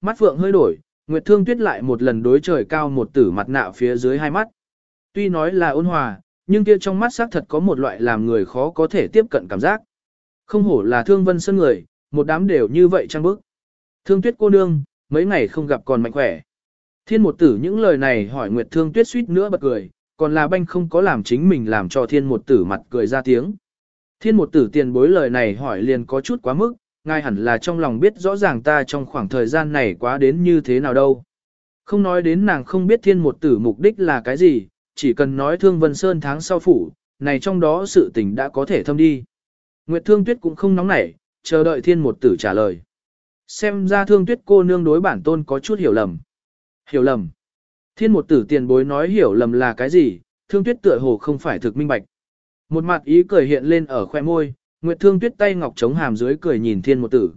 mắt phượng hơi đổi, Nguyệt Thương Tuyết lại một lần đối trời cao một tử mặt nạ phía dưới hai mắt. Tuy nói là ôn hòa, nhưng kia trong mắt xác thật có một loại làm người khó có thể tiếp cận cảm giác. Không hổ là thương vân sơn người, một đám đều như vậy trang bức. Thương Tuyết cô nương, mấy ngày không gặp còn mạnh khỏe. Thiên một tử những lời này hỏi Nguyệt Thương Tuyết suýt nữa bật cười, còn là banh không có làm chính mình làm cho thiên một tử mặt cười ra tiếng. Thiên một tử tiền bối lời này hỏi liền có chút quá mức, ngài hẳn là trong lòng biết rõ ràng ta trong khoảng thời gian này quá đến như thế nào đâu. Không nói đến nàng không biết thiên một tử mục đích là cái gì, chỉ cần nói thương vân sơn tháng sau phủ, này trong đó sự tình đã có thể thâm đi. Nguyệt thương tuyết cũng không nóng nảy, chờ đợi thiên một tử trả lời. Xem ra thương tuyết cô nương đối bản tôn có chút hiểu lầm. Hiểu lầm. Thiên một tử tiền bối nói hiểu lầm là cái gì, thương tuyết tựa hồ không phải thực minh bạch. Một mặt ý cười hiện lên ở khoe môi, Nguyệt Thương Tuyết tay ngọc chống hàm dưới cười nhìn Thiên Một Tử.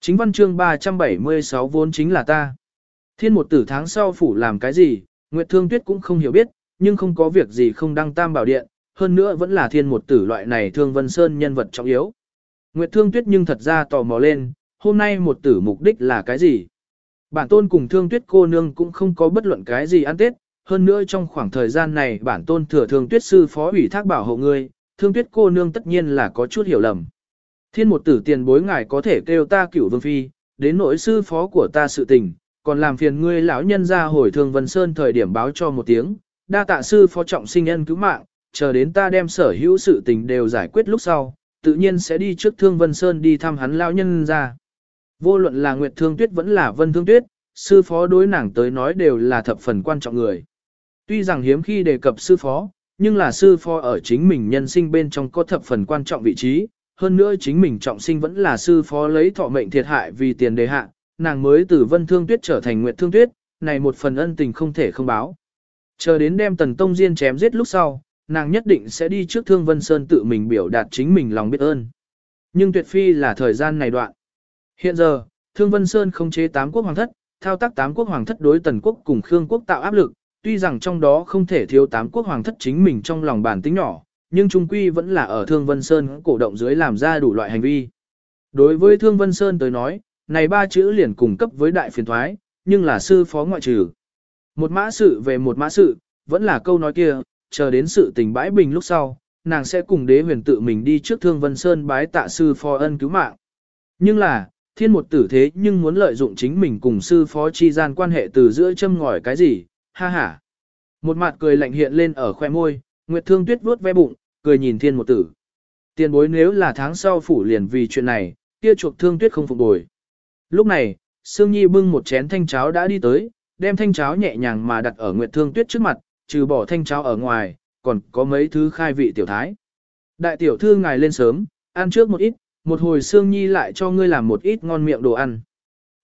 Chính văn chương 376 vốn chính là ta. Thiên Một Tử tháng sau phủ làm cái gì, Nguyệt Thương Tuyết cũng không hiểu biết, nhưng không có việc gì không đăng tam bảo điện, hơn nữa vẫn là Thiên Một Tử loại này Thương Vân Sơn nhân vật trọng yếu. Nguyệt Thương Tuyết nhưng thật ra tò mò lên, hôm nay Một Tử mục đích là cái gì? Bản tôn cùng Thương Tuyết cô nương cũng không có bất luận cái gì ăn tết, hơn nữa trong khoảng thời gian này bản tôn thừa Thương Tuyết sư phó ủy thác bảo hộ ngươi, thương tuyết cô nương tất nhiên là có chút hiểu lầm. Thiên một tử tiền bối ngài có thể kêu ta cửu vương phi, đến nỗi sư phó của ta sự tình, còn làm phiền ngươi lão nhân ra hồi thương vân sơn thời điểm báo cho một tiếng, đa tạ sư phó trọng sinh nhân cứu mạng, chờ đến ta đem sở hữu sự tình đều giải quyết lúc sau, tự nhiên sẽ đi trước thương vân sơn đi thăm hắn lão nhân ra. Vô luận là Nguyệt Thương Tuyết vẫn là Vân Thương Tuyết, sư phó đối nàng tới nói đều là thập phần quan trọng người. Tuy rằng hiếm khi đề cập sư phó, nhưng là sư phó ở chính mình nhân sinh bên trong có thập phần quan trọng vị trí, hơn nữa chính mình trọng sinh vẫn là sư phó lấy thọ mệnh thiệt hại vì tiền đề hạ, nàng mới từ vân thương tuyết trở thành nguyệt thương tuyết, này một phần ân tình không thể không báo. Chờ đến đem tần tông diên chém giết lúc sau, nàng nhất định sẽ đi trước thương vân sơn tự mình biểu đạt chính mình lòng biết ơn. Nhưng tuyệt phi là thời gian này đoạn. Hiện giờ, thương vân sơn không chế tám quốc hoàng thất, thao tác tám quốc hoàng thất đối tần quốc cùng khương quốc tạo áp lực, tuy rằng trong đó không thể thiếu tám quốc hoàng thất chính mình trong lòng bản tính nhỏ, nhưng trung quy vẫn là ở Thương Vân Sơn cổ động dưới làm ra đủ loại hành vi. Đối với Thương Vân Sơn tới nói, này ba chữ liền cùng cấp với đại phiền thoái, nhưng là sư phó ngoại trừ. Một mã sự về một mã sự, vẫn là câu nói kia, chờ đến sự tình bãi bình lúc sau, nàng sẽ cùng đế huyền tự mình đi trước Thương Vân Sơn bái tạ sư phó ân cứu mạng. Nhưng là, thiên một tử thế nhưng muốn lợi dụng chính mình cùng sư phó chi gian quan hệ từ giữa châm ngòi cái gì, ha ha. Một mặt cười lạnh hiện lên ở khoe môi, Nguyệt Thương Tuyết vuốt ve bụng, cười nhìn thiên một tử. Tiền bối nếu là tháng sau phủ liền vì chuyện này, kia chuộc Thương Tuyết không phục bồi. Lúc này, Sương Nhi bưng một chén thanh cháo đã đi tới, đem thanh cháo nhẹ nhàng mà đặt ở Nguyệt Thương Tuyết trước mặt, trừ bỏ thanh cháo ở ngoài, còn có mấy thứ khai vị tiểu thái. Đại tiểu thư ngài lên sớm, ăn trước một ít, một hồi Sương Nhi lại cho ngươi làm một ít ngon miệng đồ ăn.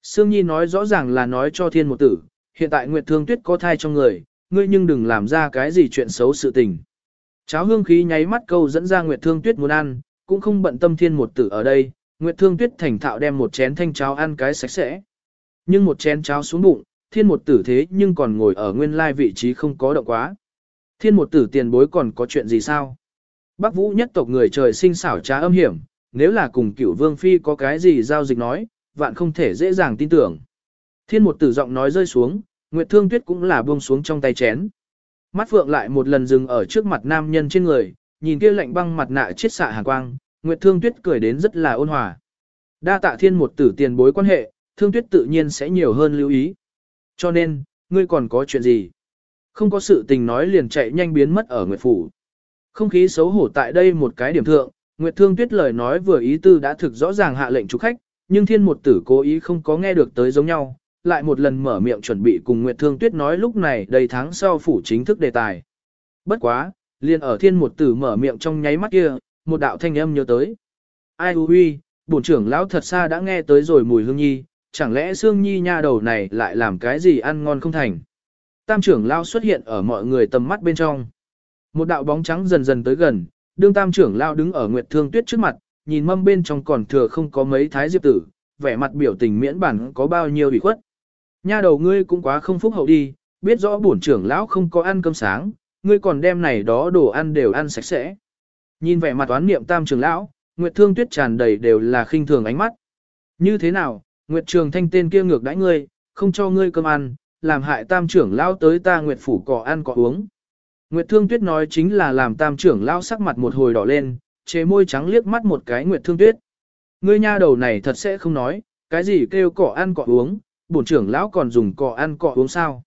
Sương Nhi nói rõ ràng là nói cho thiên một tử, hiện tại Nguyệt Thương Tuyết có thai trong người, ngươi nhưng đừng làm ra cái gì chuyện xấu sự tình. Cháo hương khí nháy mắt câu dẫn ra Nguyệt Thương Tuyết muốn ăn, cũng không bận tâm thiên một tử ở đây, Nguyệt Thương Tuyết thành thạo đem một chén thanh cháo ăn cái sạch sẽ. Nhưng một chén cháo xuống bụng, thiên một tử thế nhưng còn ngồi ở nguyên lai vị trí không có động quá. Thiên một tử tiền bối còn có chuyện gì sao? Bắc vũ nhất tộc người trời sinh xảo trá âm hiểm, nếu là cùng cửu vương phi có cái gì giao dịch nói, vạn không thể dễ dàng tin tưởng. Thiên một tử giọng nói rơi xuống, Nguyệt Thương Tuyết cũng là buông xuống trong tay chén. Mắt phượng lại một lần dừng ở trước mặt nam nhân trên người, nhìn kia lạnh băng mặt nạ chết xạ hàn quang, Nguyệt Thương Tuyết cười đến rất là ôn hòa. Đa tạ thiên một tử tiền bối quan hệ, Thương Tuyết tự nhiên sẽ nhiều hơn lưu ý. Cho nên, ngươi còn có chuyện gì? Không có sự tình nói liền chạy nhanh biến mất ở Nguyệt Phủ. Không khí xấu hổ tại đây một cái điểm thượng, Nguyệt Thương Tuyết lời nói vừa ý tư đã thực rõ ràng hạ lệnh chủ khách, nhưng thiên một tử cố ý không có nghe được tới giống nhau, lại một lần mở miệng chuẩn bị cùng Nguyệt Thương Tuyết nói lúc này đầy tháng sau phủ chính thức đề tài. Bất quá, liền ở thiên một tử mở miệng trong nháy mắt kia, một đạo thanh âm nhớ tới. Ai hư huy, bổn trưởng lão thật xa đã nghe tới rồi mùi hương nhi, chẳng lẽ xương nhi nha đầu này lại làm cái gì ăn ngon không thành. Tam trưởng lão xuất hiện ở mọi người tầm mắt bên trong. Một đạo bóng trắng dần dần tới gần, đương tam trưởng lão đứng ở Nguyệt Thương Tuyết trước mặt, nhìn mâm bên trong còn thừa không có mấy thái diệp tử, vẻ mặt biểu tình miễn bản có bao nhiêu ủy khuất. Nha đầu ngươi cũng quá không phúc hậu đi, biết rõ bổn trưởng lão không có ăn cơm sáng, ngươi còn đem này đó đồ ăn đều ăn sạch sẽ. Nhìn vẻ mặt oán niệm tam trưởng lão, Nguyệt Thương Tuyết tràn đầy đều là khinh thường ánh mắt. Như thế nào, Nguyệt Trường Thanh tên kia ngược đãi ngươi, không cho ngươi cơm ăn, làm hại tam trưởng lão tới ta Nguyệt phủ cỏ ăn cỏ uống. Nguyệt Thương Tuyết nói chính là làm tam trưởng lão sắc mặt một hồi đỏ lên, chế môi trắng liếc mắt một cái Nguyệt Thương Tuyết. Ngươi nha đầu này thật sẽ không nói, cái gì kêu cỏ ăn cỏ uống, bổn trưởng lão còn dùng cỏ ăn cỏ uống sao.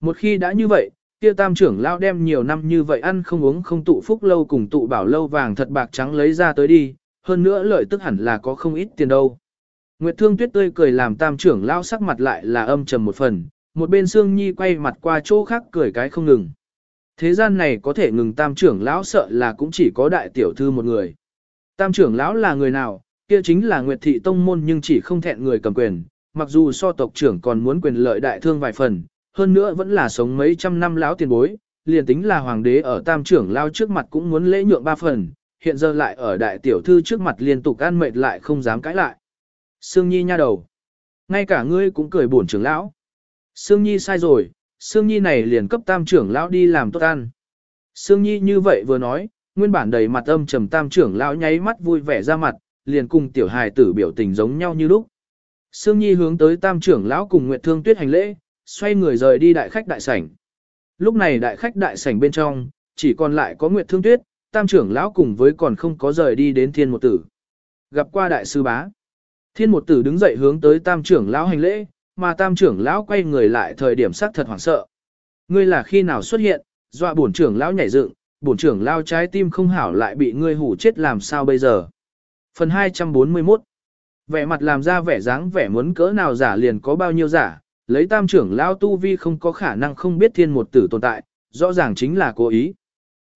Một khi đã như vậy, kia tam trưởng lão đem nhiều năm như vậy ăn không uống không tụ phúc lâu cùng tụ bảo lâu vàng thật bạc trắng lấy ra tới đi, hơn nữa lợi tức hẳn là có không ít tiền đâu. Nguyệt Thương Tuyết tươi cười làm tam trưởng lão sắc mặt lại là âm trầm một phần, một bên Sương Nhi quay mặt qua chỗ khác cười cái không ngừng. Thế gian này có thể ngừng tam trưởng lão sợ là cũng chỉ có đại tiểu thư một người. Tam trưởng lão là người nào, kia chính là Nguyệt Thị Tông Môn nhưng chỉ không thẹn người cầm quyền, mặc dù so tộc trưởng còn muốn quyền lợi đại thương vài phần, hơn nữa vẫn là sống mấy trăm năm lão tiền bối, liền tính là hoàng đế ở tam trưởng lão trước mặt cũng muốn lễ nhượng ba phần, hiện giờ lại ở đại tiểu thư trước mặt liên tục ăn mệt lại không dám cãi lại. Sương Nhi nha đầu. Ngay cả ngươi cũng cười buồn trưởng lão. Sương Nhi sai rồi, Sương Nhi này liền cấp tam trưởng lão đi làm tốt ăn. Sương Nhi như vậy vừa nói, nguyên bản đầy mặt âm trầm tam trưởng lão nháy mắt vui vẻ ra mặt, liền cùng tiểu hài tử biểu tình giống nhau như lúc. Sương Nhi hướng tới tam trưởng lão cùng Nguyệt Thương Tuyết hành lễ, xoay người rời đi đại khách đại sảnh. Lúc này đại khách đại sảnh bên trong, chỉ còn lại có Nguyệt Thương Tuyết, tam trưởng lão cùng với còn không có rời đi đến thiên một tử. Gặp qua đại sư bá. Thiên một tử đứng dậy hướng tới tam trưởng lão hành lễ, mà tam trưởng lão quay người lại thời điểm sắc thật hoảng sợ. Ngươi là khi nào xuất hiện, dọa bổn trưởng lão nhảy dựng, bổn trưởng lão trái tim không hảo lại bị ngươi hủ chết làm sao bây giờ. Phần 241 Vẻ mặt làm ra vẻ dáng vẻ muốn cỡ nào giả liền có bao nhiêu giả, lấy tam trưởng lão tu vi không có khả năng không biết thiên một tử tồn tại, rõ ràng chính là cố ý.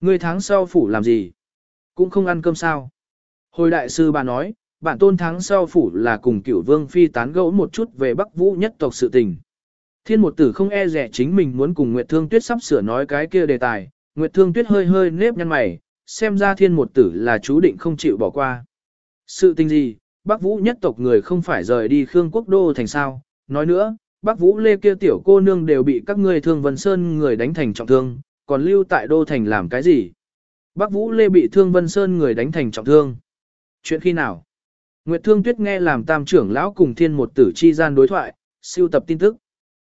Ngươi tháng sau phủ làm gì? Cũng không ăn cơm sao? Hồi đại sư bà nói, bản tôn tháng sau phủ là cùng cửu vương phi tán gẫu một chút về bắc vũ nhất tộc sự tình. Thiên một tử không e rẻ chính mình muốn cùng Nguyệt Thương Tuyết sắp sửa nói cái kia đề tài, Nguyệt Thương Tuyết hơi hơi nếp nhăn mày, xem ra thiên một tử là chú định không chịu bỏ qua. Sự tình gì, Bắc Vũ nhất tộc người không phải rời đi Khương Quốc Đô thành sao, nói nữa, Bắc Vũ Lê kia tiểu cô nương đều bị các ngươi thương Vân Sơn người đánh thành trọng thương, còn lưu tại Đô thành làm cái gì? Bắc Vũ Lê bị thương Vân Sơn người đánh thành trọng thương. Chuyện khi nào? Nguyệt Thương Tuyết nghe làm tam trưởng lão cùng thiên một tử chi gian đối thoại, siêu tập tin tức.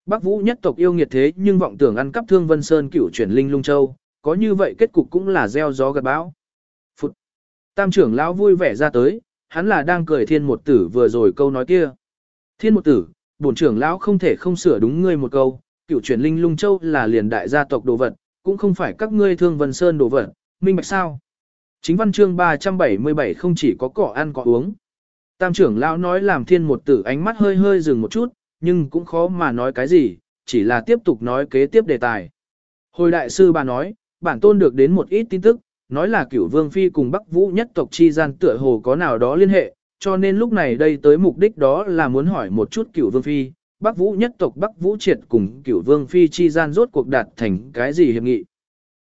Bắc Vũ nhất tộc yêu nghiệt thế nhưng vọng tưởng ăn cắp thương Vân Sơn cửu chuyển linh lung châu, có như vậy kết cục cũng là gieo gió gặt bão. Phụt! Tam trưởng lão vui vẻ ra tới, hắn là đang cười thiên một tử vừa rồi câu nói kia. Thiên một tử, bổn trưởng lão không thể không sửa đúng ngươi một câu, cựu truyền linh lung châu là liền đại gia tộc đồ vật, cũng không phải các ngươi thương Vân Sơn đồ vật, minh bạch sao? Chính văn chương 377 không chỉ có cỏ ăn cỏ uống. Tam trưởng lão nói làm thiên một tử ánh mắt hơi hơi dừng một chút, nhưng cũng khó mà nói cái gì, chỉ là tiếp tục nói kế tiếp đề tài. Hồi đại sư bà nói, bản tôn được đến một ít tin tức, nói là cửu vương phi cùng bắc vũ nhất tộc chi gian tựa hồ có nào đó liên hệ, cho nên lúc này đây tới mục đích đó là muốn hỏi một chút cửu vương phi, bắc vũ nhất tộc bắc vũ triệt cùng cửu vương phi chi gian rốt cuộc đạt thành cái gì hiệp nghị.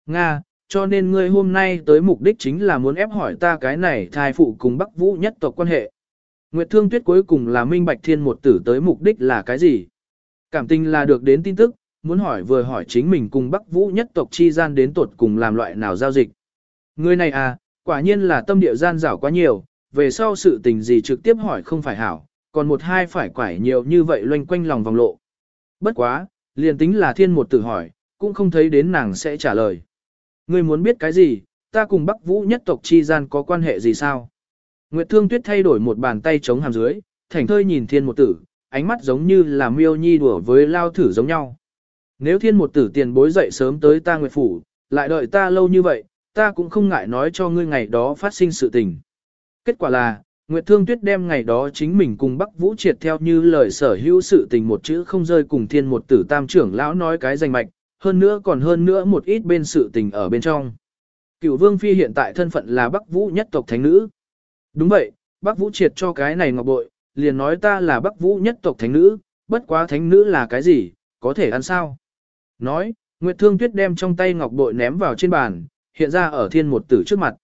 Nga, cho nên ngươi hôm nay tới mục đích chính là muốn ép hỏi ta cái này thai phụ cùng bắc vũ nhất tộc quan hệ. Nguyệt Thương Tuyết cuối cùng là minh bạch thiên một tử tới mục đích là cái gì? Cảm tình là được đến tin tức, muốn hỏi vừa hỏi chính mình cùng Bắc Vũ nhất tộc chi gian đến tột cùng làm loại nào giao dịch. Người này à, quả nhiên là tâm địa gian rảo quá nhiều, về sau sự tình gì trực tiếp hỏi không phải hảo, còn một hai phải quải nhiều như vậy loanh quanh lòng vòng lộ. Bất quá, liền tính là thiên một tử hỏi, cũng không thấy đến nàng sẽ trả lời. Ngươi muốn biết cái gì, ta cùng Bắc Vũ nhất tộc chi gian có quan hệ gì sao? Nguyệt Thương Tuyết thay đổi một bàn tay chống hàm dưới, thảnh thơi nhìn thiên một tử, ánh mắt giống như là miêu nhi đùa với lao thử giống nhau. Nếu thiên một tử tiền bối dậy sớm tới ta Nguyệt Phủ, lại đợi ta lâu như vậy, ta cũng không ngại nói cho ngươi ngày đó phát sinh sự tình. Kết quả là, Nguyệt Thương Tuyết đem ngày đó chính mình cùng Bắc Vũ triệt theo như lời sở hữu sự tình một chữ không rơi cùng thiên một tử tam trưởng lão nói cái danh mạch, hơn nữa còn hơn nữa một ít bên sự tình ở bên trong. Cựu Vương Phi hiện tại thân phận là Bắc Vũ nhất tộc thánh nữ. Đúng vậy, Bắc Vũ triệt cho cái này ngọc bội, liền nói ta là Bắc Vũ nhất tộc thánh nữ, bất quá thánh nữ là cái gì, có thể ăn sao? Nói, Nguyệt Thương Tuyết đem trong tay ngọc bội ném vào trên bàn, hiện ra ở thiên một tử trước mặt.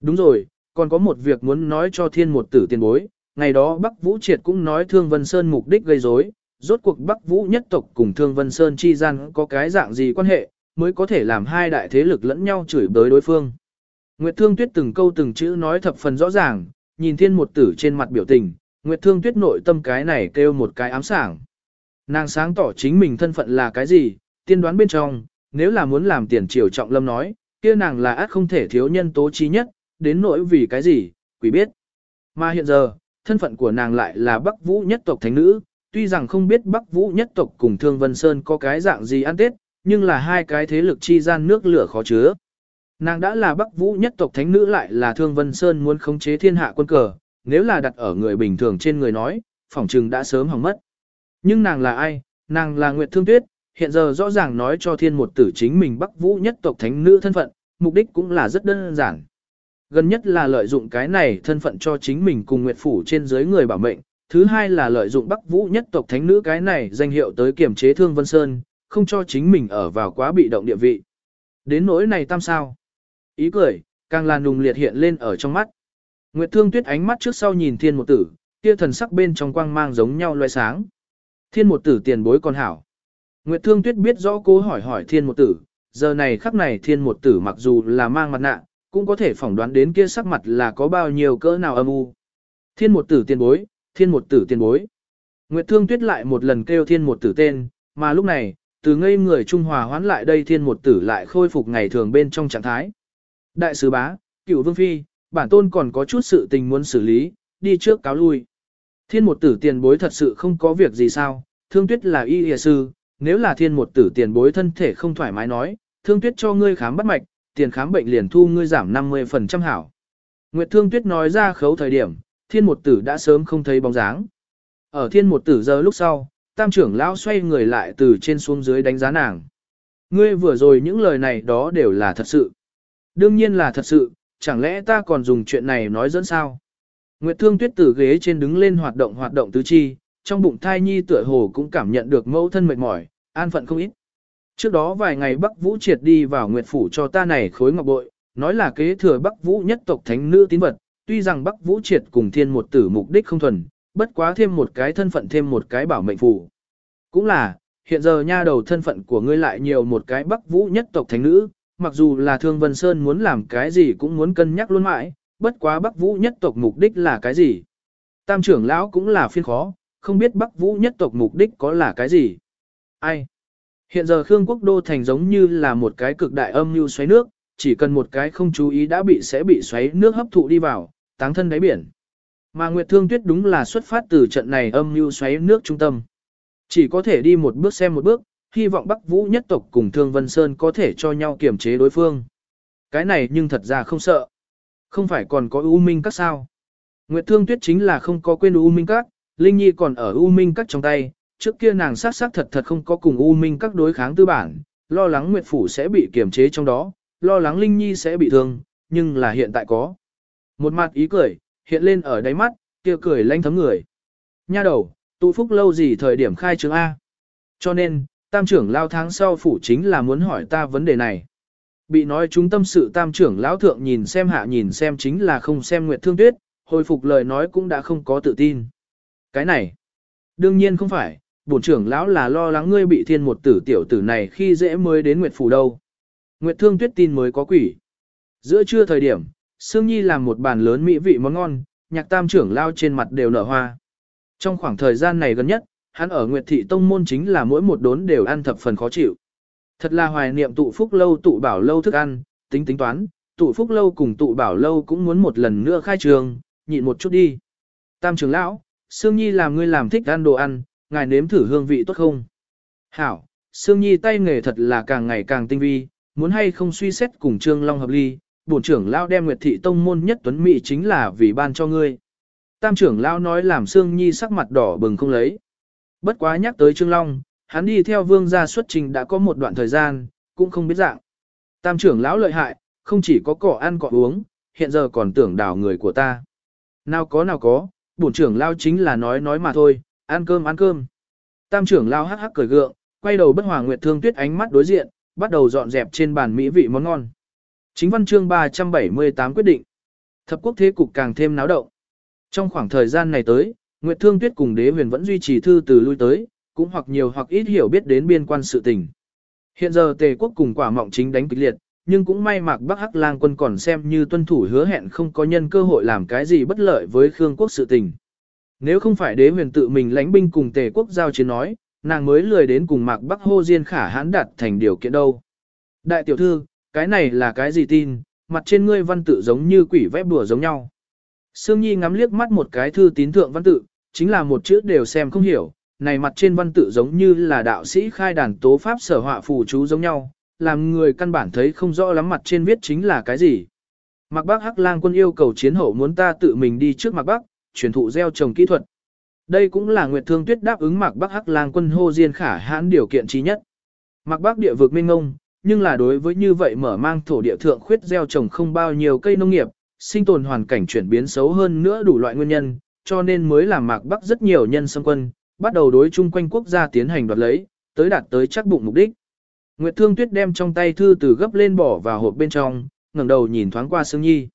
Đúng rồi, còn có một việc muốn nói cho thiên một tử tiền bối, ngày đó Bắc Vũ Triệt cũng nói Thương Vân Sơn mục đích gây rối, rốt cuộc Bắc Vũ nhất tộc cùng Thương Vân Sơn chi gian có cái dạng gì quan hệ, mới có thể làm hai đại thế lực lẫn nhau chửi bới đối phương. Nguyệt Thương Tuyết từng câu từng chữ nói thập phần rõ ràng, nhìn thiên một tử trên mặt biểu tình, Nguyệt Thương Tuyết nội tâm cái này kêu một cái ám sảng. Nàng sáng tỏ chính mình thân phận là cái gì, tiên đoán bên trong, nếu là muốn làm tiền triều trọng lâm nói, kia nàng là át không thể thiếu nhân tố trí nhất, đến nỗi vì cái gì, quỷ biết. Mà hiện giờ, thân phận của nàng lại là Bắc Vũ nhất tộc thánh nữ, tuy rằng không biết Bắc Vũ nhất tộc cùng Thương Vân Sơn có cái dạng gì ăn tết, nhưng là hai cái thế lực chi gian nước lửa khó chứa. Nàng đã là Bắc Vũ nhất tộc thánh nữ lại là Thương Vân Sơn muốn khống chế thiên hạ quân cờ, nếu là đặt ở người bình thường trên người nói, phỏng trừng đã sớm hỏng mất. Nhưng nàng là ai? Nàng là Nguyệt Thương Tuyết, hiện giờ rõ ràng nói cho thiên một tử chính mình Bắc Vũ nhất tộc thánh nữ thân phận, mục đích cũng là rất đơn giản. Gần nhất là lợi dụng cái này thân phận cho chính mình cùng Nguyệt Phủ trên dưới người bảo mệnh, thứ hai là lợi dụng Bắc Vũ nhất tộc thánh nữ cái này danh hiệu tới kiểm chế Thương Vân Sơn, không cho chính mình ở vào quá bị động địa vị. Đến nỗi này tam sao. Ý cười, càng là nùng liệt hiện lên ở trong mắt. Nguyệt Thương Tuyết ánh mắt trước sau nhìn thiên một tử, kia thần sắc bên trong quang mang giống nhau loe sáng. Thiên một tử tiền bối con hảo. Nguyệt Thương Tuyết biết rõ cố hỏi hỏi thiên một tử, giờ này khắc này thiên một tử mặc dù là mang mặt nạ, cũng có thể phỏng đoán đến kia sắc mặt là có bao nhiêu cỡ nào âm u. Thiên một tử tiền bối, thiên một tử tiền bối. Nguyệt Thương Tuyết lại một lần kêu thiên một tử tên, mà lúc này, từ ngây người Trung Hòa hoán lại đây thiên một tử lại khôi phục ngày thường bên trong trạng thái. Đại sứ bá, cựu vương phi, bản tôn còn có chút sự tình muốn xử lý, đi trước cáo lui. Thiên một tử tiền bối thật sự không có việc gì sao, thương tuyết là y hìa sư, nếu là thiên một tử tiền bối thân thể không thoải mái nói, thương tuyết cho ngươi khám bắt mạch, tiền khám bệnh liền thu ngươi giảm 50% hảo. Nguyệt thương tuyết nói ra khấu thời điểm, thiên một tử đã sớm không thấy bóng dáng. Ở thiên một tử giờ lúc sau, tam trưởng lão xoay người lại từ trên xuống dưới đánh giá nàng. Ngươi vừa rồi những lời này đó đều là thật sự. Đương nhiên là thật sự, chẳng lẽ ta còn dùng chuyện này nói dẫn sao? Nguyệt Thương Tuyết từ ghế trên đứng lên hoạt động hoạt động tứ chi, trong bụng thai nhi tựa hồ cũng cảm nhận được mẫu thân mệt mỏi, an phận không ít. Trước đó vài ngày Bắc Vũ triệt đi vào Nguyệt Phủ cho ta này khối ngọc bội, nói là kế thừa Bắc Vũ nhất tộc thánh nữ tín vật, tuy rằng Bắc Vũ triệt cùng thiên một tử mục đích không thuần, bất quá thêm một cái thân phận thêm một cái bảo mệnh phủ. Cũng là, hiện giờ nha đầu thân phận của ngươi lại nhiều một cái Bắc Vũ nhất tộc thánh nữ, mặc dù là Thương Vân Sơn muốn làm cái gì cũng muốn cân nhắc luôn mãi, bất quá Bắc Vũ nhất tộc mục đích là cái gì. Tam trưởng lão cũng là phiên khó, không biết Bắc Vũ nhất tộc mục đích có là cái gì. Ai? Hiện giờ Khương Quốc Đô Thành giống như là một cái cực đại âm mưu xoáy nước, chỉ cần một cái không chú ý đã bị sẽ bị xoáy nước hấp thụ đi vào, táng thân đáy biển. Mà Nguyệt Thương Tuyết đúng là xuất phát từ trận này âm mưu xoáy nước trung tâm. Chỉ có thể đi một bước xem một bước, hy vọng Bắc Vũ nhất tộc cùng Thương Vân Sơn có thể cho nhau kiểm chế đối phương. Cái này nhưng thật ra không sợ. Không phải còn có U Minh các sao. Nguyệt Thương Tuyết chính là không có quên U Minh các, Linh Nhi còn ở U Minh các trong tay, trước kia nàng sát sát thật thật không có cùng U Minh các đối kháng tư bản, lo lắng Nguyệt Phủ sẽ bị kiềm chế trong đó, lo lắng Linh Nhi sẽ bị thương, nhưng là hiện tại có. Một mặt ý cười, hiện lên ở đáy mắt, kia cười lanh thấm người. Nha đầu, tụ phúc lâu gì thời điểm khai trương A. Cho nên, tam trưởng lao tháng sau phủ chính là muốn hỏi ta vấn đề này. Bị nói chúng tâm sự tam trưởng lão thượng nhìn xem hạ nhìn xem chính là không xem Nguyệt Thương Tuyết, hồi phục lời nói cũng đã không có tự tin. Cái này, đương nhiên không phải, bổn trưởng lão là lo lắng ngươi bị thiên một tử tiểu tử này khi dễ mới đến Nguyệt phủ đâu. Nguyệt Thương Tuyết tin mới có quỷ. Giữa trưa thời điểm, Sương Nhi làm một bàn lớn mỹ vị món ngon, nhạc tam trưởng lao trên mặt đều nở hoa. Trong khoảng thời gian này gần nhất, hắn ở Nguyệt Thị Tông Môn chính là mỗi một đốn đều ăn thập phần khó chịu. Thật là hoài niệm tụ phúc lâu tụ bảo lâu thức ăn, tính tính toán, tụ phúc lâu cùng tụ bảo lâu cũng muốn một lần nữa khai trường, nhịn một chút đi. Tam trưởng lão, Sương Nhi làm ngươi làm thích ăn đồ ăn, ngài nếm thử hương vị tốt không? Hảo, Sương Nhi tay nghề thật là càng ngày càng tinh vi, muốn hay không suy xét cùng Trương Long hợp ly, bổn trưởng lão đem Nguyệt Thị Tông môn nhất tuấn mỹ chính là vì ban cho ngươi. Tam trưởng lão nói làm Sương Nhi sắc mặt đỏ bừng không lấy. Bất quá nhắc tới Trương Long, hắn đi theo vương gia xuất trình đã có một đoạn thời gian, cũng không biết dạng. Tam trưởng lão lợi hại, không chỉ có cỏ ăn cỏ uống, hiện giờ còn tưởng đảo người của ta. Nào có nào có, bổn trưởng lao chính là nói nói mà thôi, ăn cơm ăn cơm. Tam trưởng lao hắc hắc cười gượng, quay đầu bất hòa nguyệt thương tuyết ánh mắt đối diện, bắt đầu dọn dẹp trên bàn mỹ vị món ngon. Chính văn chương 378 quyết định. Thập quốc thế cục càng thêm náo động. Trong khoảng thời gian này tới, Nguyệt Thương Tuyết cùng Đế Huyền vẫn duy trì thư từ lui tới, cũng hoặc nhiều hoặc ít hiểu biết đến biên quan sự tình. Hiện giờ Tề quốc cùng quả mọng chính đánh kịch liệt, nhưng cũng may mạc Bắc Hắc Lang quân còn xem như tuân thủ hứa hẹn không có nhân cơ hội làm cái gì bất lợi với Khương quốc sự tình. Nếu không phải đế huyền tự mình lãnh binh cùng tề quốc giao chiến nói, nàng mới lười đến cùng mạc bắc hô diên khả hãn đạt thành điều kiện đâu. Đại tiểu thư, cái này là cái gì tin, mặt trên ngươi văn tự giống như quỷ vẽ bùa giống nhau. Sương Nhi ngắm liếc mắt một cái thư tín thượng văn tự, chính là một chữ đều xem không hiểu, này mặt trên văn tự giống như là đạo sĩ khai đàn tố pháp sở họa phù chú giống nhau, làm người căn bản thấy không rõ lắm mặt trên viết chính là cái gì. Mạc Bắc Hắc Lang quân yêu cầu chiến hậu muốn ta tự mình đi trước Mạc Bắc, truyền thụ gieo trồng kỹ thuật. Đây cũng là Nguyệt Thương Tuyết đáp ứng Mạc Bắc Hắc Lang quân hô diên khả hãn điều kiện chí nhất. Mạc Bắc địa vực minh ngông, nhưng là đối với như vậy mở mang thổ địa thượng khuyết gieo trồng không bao nhiêu cây nông nghiệp, sinh tồn hoàn cảnh chuyển biến xấu hơn nữa đủ loại nguyên nhân, cho nên mới làm Mạc Bắc rất nhiều nhân xâm quân, bắt đầu đối chung quanh quốc gia tiến hành đoạt lấy, tới đạt tới chắc bụng mục đích. Nguyệt Thương Tuyết đem trong tay thư từ gấp lên bỏ vào hộp bên trong, ngẩng đầu nhìn thoáng qua Sương Nhi.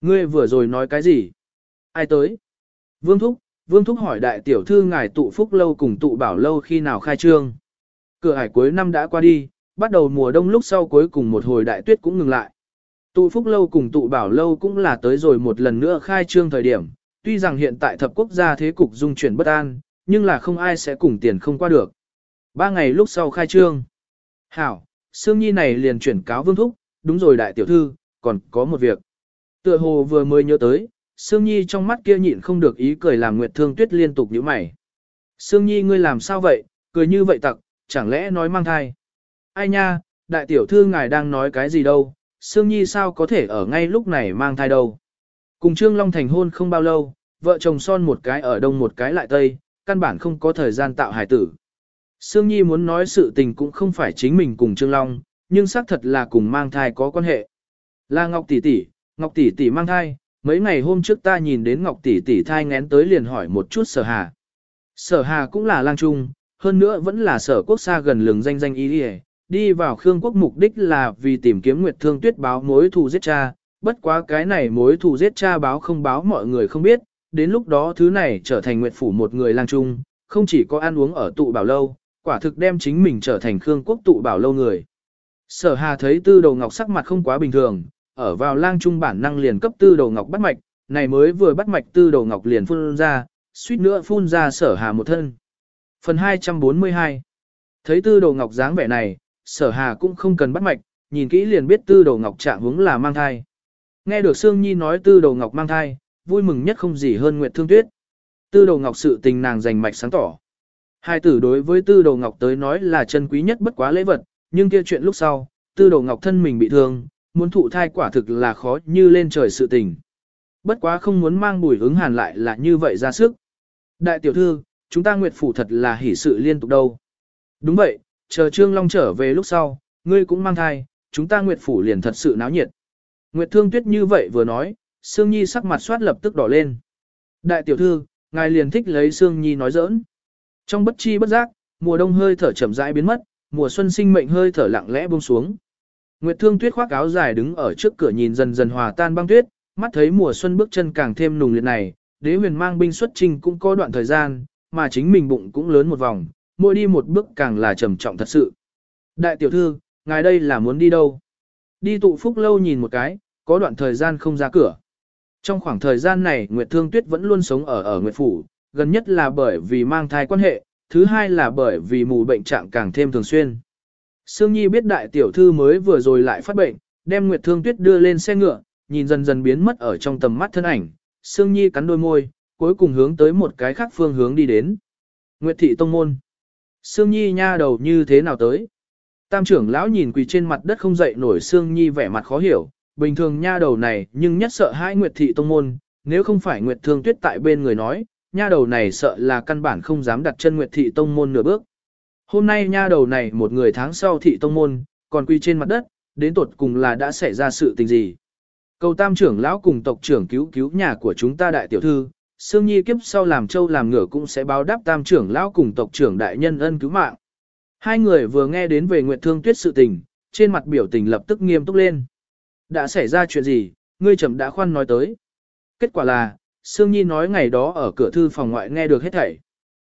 Ngươi vừa rồi nói cái gì? Ai tới? Vương Thúc, Vương Thúc hỏi đại tiểu thư ngài tụ phúc lâu cùng tụ bảo lâu khi nào khai trương. Cửa hải cuối năm đã qua đi, bắt đầu mùa đông lúc sau cuối cùng một hồi đại tuyết cũng ngừng lại. Tụ phúc lâu cùng tụ bảo lâu cũng là tới rồi một lần nữa khai trương thời điểm, tuy rằng hiện tại thập quốc gia thế cục dung chuyển bất an, nhưng là không ai sẽ cùng tiền không qua được. Ba ngày lúc sau khai trương. Hảo, Sương Nhi này liền chuyển cáo Vương Thúc, đúng rồi đại tiểu thư, còn có một việc. Tựa hồ vừa mới nhớ tới, Sương Nhi trong mắt kia nhịn không được ý cười làm Nguyệt Thương Tuyết liên tục nhíu mày. Sương Nhi ngươi làm sao vậy, cười như vậy tặc, chẳng lẽ nói mang thai. Ai nha, đại tiểu thư ngài đang nói cái gì đâu, Sương Nhi sao có thể ở ngay lúc này mang thai đâu. Cùng Trương Long thành hôn không bao lâu, vợ chồng son một cái ở đông một cái lại tây, căn bản không có thời gian tạo hài tử. Sương Nhi muốn nói sự tình cũng không phải chính mình cùng Trương Long, nhưng xác thật là cùng mang thai có quan hệ. Là Ngọc tỷ tỷ, Ngọc tỷ tỷ mang thai, mấy ngày hôm trước ta nhìn đến Ngọc tỷ tỷ thai ngén tới liền hỏi một chút Sở Hà. Sở Hà cũng là lang trung, hơn nữa vẫn là sở quốc xa gần lừng danh danh ý đi, đi vào Khương quốc mục đích là vì tìm kiếm Nguyệt Thương Tuyết báo mối thù giết cha, bất quá cái này mối thù giết cha báo không báo mọi người không biết, đến lúc đó thứ này trở thành Nguyệt phủ một người lang trung, không chỉ có ăn uống ở tụ bảo lâu, quả thực đem chính mình trở thành Khương quốc tụ bảo lâu người. Sở Hà thấy tư đầu ngọc sắc mặt không quá bình thường, ở vào lang trung bản năng liền cấp tư đầu ngọc bắt mạch, này mới vừa bắt mạch tư đầu ngọc liền phun ra, suýt nữa phun ra sở hà một thân. Phần 242 Thấy tư đầu ngọc dáng vẻ này, sở hà cũng không cần bắt mạch, nhìn kỹ liền biết tư đầu ngọc trạng hướng là mang thai. Nghe được Sương Nhi nói tư đầu ngọc mang thai, vui mừng nhất không gì hơn Nguyệt Thương Tuyết. Tư đầu ngọc sự tình nàng dành mạch sáng tỏ. Hai tử đối với tư đầu ngọc tới nói là chân quý nhất bất quá lễ vật, nhưng kia chuyện lúc sau, tư đầu ngọc thân mình bị thương, muốn thụ thai quả thực là khó như lên trời sự tình. Bất quá không muốn mang bùi ứng hàn lại là như vậy ra sức. Đại tiểu thư, chúng ta nguyệt phủ thật là hỷ sự liên tục đâu. Đúng vậy, chờ Trương Long trở về lúc sau, ngươi cũng mang thai, chúng ta nguyệt phủ liền thật sự náo nhiệt. Nguyệt thương tuyết như vậy vừa nói, Sương Nhi sắc mặt soát lập tức đỏ lên. Đại tiểu thư, ngài liền thích lấy Sương Nhi nói giỡn. Trong bất chi bất giác, mùa đông hơi thở chậm rãi biến mất, mùa xuân sinh mệnh hơi thở lặng lẽ buông xuống. Nguyệt Thương Tuyết khoác áo dài đứng ở trước cửa nhìn dần dần hòa tan băng tuyết, mắt thấy mùa xuân bước chân càng thêm nùng liệt này, Đế Huyền mang binh xuất trình cũng có đoạn thời gian, mà chính mình bụng cũng lớn một vòng, mỗi đi một bước càng là trầm trọng thật sự. Đại tiểu thư, ngài đây là muốn đi đâu? Đi tụ phúc lâu nhìn một cái, có đoạn thời gian không ra cửa. Trong khoảng thời gian này Nguyệt Thương Tuyết vẫn luôn sống ở ở Nguyệt Phủ, gần nhất là bởi vì mang thai quan hệ, thứ hai là bởi vì mù bệnh trạng càng thêm thường xuyên. Sương Nhi biết đại tiểu thư mới vừa rồi lại phát bệnh, đem Nguyệt Thương Tuyết đưa lên xe ngựa, nhìn dần dần biến mất ở trong tầm mắt thân ảnh. Sương Nhi cắn đôi môi, cuối cùng hướng tới một cái khác phương hướng đi đến. Nguyệt Thị Tông Môn. Sương Nhi nha đầu như thế nào tới? Tam trưởng lão nhìn quỳ trên mặt đất không dậy nổi Sương Nhi vẻ mặt khó hiểu, bình thường nha đầu này nhưng nhất sợ hai Nguyệt Thị Tông Môn, nếu không phải Nguyệt Thương Tuyết tại bên người nói, nha đầu này sợ là căn bản không dám đặt chân Nguyệt Thị Tông Môn nửa bước. Hôm nay nha đầu này một người tháng sau Thị Tông Môn, còn quy trên mặt đất, đến tột cùng là đã xảy ra sự tình gì. Cầu tam trưởng lão cùng tộc trưởng cứu cứu nhà của chúng ta đại tiểu thư, Sương Nhi kiếp sau làm châu làm ngựa cũng sẽ báo đáp tam trưởng lão cùng tộc trưởng đại nhân ân cứu mạng. Hai người vừa nghe đến về Nguyệt Thương Tuyết sự tình, trên mặt biểu tình lập tức nghiêm túc lên. Đã xảy ra chuyện gì, ngươi chậm đã khoan nói tới. Kết quả là, Sương Nhi nói ngày đó ở cửa thư phòng ngoại nghe được hết thảy.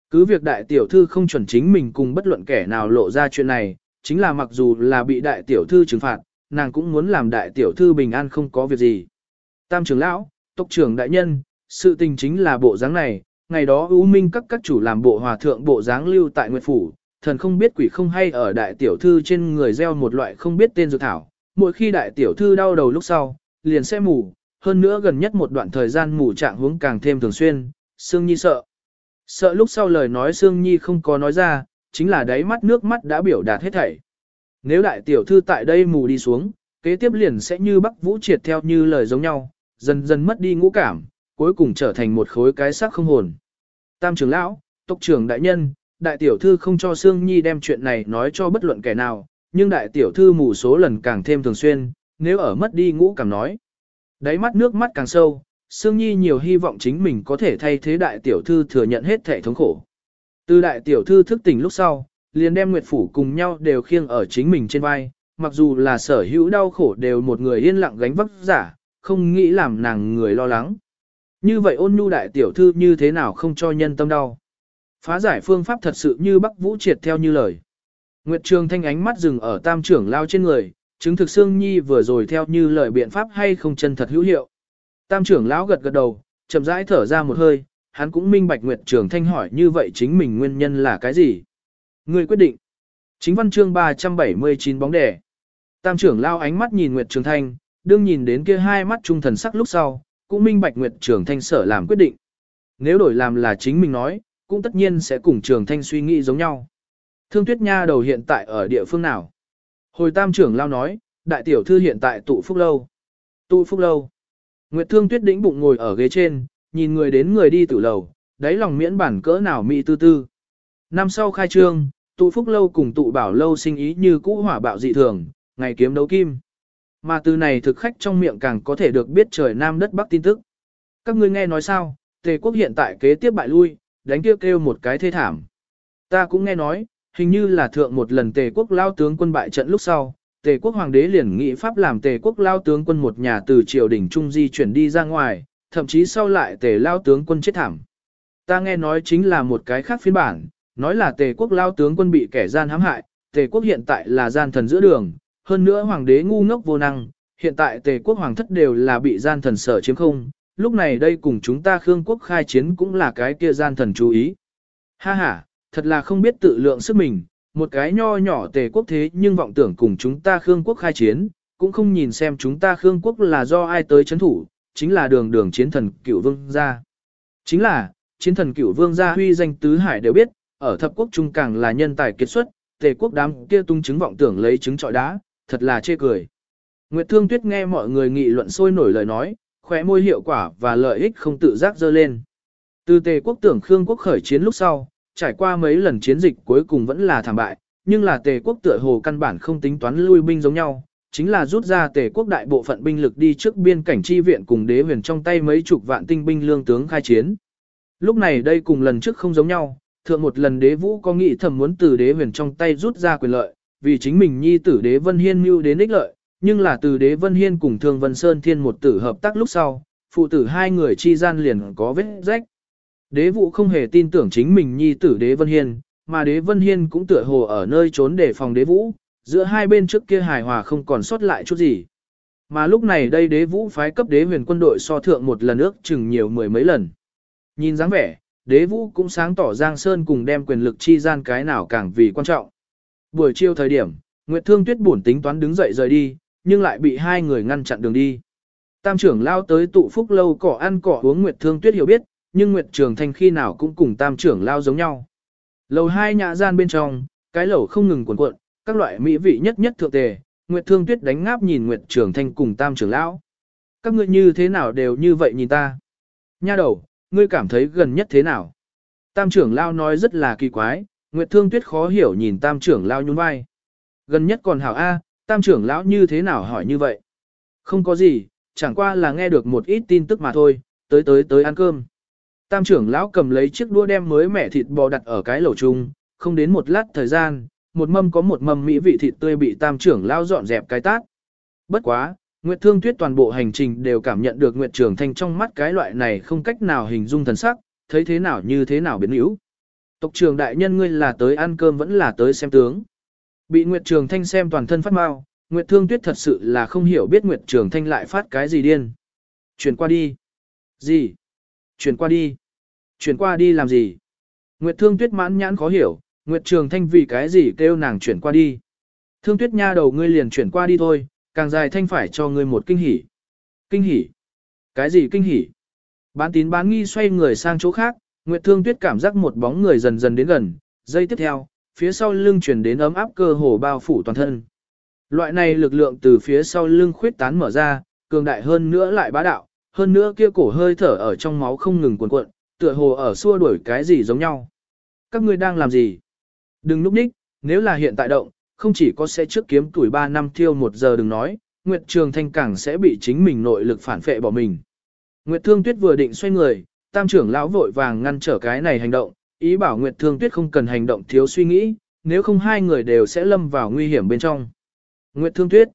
Cứ việc đại tiểu thư không chuẩn chính mình cùng bất luận kẻ nào lộ ra chuyện này, chính là mặc dù là bị đại tiểu thư trừng phạt, nàng cũng muốn làm đại tiểu thư bình an không có việc gì. Tam trưởng lão, tộc trưởng đại nhân, sự tình chính là bộ dáng này, ngày đó ưu minh các các chủ làm bộ hòa thượng bộ dáng lưu tại Nguyệt Phủ, thần không biết quỷ không hay ở đại tiểu thư trên người gieo một loại không biết tên dược thảo. Mỗi khi đại tiểu thư đau đầu lúc sau, liền sẽ mù, hơn nữa gần nhất một đoạn thời gian mù trạng hướng càng thêm thường xuyên, Sương Nhi sợ. Sợ lúc sau lời nói Sương Nhi không có nói ra, chính là đáy mắt nước mắt đã biểu đạt hết thảy. Nếu đại tiểu thư tại đây mù đi xuống, kế tiếp liền sẽ như Bắc Vũ triệt theo như lời giống nhau, dần dần mất đi ngũ cảm, cuối cùng trở thành một khối cái xác không hồn. Tam trưởng lão, tộc trưởng đại nhân, đại tiểu thư không cho Sương Nhi đem chuyện này nói cho bất luận kẻ nào, nhưng đại tiểu thư mù số lần càng thêm thường xuyên, nếu ở mất đi ngũ cảm nói. Đáy mắt nước mắt càng sâu, Sương Nhi nhiều hy vọng chính mình có thể thay thế đại tiểu thư thừa nhận hết thể thống khổ. Từ đại tiểu thư thức tỉnh lúc sau, liền đem Nguyệt Phủ cùng nhau đều khiêng ở chính mình trên vai, mặc dù là sở hữu đau khổ đều một người yên lặng gánh vác giả, không nghĩ làm nàng người lo lắng. Như vậy ôn nhu đại tiểu thư như thế nào không cho nhân tâm đau. Phá giải phương pháp thật sự như Bắc Vũ triệt theo như lời. Nguyệt Trường Thanh ánh mắt dừng ở tam trưởng lao trên người, chứng thực Sương Nhi vừa rồi theo như lời biện pháp hay không chân thật hữu hiệu. Tam trưởng lão gật gật đầu, chậm rãi thở ra một hơi, hắn cũng minh bạch Nguyệt Trường Thanh hỏi như vậy chính mình nguyên nhân là cái gì. Người quyết định. Chính văn chương 379 bóng đẻ. Tam trưởng lao ánh mắt nhìn Nguyệt Trường Thanh, đương nhìn đến kia hai mắt trung thần sắc lúc sau, cũng minh bạch Nguyệt Trường Thanh sở làm quyết định. Nếu đổi làm là chính mình nói, cũng tất nhiên sẽ cùng Trường Thanh suy nghĩ giống nhau. Thương Tuyết Nha đầu hiện tại ở địa phương nào? Hồi Tam trưởng lao nói, đại tiểu thư hiện tại tụ phúc lâu. Tụ phúc lâu. Nguyệt Thương Tuyết đĩnh bụng ngồi ở ghế trên, nhìn người đến người đi tử lầu, đáy lòng miễn bản cỡ nào mỹ tư tư. Năm sau khai trương, tụ phúc lâu cùng tụ bảo lâu sinh ý như cũ hỏa bạo dị thường, ngày kiếm đấu kim. Mà từ này thực khách trong miệng càng có thể được biết trời nam đất bắc tin tức. Các ngươi nghe nói sao, tề quốc hiện tại kế tiếp bại lui, đánh kêu kêu một cái thê thảm. Ta cũng nghe nói, hình như là thượng một lần tề quốc lao tướng quân bại trận lúc sau, tề quốc hoàng đế liền nghị pháp làm tề quốc lao tướng quân một nhà từ triều đình trung di chuyển đi ra ngoài, thậm chí sau lại tề lao tướng quân chết thảm. Ta nghe nói chính là một cái khác phiên bản, nói là tề quốc lao tướng quân bị kẻ gian hãm hại, tề quốc hiện tại là gian thần giữa đường, hơn nữa hoàng đế ngu ngốc vô năng, hiện tại tề quốc hoàng thất đều là bị gian thần sở chiếm không, lúc này đây cùng chúng ta Khương quốc khai chiến cũng là cái kia gian thần chú ý. Ha ha, thật là không biết tự lượng sức mình, một cái nho nhỏ tề quốc thế nhưng vọng tưởng cùng chúng ta Khương quốc khai chiến, cũng không nhìn xem chúng ta Khương quốc là do ai tới chấn thủ, chính là đường đường chiến thần cựu vương gia. Chính là, chiến thần cựu vương gia huy danh tứ hải đều biết, ở thập quốc trung càng là nhân tài kiệt xuất, tề quốc đám kia tung chứng vọng tưởng lấy trứng trọi đá, thật là chê cười. Nguyệt Thương Tuyết nghe mọi người nghị luận sôi nổi lời nói, khóe môi hiệu quả và lợi ích không tự giác dơ lên. Từ tề quốc tưởng Khương quốc khởi chiến lúc sau, trải qua mấy lần chiến dịch cuối cùng vẫn là thảm bại, nhưng là tề quốc tựa hồ căn bản không tính toán lui binh giống nhau, chính là rút ra tề quốc đại bộ phận binh lực đi trước biên cảnh chi viện cùng đế huyền trong tay mấy chục vạn tinh binh lương tướng khai chiến. Lúc này đây cùng lần trước không giống nhau, thượng một lần đế vũ có nghĩ thầm muốn từ đế huyền trong tay rút ra quyền lợi, vì chính mình nhi tử đế vân hiên mưu đến ích lợi, nhưng là từ đế vân hiên cùng thương vân sơn thiên một tử hợp tác lúc sau, phụ tử hai người chi gian liền có vết rách. Đế vũ không hề tin tưởng chính mình nhi tử đế vân hiên, mà đế vân hiên cũng tựa hồ ở nơi trốn để phòng đế vũ, giữa hai bên trước kia hài hòa không còn sót lại chút gì. Mà lúc này đây đế vũ phái cấp đế huyền quân đội so thượng một lần ước chừng nhiều mười mấy lần. Nhìn dáng vẻ, đế vũ cũng sáng tỏ Giang Sơn cùng đem quyền lực chi gian cái nào càng vì quan trọng. Buổi chiều thời điểm, Nguyệt Thương Tuyết buồn tính toán đứng dậy rời đi, nhưng lại bị hai người ngăn chặn đường đi. Tam trưởng lao tới tụ phúc lâu cỏ ăn cỏ uống Nguyệt Thương Tuyết hiểu biết, nhưng Nguyệt Trường Thanh khi nào cũng cùng tam trưởng lao giống nhau. Lầu hai nhã gian bên trong, cái lẩu không ngừng cuộn cuộn, các loại mỹ vị nhất nhất thượng tề, Nguyệt Thương Tuyết đánh ngáp nhìn Nguyệt Trường Thanh cùng tam trưởng lão. Các ngươi như thế nào đều như vậy nhìn ta? Nha đầu, ngươi cảm thấy gần nhất thế nào? Tam trưởng lao nói rất là kỳ quái, Nguyệt Thương Tuyết khó hiểu nhìn tam trưởng lao nhún vai. Gần nhất còn hảo A, tam trưởng lão như thế nào hỏi như vậy? Không có gì, chẳng qua là nghe được một ít tin tức mà thôi, tới tới tới ăn cơm. Tam trưởng lão cầm lấy chiếc đũa đem mới mẻ thịt bò đặt ở cái lẩu chung, không đến một lát thời gian, một mâm có một mâm mỹ vị thịt tươi bị tam trưởng lão dọn dẹp cái tát. Bất quá, Nguyệt Thương Tuyết toàn bộ hành trình đều cảm nhận được Nguyệt Trường Thanh trong mắt cái loại này không cách nào hình dung thần sắc, thấy thế nào như thế nào biến yếu. Tộc trưởng đại nhân ngươi là tới ăn cơm vẫn là tới xem tướng. Bị Nguyệt Trường Thanh xem toàn thân phát mau, Nguyệt Thương Tuyết thật sự là không hiểu biết Nguyệt Trường Thanh lại phát cái gì điên. Chuyển qua đi. Gì? Chuyển qua đi. Chuyển qua đi làm gì? Nguyệt Thương Tuyết mãn nhãn khó hiểu, Nguyệt Trường Thanh vì cái gì kêu nàng chuyển qua đi. Thương Tuyết nha đầu ngươi liền chuyển qua đi thôi, càng dài thanh phải cho ngươi một kinh hỉ. Kinh hỉ? Cái gì kinh hỉ? Bán tín bán nghi xoay người sang chỗ khác, Nguyệt Thương Tuyết cảm giác một bóng người dần dần đến gần, giây tiếp theo, phía sau lưng chuyển đến ấm áp cơ hồ bao phủ toàn thân. Loại này lực lượng từ phía sau lưng khuyết tán mở ra, cường đại hơn nữa lại bá đạo, hơn nữa kia cổ hơi thở ở trong máu không ngừng cuộn cuộn, tựa hồ ở xua đuổi cái gì giống nhau. Các ngươi đang làm gì? Đừng núp ních, nếu là hiện tại động, không chỉ có sẽ trước kiếm tuổi 3 năm thiêu 1 giờ đừng nói, Nguyệt Trường Thanh càng sẽ bị chính mình nội lực phản phệ bỏ mình. Nguyệt Thương Tuyết vừa định xoay người, tam trưởng lão vội vàng ngăn trở cái này hành động, ý bảo Nguyệt Thương Tuyết không cần hành động thiếu suy nghĩ, nếu không hai người đều sẽ lâm vào nguy hiểm bên trong. Nguyệt Thương Tuyết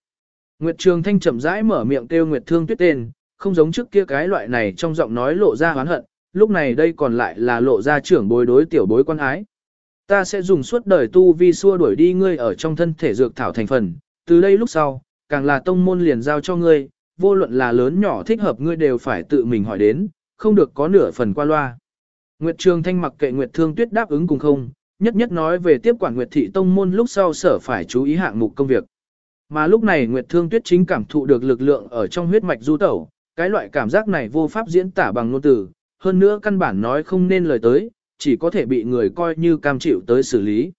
Nguyệt Trường Thanh chậm rãi mở miệng kêu Nguyệt Thương Tuyết tên, không giống trước kia cái loại này trong giọng nói lộ ra oán hận, lúc này đây còn lại là lộ ra trưởng bối đối tiểu bối quan ái. Ta sẽ dùng suốt đời tu vi xua đuổi đi ngươi ở trong thân thể dược thảo thành phần, từ đây lúc sau, càng là tông môn liền giao cho ngươi, vô luận là lớn nhỏ thích hợp ngươi đều phải tự mình hỏi đến, không được có nửa phần qua loa. Nguyệt Trường Thanh mặc kệ Nguyệt Thương Tuyết đáp ứng cùng không, nhất nhất nói về tiếp quản Nguyệt Thị Tông môn lúc sau sở phải chú ý hạng mục công việc. Mà lúc này Nguyệt Thương Tuyết chính cảm thụ được lực lượng ở trong huyết mạch du tẩu, cái loại cảm giác này vô pháp diễn tả bằng ngôn từ, hơn nữa căn bản nói không nên lời tới, chỉ có thể bị người coi như cam chịu tới xử lý.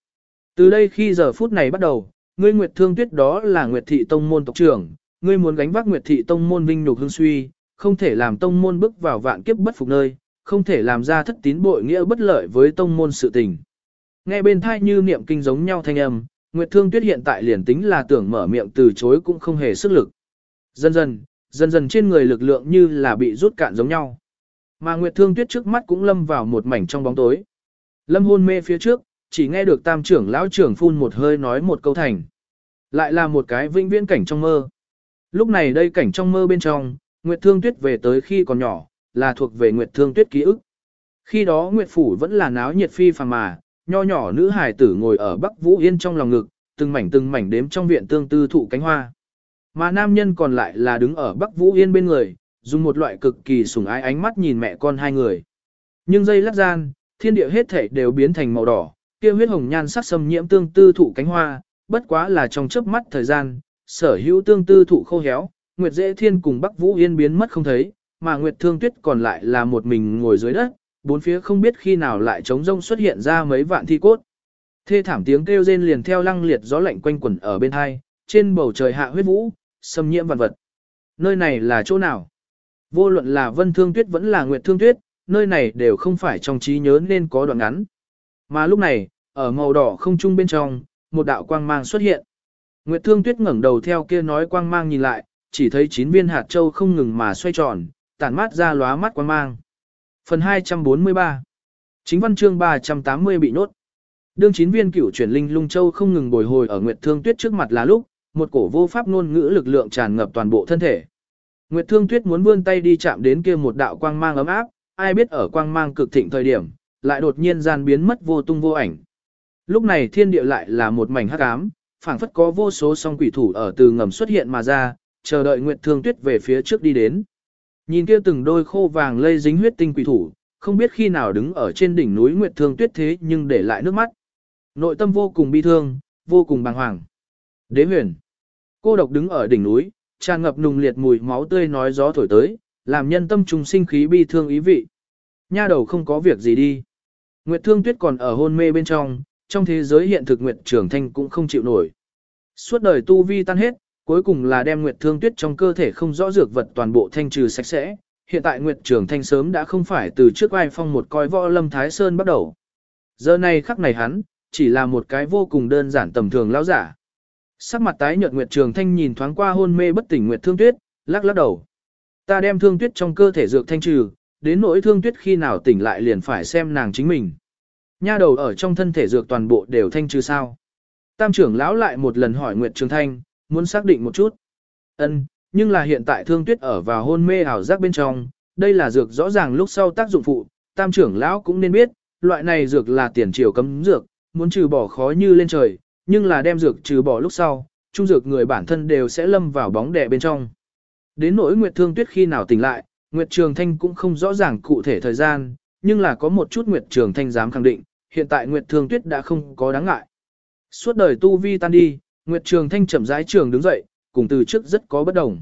Từ đây khi giờ phút này bắt đầu, ngươi Nguyệt Thương Tuyết đó là Nguyệt Thị Tông môn tộc trưởng, ngươi muốn gánh vác Nguyệt Thị Tông môn vinh nhục hương suy, không thể làm tông môn bước vào vạn kiếp bất phục nơi, không thể làm ra thất tín bội nghĩa bất lợi với tông môn sự tình. Nghe bên thai như niệm kinh giống nhau thanh âm, Nguyệt Thương Tuyết hiện tại liền tính là tưởng mở miệng từ chối cũng không hề sức lực. Dần dần, dần dần trên người lực lượng như là bị rút cạn giống nhau. Mà Nguyệt Thương Tuyết trước mắt cũng lâm vào một mảnh trong bóng tối. Lâm hôn mê phía trước, chỉ nghe được tam trưởng lão trưởng phun một hơi nói một câu thành. Lại là một cái vinh viễn cảnh trong mơ. Lúc này đây cảnh trong mơ bên trong, Nguyệt Thương Tuyết về tới khi còn nhỏ, là thuộc về Nguyệt Thương Tuyết ký ức. Khi đó Nguyệt Phủ vẫn là náo nhiệt phi phàm mà, nho nhỏ nữ hài tử ngồi ở Bắc Vũ Yên trong lòng ngực, từng mảnh từng mảnh đếm trong viện tương tư thụ cánh hoa. Mà nam nhân còn lại là đứng ở Bắc Vũ Yên bên người, dùng một loại cực kỳ sủng ái ánh mắt nhìn mẹ con hai người. Nhưng giây lát gian, thiên địa hết thể đều biến thành màu đỏ, kia huyết hồng nhan sắc xâm nhiễm tương tư thụ cánh hoa, bất quá là trong chớp mắt thời gian, sở hữu tương tư thụ khô héo, Nguyệt Dễ Thiên cùng Bắc Vũ Yên biến mất không thấy, mà Nguyệt Thương Tuyết còn lại là một mình ngồi dưới đất, bốn phía không biết khi nào lại trống rông xuất hiện ra mấy vạn thi cốt. Thê thảm tiếng kêu rên liền theo lăng liệt gió lạnh quanh quẩn ở bên hai, trên bầu trời hạ huyết vũ, xâm nhiễm vạn vật. Nơi này là chỗ nào? Vô luận là Vân Thương Tuyết vẫn là Nguyệt Thương Tuyết, nơi này đều không phải trong trí nhớ nên có đoạn ngắn. Mà lúc này, ở màu đỏ không trung bên trong, một đạo quang mang xuất hiện. Nguyệt Thương Tuyết ngẩng đầu theo kia nói quang mang nhìn lại, chỉ thấy chín viên hạt châu không ngừng mà xoay tròn, tản mát ra lóa mắt quang mang. Phần 243 Chính văn chương 380 bị nốt. Đương chín viên cửu chuyển linh lung châu không ngừng bồi hồi ở Nguyệt Thương Tuyết trước mặt là lúc, một cổ vô pháp ngôn ngữ lực lượng tràn ngập toàn bộ thân thể. Nguyệt Thương Tuyết muốn vươn tay đi chạm đến kia một đạo quang mang ấm áp, ai biết ở quang mang cực thịnh thời điểm, lại đột nhiên gian biến mất vô tung vô ảnh. Lúc này thiên địa lại là một mảnh hắc ám, phảng phất có vô số song quỷ thủ ở từ ngầm xuất hiện mà ra, chờ đợi Nguyệt Thương Tuyết về phía trước đi đến. Nhìn kia từng đôi khô vàng lây dính huyết tinh quỷ thủ, không biết khi nào đứng ở trên đỉnh núi Nguyệt Thương Tuyết thế nhưng để lại nước mắt. Nội tâm vô cùng bi thương, vô cùng bàng hoàng. Đế huyền. Cô độc đứng ở đỉnh núi, tràn ngập nùng liệt mùi máu tươi nói gió thổi tới, làm nhân tâm trùng sinh khí bi thương ý vị. Nha đầu không có việc gì đi. Nguyệt Thương Tuyết còn ở hôn mê bên trong, trong thế giới hiện thực Nguyệt Trường Thanh cũng không chịu nổi. Suốt đời tu vi tan hết, cuối cùng là đem Nguyệt Thương Tuyết trong cơ thể không rõ dược vật toàn bộ thanh trừ sạch sẽ. Hiện tại Nguyệt Trường Thanh sớm đã không phải từ trước ai phong một coi võ lâm Thái Sơn bắt đầu. Giờ này khắc này hắn, chỉ là một cái vô cùng đơn giản tầm thường lão giả. Sắc mặt tái nhợt Nguyệt Trường Thanh nhìn thoáng qua hôn mê bất tỉnh Nguyệt Thương Tuyết, lắc lắc đầu. Ta đem Thương Tuyết trong cơ thể dược thanh trừ, đến nỗi Thương Tuyết khi nào tỉnh lại liền phải xem nàng chính mình. Nha đầu ở trong thân thể dược toàn bộ đều thanh trừ sao? Tam trưởng lão lại một lần hỏi Nguyệt Trường Thanh, muốn xác định một chút. Ân, nhưng là hiện tại Thương Tuyết ở vào hôn mê ảo giác bên trong, đây là dược rõ ràng lúc sau tác dụng phụ, Tam trưởng lão cũng nên biết, loại này dược là tiền triều cấm dược, muốn trừ bỏ khó như lên trời, nhưng là đem dược trừ bỏ lúc sau, trung dược người bản thân đều sẽ lâm vào bóng đè bên trong. Đến nỗi Nguyệt Thương Tuyết khi nào tỉnh lại, Nguyệt Trường Thanh cũng không rõ ràng cụ thể thời gian, nhưng là có một chút Nguyệt Trường Thanh dám khẳng định, hiện tại Nguyệt Thương Tuyết đã không có đáng ngại. Suốt đời tu vi tan đi, Nguyệt Trường Thanh chậm rãi trường đứng dậy, cùng từ trước rất có bất đồng.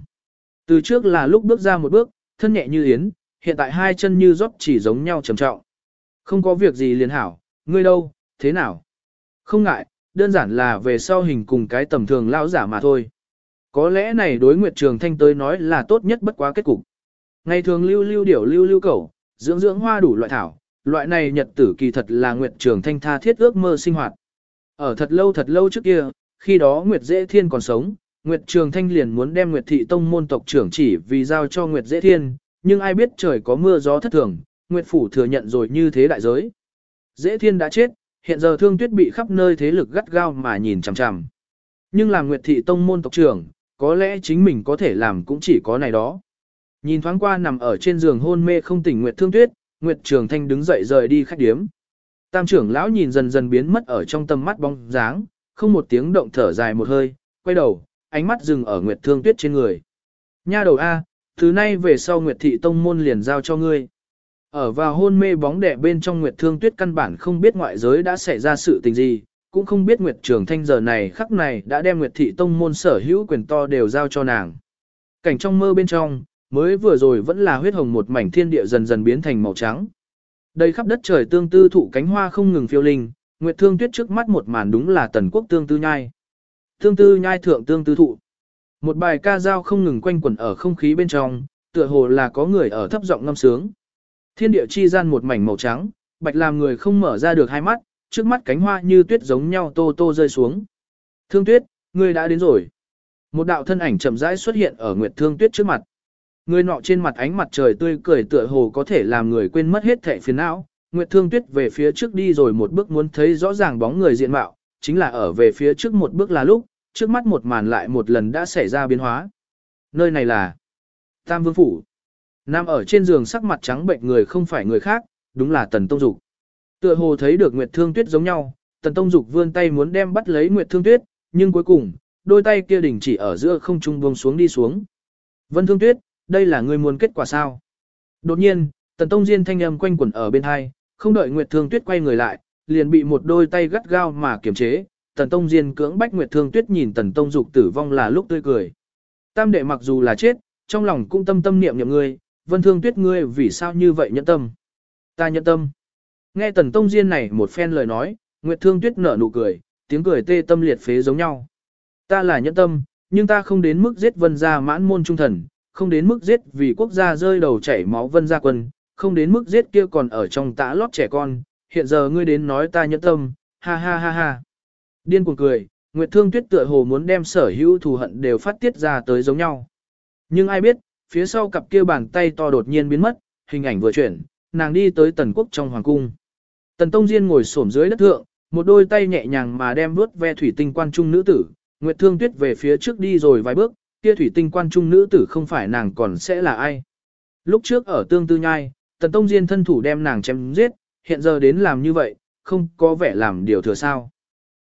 Từ trước là lúc bước ra một bước, thân nhẹ như yến, hiện tại hai chân như rót chỉ giống nhau trầm trọng. Không có việc gì liền hảo, ngươi đâu, thế nào? Không ngại, đơn giản là về sau hình cùng cái tầm thường lão giả mà thôi. Có lẽ này đối Nguyệt Trường Thanh tới nói là tốt nhất bất quá kết cục. Ngày thường lưu lưu điểu lưu lưu cẩu, dưỡng dưỡng hoa đủ loại thảo, loại này nhật tử kỳ thật là Nguyệt Trường Thanh tha thiết ước mơ sinh hoạt. Ở thật lâu thật lâu trước kia, khi đó Nguyệt Dễ Thiên còn sống, Nguyệt Trường Thanh liền muốn đem Nguyệt Thị Tông môn tộc trưởng chỉ vì giao cho Nguyệt Dễ Thiên, nhưng ai biết trời có mưa gió thất thường, Nguyệt Phủ thừa nhận rồi như thế đại giới. Dễ Thiên đã chết, hiện giờ thương tuyết bị khắp nơi thế lực gắt gao mà nhìn chằm chằm. Nhưng làm Nguyệt Thị Tông môn tộc trưởng, có lẽ chính mình có thể làm cũng chỉ có này đó. Nhìn thoáng qua nằm ở trên giường hôn mê không tỉnh Nguyệt Thương Tuyết, Nguyệt Trường Thanh đứng dậy rời đi khách điếm. Tam trưởng lão nhìn dần dần biến mất ở trong tầm mắt bóng dáng, không một tiếng động thở dài một hơi, quay đầu, ánh mắt dừng ở Nguyệt Thương Tuyết trên người. Nha đầu A, từ nay về sau Nguyệt Thị Tông môn liền giao cho ngươi. Ở vào hôn mê bóng đẻ bên trong Nguyệt Thương Tuyết căn bản không biết ngoại giới đã xảy ra sự tình gì, cũng không biết Nguyệt Trường Thanh giờ này khắc này đã đem Nguyệt Thị Tông môn sở hữu quyền to đều giao cho nàng. Cảnh trong mơ bên trong, mới vừa rồi vẫn là huyết hồng một mảnh thiên địa dần dần biến thành màu trắng. Đây khắp đất trời tương tư thụ cánh hoa không ngừng phiêu linh, Nguyệt Thương Tuyết trước mắt một màn đúng là tần quốc tương tư nhai. Tương tư nhai thượng tương tư thụ. Một bài ca dao không ngừng quanh quẩn ở không khí bên trong, tựa hồ là có người ở thấp giọng ngâm sướng. Thiên địa chi gian một mảnh màu trắng, bạch làm người không mở ra được hai mắt, trước mắt cánh hoa như tuyết giống nhau tô tô rơi xuống. Thương Tuyết, ngươi đã đến rồi. Một đạo thân ảnh chậm rãi xuất hiện ở Nguyệt Thương Tuyết trước mặt. Người nọ trên mặt ánh mặt trời tươi cười tựa hồ có thể làm người quên mất hết thệ phiền não. Nguyệt Thương Tuyết về phía trước đi rồi một bước muốn thấy rõ ràng bóng người diện mạo, chính là ở về phía trước một bước là lúc, trước mắt một màn lại một lần đã xảy ra biến hóa. Nơi này là Tam Vương Phủ. Nam ở trên giường sắc mặt trắng bệnh người không phải người khác, đúng là Tần Tông Dục. Tựa hồ thấy được Nguyệt Thương Tuyết giống nhau, Tần Tông Dục vươn tay muốn đem bắt lấy Nguyệt Thương Tuyết, nhưng cuối cùng, đôi tay kia đình chỉ ở giữa không trung buông xuống đi xuống. Vân Thương Tuyết, đây là ngươi muốn kết quả sao? Đột nhiên, Tần Tông Diên thanh âm quanh quẩn ở bên hai, không đợi Nguyệt Thương Tuyết quay người lại, liền bị một đôi tay gắt gao mà kiềm chế. Tần Tông Diên cưỡng bách Nguyệt Thương Tuyết nhìn Tần Tông Dục tử vong là lúc tươi cười. Tam đệ mặc dù là chết, trong lòng cũng tâm tâm niệm niệm ngươi, Vân Thương Tuyết ngươi vì sao như vậy nhẫn tâm? Ta nhẫn tâm. Nghe Tần Tông Diên này một phen lời nói, Nguyệt Thương Tuyết nở nụ cười, tiếng cười tê tâm liệt phế giống nhau. Ta là nhẫn tâm, nhưng ta không đến mức giết Vân gia mãn môn trung thần, không đến mức giết vì quốc gia rơi đầu chảy máu Vân gia quân, không đến mức giết kia còn ở trong tã lót trẻ con, hiện giờ ngươi đến nói ta nhẫn tâm, ha ha ha ha. Điên cuồng cười, Nguyệt Thương Tuyết tựa hồ muốn đem sở hữu thù hận đều phát tiết ra tới giống nhau. Nhưng ai biết, phía sau cặp kia bàn tay to đột nhiên biến mất, hình ảnh vừa chuyển, nàng đi tới tần quốc trong hoàng cung. Tần Tông Diên ngồi xổm dưới đất thượng, một đôi tay nhẹ nhàng mà đem vuốt ve thủy tinh quan trung nữ tử, Nguyệt Thương Tuyết về phía trước đi rồi vài bước, kia thủy tinh quan trung nữ tử không phải nàng còn sẽ là ai. Lúc trước ở tương tư nhai, Tần Tông Diên thân thủ đem nàng chém giết, hiện giờ đến làm như vậy, không có vẻ làm điều thừa sao.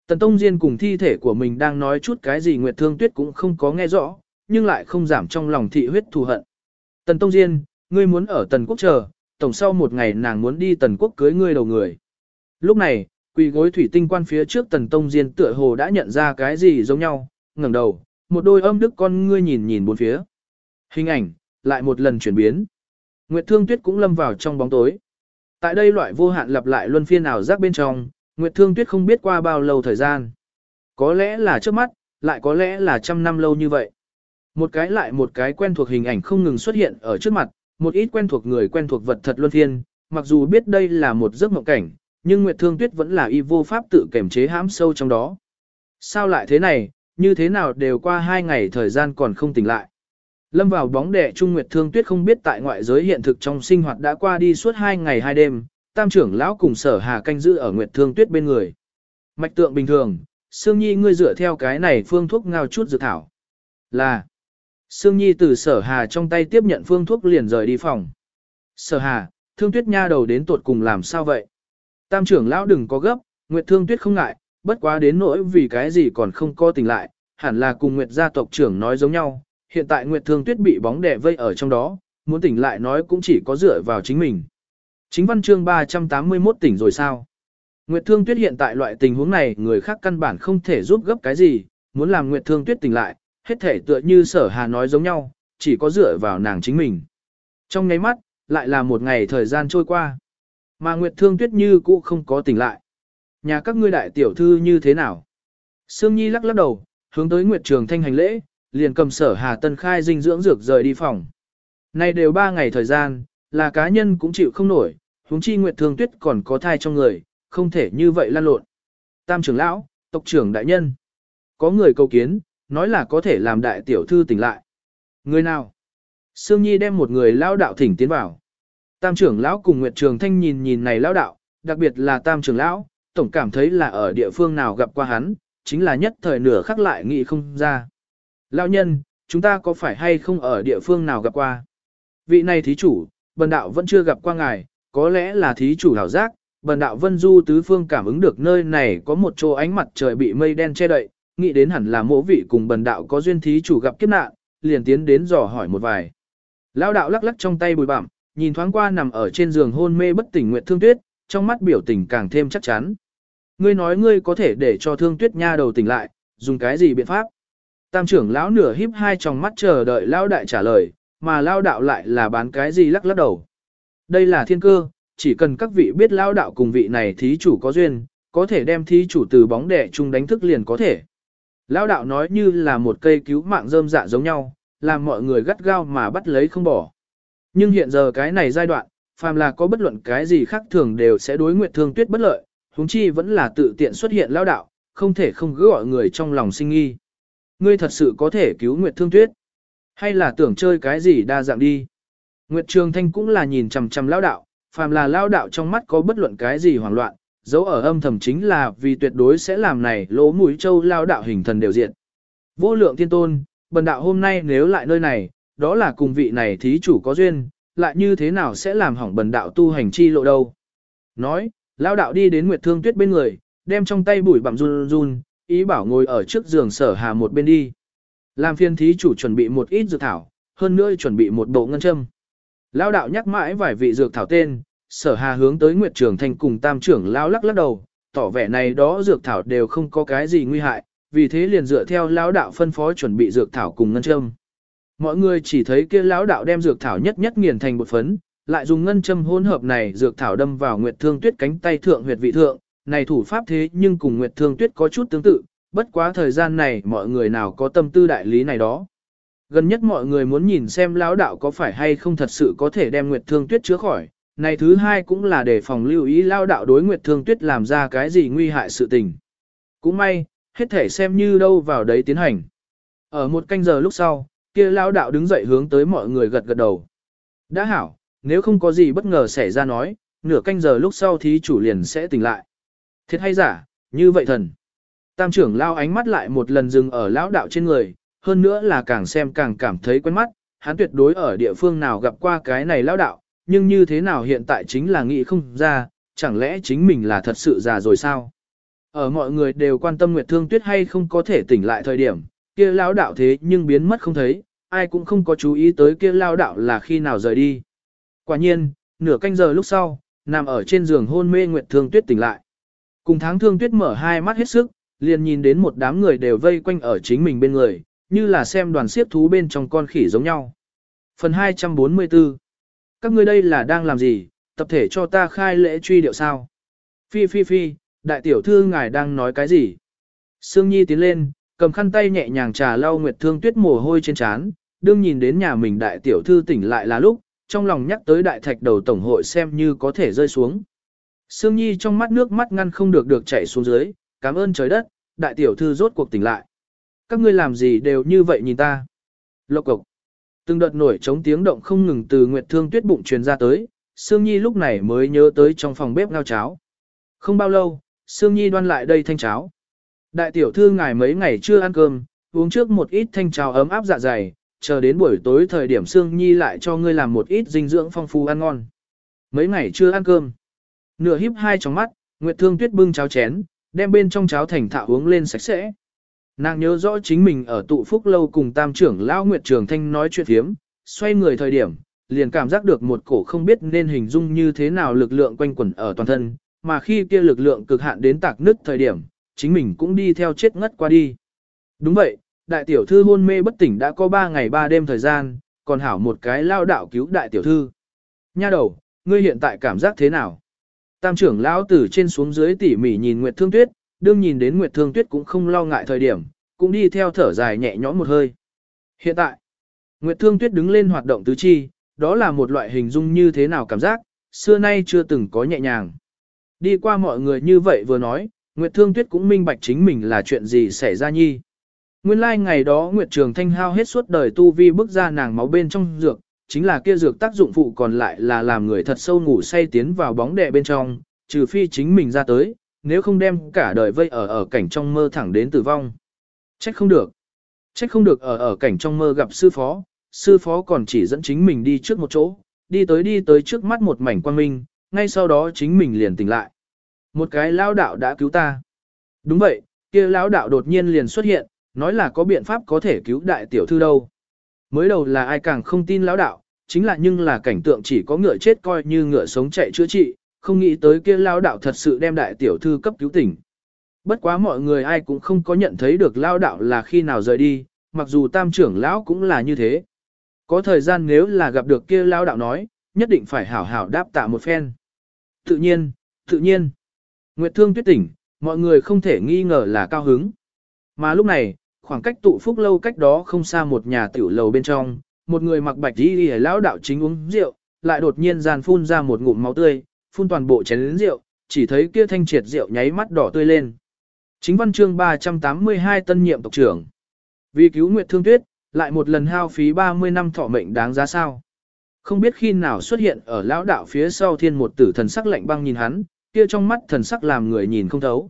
Tần Tông Diên cùng thi thể của mình đang nói chút cái gì Nguyệt Thương Tuyết cũng không có nghe rõ, nhưng lại không giảm trong lòng thị huyết thù hận. Tần Tông Diên, ngươi muốn ở Tần Quốc chờ, tổng sau một ngày nàng muốn đi Tần Quốc cưới ngươi đầu người. Lúc này, quỳ gối thủy tinh quan phía trước Tần Tông Diên tựa hồ đã nhận ra cái gì giống nhau, ngẩng đầu, một đôi âm đức con ngươi nhìn nhìn bốn phía. Hình ảnh, lại một lần chuyển biến. Nguyệt Thương Tuyết cũng lâm vào trong bóng tối. Tại đây loại vô hạn lặp lại luân phiên ảo giác bên trong, Nguyệt Thương Tuyết không biết qua bao lâu thời gian. Có lẽ là trước mắt, lại có lẽ là trăm năm lâu như vậy. Một cái lại một cái quen thuộc hình ảnh không ngừng xuất hiện ở trước mặt, một ít quen thuộc người quen thuộc vật thật luân phiên, mặc dù biết đây là một giấc mộng cảnh, nhưng Nguyệt Thương Tuyết vẫn là y vô pháp tự kiểm chế hãm sâu trong đó. Sao lại thế này, như thế nào đều qua hai ngày thời gian còn không tỉnh lại. Lâm vào bóng đẻ Trung Nguyệt Thương Tuyết không biết tại ngoại giới hiện thực trong sinh hoạt đã qua đi suốt hai ngày hai đêm, tam trưởng lão cùng sở hà canh giữ ở Nguyệt Thương Tuyết bên người. Mạch tượng bình thường, Sương Nhi ngươi dựa theo cái này phương thuốc ngao chút dược thảo. Là, Sương Nhi từ sở hà trong tay tiếp nhận phương thuốc liền rời đi phòng. Sở hà, Thương Tuyết nha đầu đến tuột cùng làm sao vậy? Tam trưởng lão đừng có gấp, Nguyệt Thương Tuyết không ngại, bất quá đến nỗi vì cái gì còn không co tỉnh lại, hẳn là cùng Nguyệt gia tộc trưởng nói giống nhau, hiện tại Nguyệt Thương Tuyết bị bóng đè vây ở trong đó, muốn tỉnh lại nói cũng chỉ có dựa vào chính mình. Chính văn chương 381 tỉnh rồi sao? Nguyệt Thương Tuyết hiện tại loại tình huống này người khác căn bản không thể giúp gấp cái gì, muốn làm Nguyệt Thương Tuyết tỉnh lại, hết thể tựa như sở hà nói giống nhau, chỉ có dựa vào nàng chính mình. Trong nháy mắt, lại là một ngày thời gian trôi qua. Mà Nguyệt Thương Tuyết như cũ không có tỉnh lại. Nhà các ngươi đại tiểu thư như thế nào? Sương Nhi lắc lắc đầu, hướng tới Nguyệt Trường Thanh hành lễ, liền cầm sở Hà Tân khai dinh dưỡng dược rời đi phòng. Nay đều ba ngày thời gian, là cá nhân cũng chịu không nổi, huống chi Nguyệt Thương Tuyết còn có thai trong người, không thể như vậy lan lộn. Tam trưởng lão, tộc trưởng đại nhân. Có người cầu kiến, nói là có thể làm đại tiểu thư tỉnh lại. Người nào? Sương Nhi đem một người lão đạo thỉnh tiến vào. Tam trưởng lão cùng Nguyệt Trường Thanh nhìn nhìn này lão đạo, đặc biệt là tam trưởng lão, tổng cảm thấy là ở địa phương nào gặp qua hắn, chính là nhất thời nửa khắc lại nghĩ không ra. Lão nhân, chúng ta có phải hay không ở địa phương nào gặp qua? Vị này thí chủ, bần đạo vẫn chưa gặp qua ngài, có lẽ là thí chủ hảo giác, bần đạo vân du tứ phương cảm ứng được nơi này có một chỗ ánh mặt trời bị mây đen che đậy, nghĩ đến hẳn là mỗ vị cùng bần đạo có duyên thí chủ gặp kiếp nạn, liền tiến đến dò hỏi một vài. Lão đạo lắc lắc trong tay bùi bặm, nhìn thoáng qua nằm ở trên giường hôn mê bất tỉnh Nguyệt Thương Tuyết, trong mắt biểu tình càng thêm chắc chắn. Ngươi nói ngươi có thể để cho Thương Tuyết nha đầu tỉnh lại, dùng cái gì biện pháp? Tam trưởng lão nửa híp hai trong mắt chờ đợi lão đại trả lời, mà lão đạo lại là bán cái gì lắc lắc đầu. Đây là thiên cơ, chỉ cần các vị biết lão đạo cùng vị này thí chủ có duyên, có thể đem thí chủ từ bóng đẻ chung đánh thức liền có thể. Lão đạo nói như là một cây cứu mạng rơm dạ giống nhau, làm mọi người gắt gao mà bắt lấy không bỏ. Nhưng hiện giờ cái này giai đoạn, phàm là có bất luận cái gì khác thường đều sẽ đối nguyệt thương tuyết bất lợi, huống chi vẫn là tự tiện xuất hiện lão đạo, không thể không cứ gọi người trong lòng sinh nghi. Ngươi thật sự có thể cứu nguyệt thương tuyết, hay là tưởng chơi cái gì đa dạng đi. Nguyệt Trường Thanh cũng là nhìn chằm chằm lão đạo, phàm là lão đạo trong mắt có bất luận cái gì hoảng loạn, dấu ở âm thầm chính là vì tuyệt đối sẽ làm này lỗ mũi châu lao đạo hình thần đều diện. Vô lượng thiên tôn, bần đạo hôm nay nếu lại nơi này, đó là cùng vị này thí chủ có duyên, lại như thế nào sẽ làm hỏng bần đạo tu hành chi lộ đâu. Nói, lao đạo đi đến Nguyệt Thương Tuyết bên người, đem trong tay bụi bặm run run, ý bảo ngồi ở trước giường sở hà một bên đi. Làm phiên thí chủ chuẩn bị một ít dược thảo, hơn nữa chuẩn bị một bộ ngân châm. lao đạo nhắc mãi vài vị dược thảo tên, sở hà hướng tới Nguyệt Trường Thành cùng tam trưởng lão lắc lắc đầu, tỏ vẻ này đó dược thảo đều không có cái gì nguy hại, vì thế liền dựa theo lão đạo phân phó chuẩn bị dược thảo cùng ngân châm. Mọi người chỉ thấy kia lão đạo đem dược thảo nhất nhất nghiền thành bột phấn, lại dùng ngân châm hỗn hợp này dược thảo đâm vào Nguyệt Thương Tuyết cánh tay thượng huyệt vị thượng, này thủ pháp thế nhưng cùng Nguyệt Thương Tuyết có chút tương tự, bất quá thời gian này mọi người nào có tâm tư đại lý này đó. Gần nhất mọi người muốn nhìn xem lão đạo có phải hay không thật sự có thể đem Nguyệt Thương Tuyết chữa khỏi, này thứ hai cũng là để phòng lưu ý lão đạo đối Nguyệt Thương Tuyết làm ra cái gì nguy hại sự tình. Cũng may, hết thể xem như đâu vào đấy tiến hành. Ở một canh giờ lúc sau, kia lão đạo đứng dậy hướng tới mọi người gật gật đầu. Đã hảo, nếu không có gì bất ngờ xảy ra nói, nửa canh giờ lúc sau thí chủ liền sẽ tỉnh lại. Thiệt hay giả, như vậy thần. Tam trưởng lao ánh mắt lại một lần dừng ở lão đạo trên người, hơn nữa là càng xem càng cảm thấy quen mắt, hắn tuyệt đối ở địa phương nào gặp qua cái này lão đạo, nhưng như thế nào hiện tại chính là nghĩ không ra, chẳng lẽ chính mình là thật sự già rồi sao? Ở mọi người đều quan tâm Nguyệt Thương Tuyết hay không có thể tỉnh lại thời điểm, kia lão đạo thế nhưng biến mất không thấy, ai cũng không có chú ý tới kia lão đạo là khi nào rời đi. Quả nhiên, nửa canh giờ lúc sau, nằm ở trên giường hôn mê Nguyệt Thương Tuyết tỉnh lại. Cùng tháng Thương Tuyết mở hai mắt hết sức, liền nhìn đến một đám người đều vây quanh ở chính mình bên người, như là xem đoàn siết thú bên trong con khỉ giống nhau. Phần 244 các ngươi đây là đang làm gì, tập thể cho ta khai lễ truy điệu sao? Phi phi phi, đại tiểu thư ngài đang nói cái gì? Sương Nhi tiến lên, cầm khăn tay nhẹ nhàng trà lau Nguyệt Thương Tuyết mồ hôi trên trán, đương nhìn đến nhà mình đại tiểu thư tỉnh lại là lúc, trong lòng nhắc tới đại thạch đầu tổng hội xem như có thể rơi xuống. Sương Nhi trong mắt nước mắt ngăn không được được chảy xuống dưới, cảm ơn trời đất, đại tiểu thư rốt cuộc tỉnh lại. Các ngươi làm gì đều như vậy nhìn ta. Lộc cục. Từng đợt nổi chống tiếng động không ngừng từ Nguyệt Thương Tuyết bụng truyền ra tới, Sương Nhi lúc này mới nhớ tới trong phòng bếp ngao cháo. Không bao lâu, Sương Nhi đoan lại đây thanh cháo. Đại tiểu thư ngài mấy ngày chưa ăn cơm, uống trước một ít thanh cháo ấm áp dạ dày, chờ đến buổi tối thời điểm Sương Nhi lại cho ngươi làm một ít dinh dưỡng phong phú ăn ngon. Mấy ngày chưa ăn cơm. Nửa híp hai trong mắt, Nguyệt Thương Tuyết bưng cháo chén, đem bên trong cháo thành thạo uống lên sạch sẽ. Nàng nhớ rõ chính mình ở tụ phúc lâu cùng tam trưởng lão Nguyệt Trường Thanh nói chuyện thiếm, xoay người thời điểm, liền cảm giác được một cổ không biết nên hình dung như thế nào lực lượng quanh quẩn ở toàn thân, mà khi kia lực lượng cực hạn đến tạc nứt thời điểm, chính mình cũng đi theo chết ngất qua đi. Đúng vậy, đại tiểu thư hôn mê bất tỉnh đã có 3 ngày 3 đêm thời gian, còn hảo một cái lao đạo cứu đại tiểu thư. Nha đầu, ngươi hiện tại cảm giác thế nào? Tam trưởng lão từ trên xuống dưới tỉ mỉ nhìn Nguyệt Thương Tuyết, đương nhìn đến Nguyệt Thương Tuyết cũng không lo ngại thời điểm, cũng đi theo thở dài nhẹ nhõm một hơi. Hiện tại, Nguyệt Thương Tuyết đứng lên hoạt động tứ chi, đó là một loại hình dung như thế nào cảm giác, xưa nay chưa từng có nhẹ nhàng. Đi qua mọi người như vậy vừa nói, Nguyệt Thương Tuyết cũng minh bạch chính mình là chuyện gì xảy ra nhi. Nguyên lai like ngày đó Nguyệt Trường Thanh hao hết suốt đời tu vi bước ra nàng máu bên trong dược, chính là kia dược tác dụng phụ còn lại là làm người thật sâu ngủ say tiến vào bóng đè bên trong, trừ phi chính mình ra tới, nếu không đem cả đời vây ở ở cảnh trong mơ thẳng đến tử vong. Trách không được. Trách không được ở ở cảnh trong mơ gặp sư phó, sư phó còn chỉ dẫn chính mình đi trước một chỗ, đi tới đi tới trước mắt một mảnh quang minh, ngay sau đó chính mình liền tỉnh lại. Một cái lão đạo đã cứu ta. Đúng vậy, kia lão đạo đột nhiên liền xuất hiện, nói là có biện pháp có thể cứu đại tiểu thư đâu. Mới đầu là ai càng không tin lão đạo, chính là nhưng là cảnh tượng chỉ có ngựa chết coi như ngựa sống chạy chữa trị, không nghĩ tới kia lão đạo thật sự đem đại tiểu thư cấp cứu tỉnh. Bất quá mọi người ai cũng không có nhận thấy được lão đạo là khi nào rời đi, mặc dù tam trưởng lão cũng là như thế. Có thời gian nếu là gặp được kia lão đạo nói, nhất định phải hảo hảo đáp tạ một phen. Tự nhiên, tự nhiên. Nguyệt Thương tuyết tỉnh, mọi người không thể nghi ngờ là cao hứng. Mà lúc này, khoảng cách tụ phúc lâu cách đó không xa một nhà tiểu lầu bên trong, một người mặc bạch y lão đạo chính uống rượu, lại đột nhiên giàn phun ra một ngụm máu tươi, phun toàn bộ chén rượu, chỉ thấy kia thanh triệt rượu nháy mắt đỏ tươi lên. Chính văn chương 382 tân nhiệm tộc trưởng. Vì cứu Nguyệt Thương Tuyết, lại một lần hao phí 30 năm thọ mệnh đáng giá sao. Không biết khi nào xuất hiện ở lão đạo phía sau thiên một tử thần sắc lạnh băng nhìn hắn, kia trong mắt thần sắc làm người nhìn không thấu.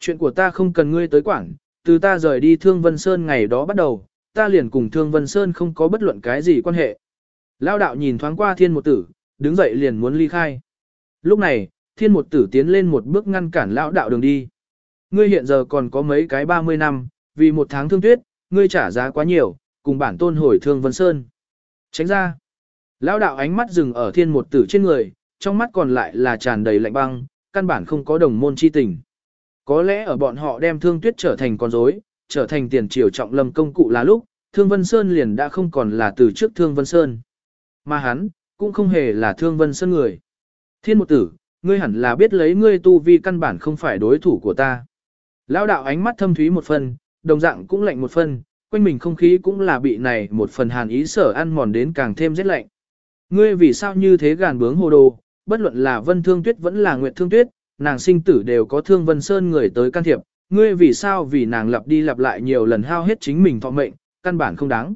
Chuyện của ta không cần ngươi tới quản, từ ta rời đi Thương Vân Sơn ngày đó bắt đầu, ta liền cùng Thương Vân Sơn không có bất luận cái gì quan hệ. lão đạo nhìn thoáng qua thiên một tử, đứng dậy liền muốn ly khai. Lúc này, thiên một tử tiến lên một bước ngăn cản lão đạo đường đi. Ngươi hiện giờ còn có mấy cái 30 năm, vì một tháng thương tuyết, ngươi trả giá quá nhiều, cùng bản tôn hồi Thương Vân Sơn. Tránh ra. Lão đạo ánh mắt dừng ở thiên một tử trên người, trong mắt còn lại là tràn đầy lạnh băng, căn bản không có đồng môn chi tình. Có lẽ ở bọn họ đem thương tuyết trở thành con rối, trở thành tiền triều trọng lâm công cụ là lúc, Thương Vân Sơn liền đã không còn là từ trước Thương Vân Sơn. Mà hắn, cũng không hề là Thương Vân Sơn người. Thiên một tử, ngươi hẳn là biết lấy ngươi tu vi căn bản không phải đối thủ của ta. Lão đạo ánh mắt thâm thúy một phần, đồng dạng cũng lạnh một phần, quanh mình không khí cũng là bị này một phần hàn ý sở ăn mòn đến càng thêm rét lạnh. Ngươi vì sao như thế gàn bướng hồ đồ, bất luận là Vân Thương Tuyết vẫn là Nguyệt Thương Tuyết, nàng sinh tử đều có Thương Vân Sơn người tới can thiệp, ngươi vì sao vì nàng lặp đi lặp lại nhiều lần hao hết chính mình thọ mệnh, căn bản không đáng.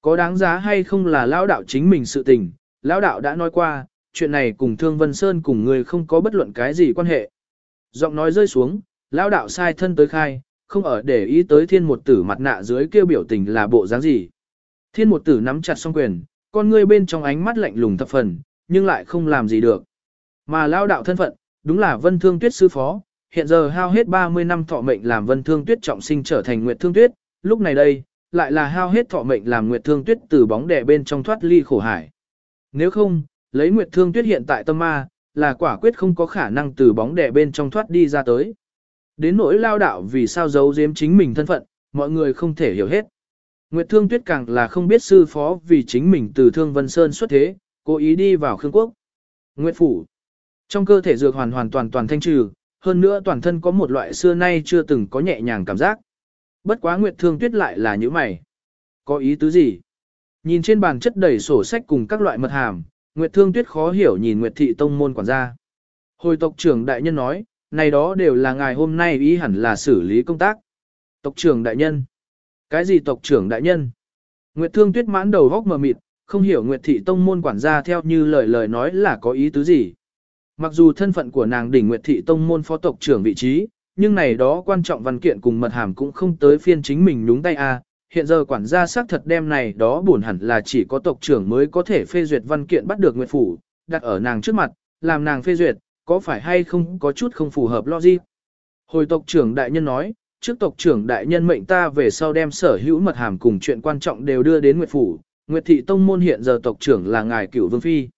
Có đáng giá hay không là lão đạo chính mình sự tình, lão đạo đã nói qua, chuyện này cùng Thương Vân Sơn cùng ngươi không có bất luận cái gì quan hệ. Giọng nói rơi xuống, lão đạo sai thân tới khai, không ở để ý tới thiên một tử mặt nạ dưới kêu biểu tình là bộ dáng gì. Thiên một tử nắm chặt song quyền, con ngươi bên trong ánh mắt lạnh lùng thập phần, nhưng lại không làm gì được. Mà lão đạo thân phận, đúng là vân thương tuyết sư phó, hiện giờ hao hết 30 năm thọ mệnh làm vân thương tuyết trọng sinh trở thành nguyệt thương tuyết, lúc này đây, lại là hao hết thọ mệnh làm nguyệt thương tuyết từ bóng đè bên trong thoát ly khổ hải. Nếu không, lấy nguyệt thương tuyết hiện tại tâm ma, là quả quyết không có khả năng từ bóng đè bên trong thoát đi ra tới. Đến nỗi lao đạo vì sao giấu giếm chính mình thân phận, mọi người không thể hiểu hết. Nguyệt Thương Tuyết càng là không biết sư phó vì chính mình từ Thương Vân Sơn xuất thế, cố ý đi vào Khương Quốc. Nguyệt Phủ. Trong cơ thể dược hoàn hoàn toàn toàn thanh trừ, hơn nữa toàn thân có một loại xưa nay chưa từng có nhẹ nhàng cảm giác. Bất quá Nguyệt Thương Tuyết lại là như mày. Có ý tứ gì? Nhìn trên bàn chất đầy sổ sách cùng các loại mật hàm, Nguyệt Thương Tuyết khó hiểu nhìn Nguyệt Thị Tông môn quản gia. Hồi tộc trưởng đại nhân nói, này đó đều là ngài hôm nay ý hẳn là xử lý công tác. Tộc trưởng đại nhân. Cái gì tộc trưởng đại nhân? Nguyệt Thương Tuyết mãn đầu góc mờ mịt, không hiểu Nguyệt Thị Tông môn quản gia theo như lời lời nói là có ý tứ gì. Mặc dù thân phận của nàng đỉnh Nguyệt Thị Tông môn phó tộc trưởng vị trí, nhưng này đó quan trọng văn kiện cùng mật hàm cũng không tới phiên chính mình nhúng tay a. Hiện giờ quản gia xác thật đem này đó buồn hẳn là chỉ có tộc trưởng mới có thể phê duyệt văn kiện bắt được Nguyệt Phủ, đặt ở nàng trước mặt, làm nàng phê duyệt, có phải hay không có chút không phù hợp logic. Hồi tộc trưởng đại nhân nói, trước tộc trưởng đại nhân mệnh ta về sau đem sở hữu mật hàm cùng chuyện quan trọng đều đưa đến Nguyệt Phủ, Nguyệt thị tông môn hiện giờ tộc trưởng là ngài Cửu Vương phi.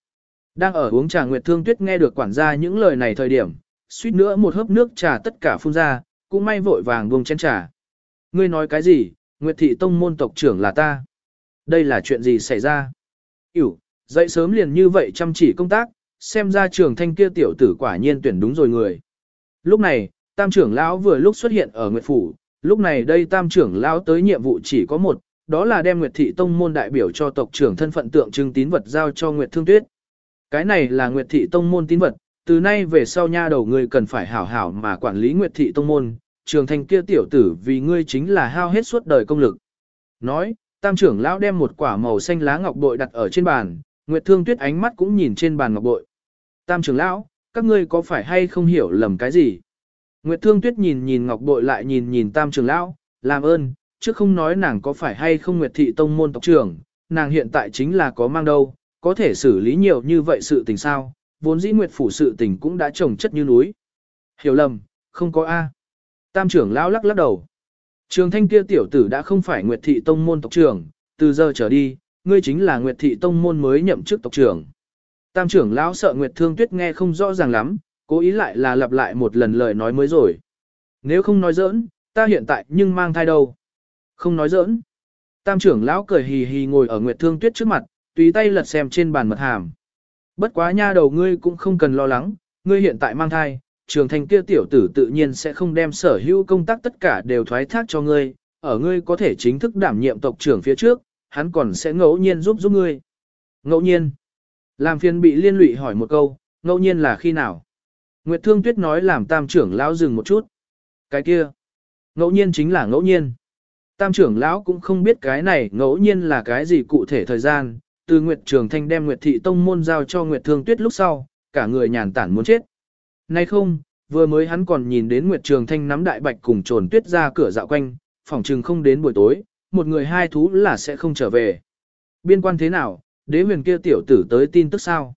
Đang ở uống trà Nguyệt Thương Tuyết nghe được quản gia những lời này thời điểm, suýt nữa một hớp nước trà tất cả phun ra, cũng may vội vàng buông chén trà. Ngươi nói cái gì? Nguyệt thị tông môn tộc trưởng là ta. Đây là chuyện gì xảy ra? Yểu, dậy sớm liền như vậy chăm chỉ công tác, xem ra trường thanh kia tiểu tử quả nhiên tuyển đúng rồi người. Lúc này, tam trưởng lão vừa lúc xuất hiện ở Nguyệt Phủ, lúc này đây tam trưởng lão tới nhiệm vụ chỉ có một, đó là đem Nguyệt Thị Tông môn đại biểu cho tộc trưởng thân phận tượng trưng tín vật giao cho Nguyệt Thương Tuyết. Cái này là Nguyệt Thị Tông môn tín vật, từ nay về sau nha đầu người cần phải hảo hảo mà quản lý Nguyệt Thị Tông môn, trường thành kia tiểu tử vì ngươi chính là hao hết suốt đời công lực. Nói, tam trưởng lão đem một quả màu xanh lá ngọc bội đặt ở trên bàn, Nguyệt Thương Tuyết ánh mắt cũng nhìn trên bàn ngọc bội. Tam trưởng lão, các ngươi có phải hay không hiểu lầm cái gì? Nguyệt Thương Tuyết nhìn nhìn ngọc bội lại nhìn nhìn tam trưởng lão, làm ơn, chứ không nói nàng có phải hay không Nguyệt Thị Tông môn tộc trưởng, nàng hiện tại chính là có mang đâu, có thể xử lý nhiều như vậy sự tình sao, vốn dĩ Nguyệt Phủ sự tình cũng đã trồng chất như núi. Hiểu lầm, không có A. Tam trưởng lão lắc lắc đầu. Trường thanh kia tiểu tử đã không phải Nguyệt Thị Tông môn tộc trưởng, từ giờ trở đi, ngươi chính là Nguyệt Thị Tông môn mới nhậm chức tộc trưởng. Tam trưởng lão sợ Nguyệt Thương Tuyết nghe không rõ ràng lắm, cố ý lại là lặp lại một lần lời nói mới rồi. Nếu không nói giỡn, ta hiện tại nhưng mang thai đâu. Không nói giỡn. Tam trưởng lão cười hì hì ngồi ở Nguyệt Thương Tuyết trước mặt, tùy tay lật xem trên bàn mật hàm. Bất quá nha đầu ngươi cũng không cần lo lắng, ngươi hiện tại mang thai, trường thành kia tiểu tử tự nhiên sẽ không đem sở hữu công tác tất cả đều thoái thác cho ngươi, ở ngươi có thể chính thức đảm nhiệm tộc trưởng phía trước, hắn còn sẽ ngẫu nhiên giúp giúp ngươi. Ngẫu nhiên. Làm phiền bị liên lụy hỏi một câu, ngẫu nhiên là khi nào? Nguyệt Thương Tuyết nói làm tam trưởng lão dừng một chút. Cái kia. Ngẫu nhiên chính là ngẫu nhiên. Tam trưởng lão cũng không biết cái này ngẫu nhiên là cái gì cụ thể thời gian, từ Nguyệt Trường Thanh đem Nguyệt Thị Tông môn giao cho Nguyệt Thương Tuyết lúc sau, cả người nhàn tản muốn chết. Nay không, vừa mới hắn còn nhìn đến Nguyệt Trường Thanh nắm đại bạch cùng trồn tuyết ra cửa dạo quanh, phỏng chừng không đến buổi tối, một người hai thú là sẽ không trở về. Biên quan thế nào, đế huyền kia tiểu tử tới tin tức sao?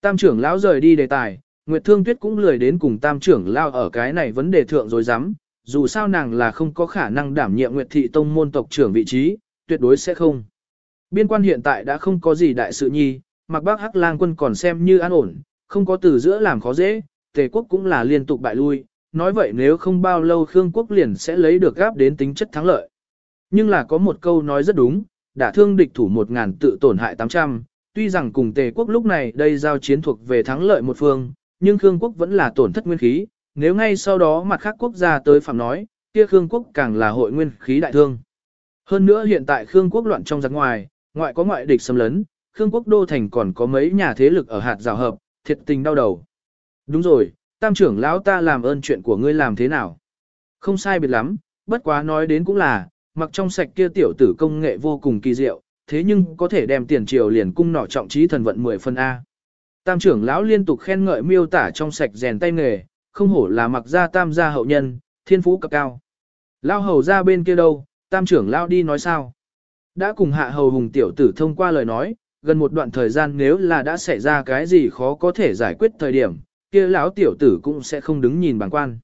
Tam trưởng lão rời đi đề tài, Nguyệt Thương Tuyết cũng lười đến cùng tam trưởng lão ở cái này vấn đề thượng rồi dám, dù sao nàng là không có khả năng đảm nhiệm Nguyệt Thị Tông môn tộc trưởng vị trí, tuyệt đối sẽ không. Biên quan hiện tại đã không có gì đại sự nhi, mặc bác Hắc Lang quân còn xem như an ổn, không có từ giữa làm khó dễ, tề quốc cũng là liên tục bại lui, nói vậy nếu không bao lâu Khương quốc liền sẽ lấy được gáp đến tính chất thắng lợi. Nhưng là có một câu nói rất đúng, đã thương địch thủ một ngàn tự tổn hại 800, tuy rằng cùng tề quốc lúc này đây giao chiến thuộc về thắng lợi một phương, nhưng Khương quốc vẫn là tổn thất nguyên khí, nếu ngay sau đó mặt khác quốc gia tới phạm nói, kia Khương quốc càng là hội nguyên khí đại thương. Hơn nữa hiện tại Khương quốc loạn trong giặc ngoài, ngoại có ngoại địch xâm lấn, Khương quốc đô thành còn có mấy nhà thế lực ở hạt rào hợp, thiệt tình đau đầu. Đúng rồi, tam trưởng lão ta làm ơn chuyện của ngươi làm thế nào? Không sai biệt lắm, bất quá nói đến cũng là, mặc trong sạch kia tiểu tử công nghệ vô cùng kỳ diệu, thế nhưng có thể đem tiền triều liền cung nọ trọng trí thần vận 10 phân A. Tam trưởng lão liên tục khen ngợi miêu tả trong sạch rèn tay nghề, không hổ là mặc gia tam gia hậu nhân, thiên phú cực cao. Lao hầu ra bên kia đâu, tam trưởng lão đi nói sao? Đã cùng hạ hầu hùng tiểu tử thông qua lời nói, gần một đoạn thời gian nếu là đã xảy ra cái gì khó có thể giải quyết thời điểm, kia lão tiểu tử cũng sẽ không đứng nhìn bằng quan.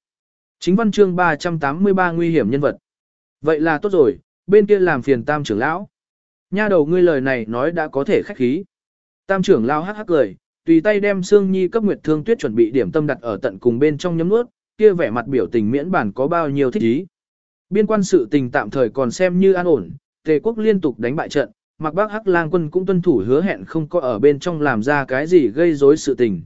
Chính văn chương 383 nguy hiểm nhân vật. Vậy là tốt rồi, bên kia làm phiền tam trưởng lão. Nha đầu ngươi lời này nói đã có thể khách khí. Tam trưởng lão hắc hắc cười, tùy tay đem Sương Nhi cấp Nguyệt Thương Tuyết chuẩn bị điểm tâm đặt ở tận cùng bên trong nhấm nuốt, kia vẻ mặt biểu tình miễn bản có bao nhiêu thích ý. Biên quan sự tình tạm thời còn xem như an ổn, Tề quốc liên tục đánh bại trận, mặc bác Hắc Lang quân cũng tuân thủ hứa hẹn không có ở bên trong làm ra cái gì gây rối sự tình.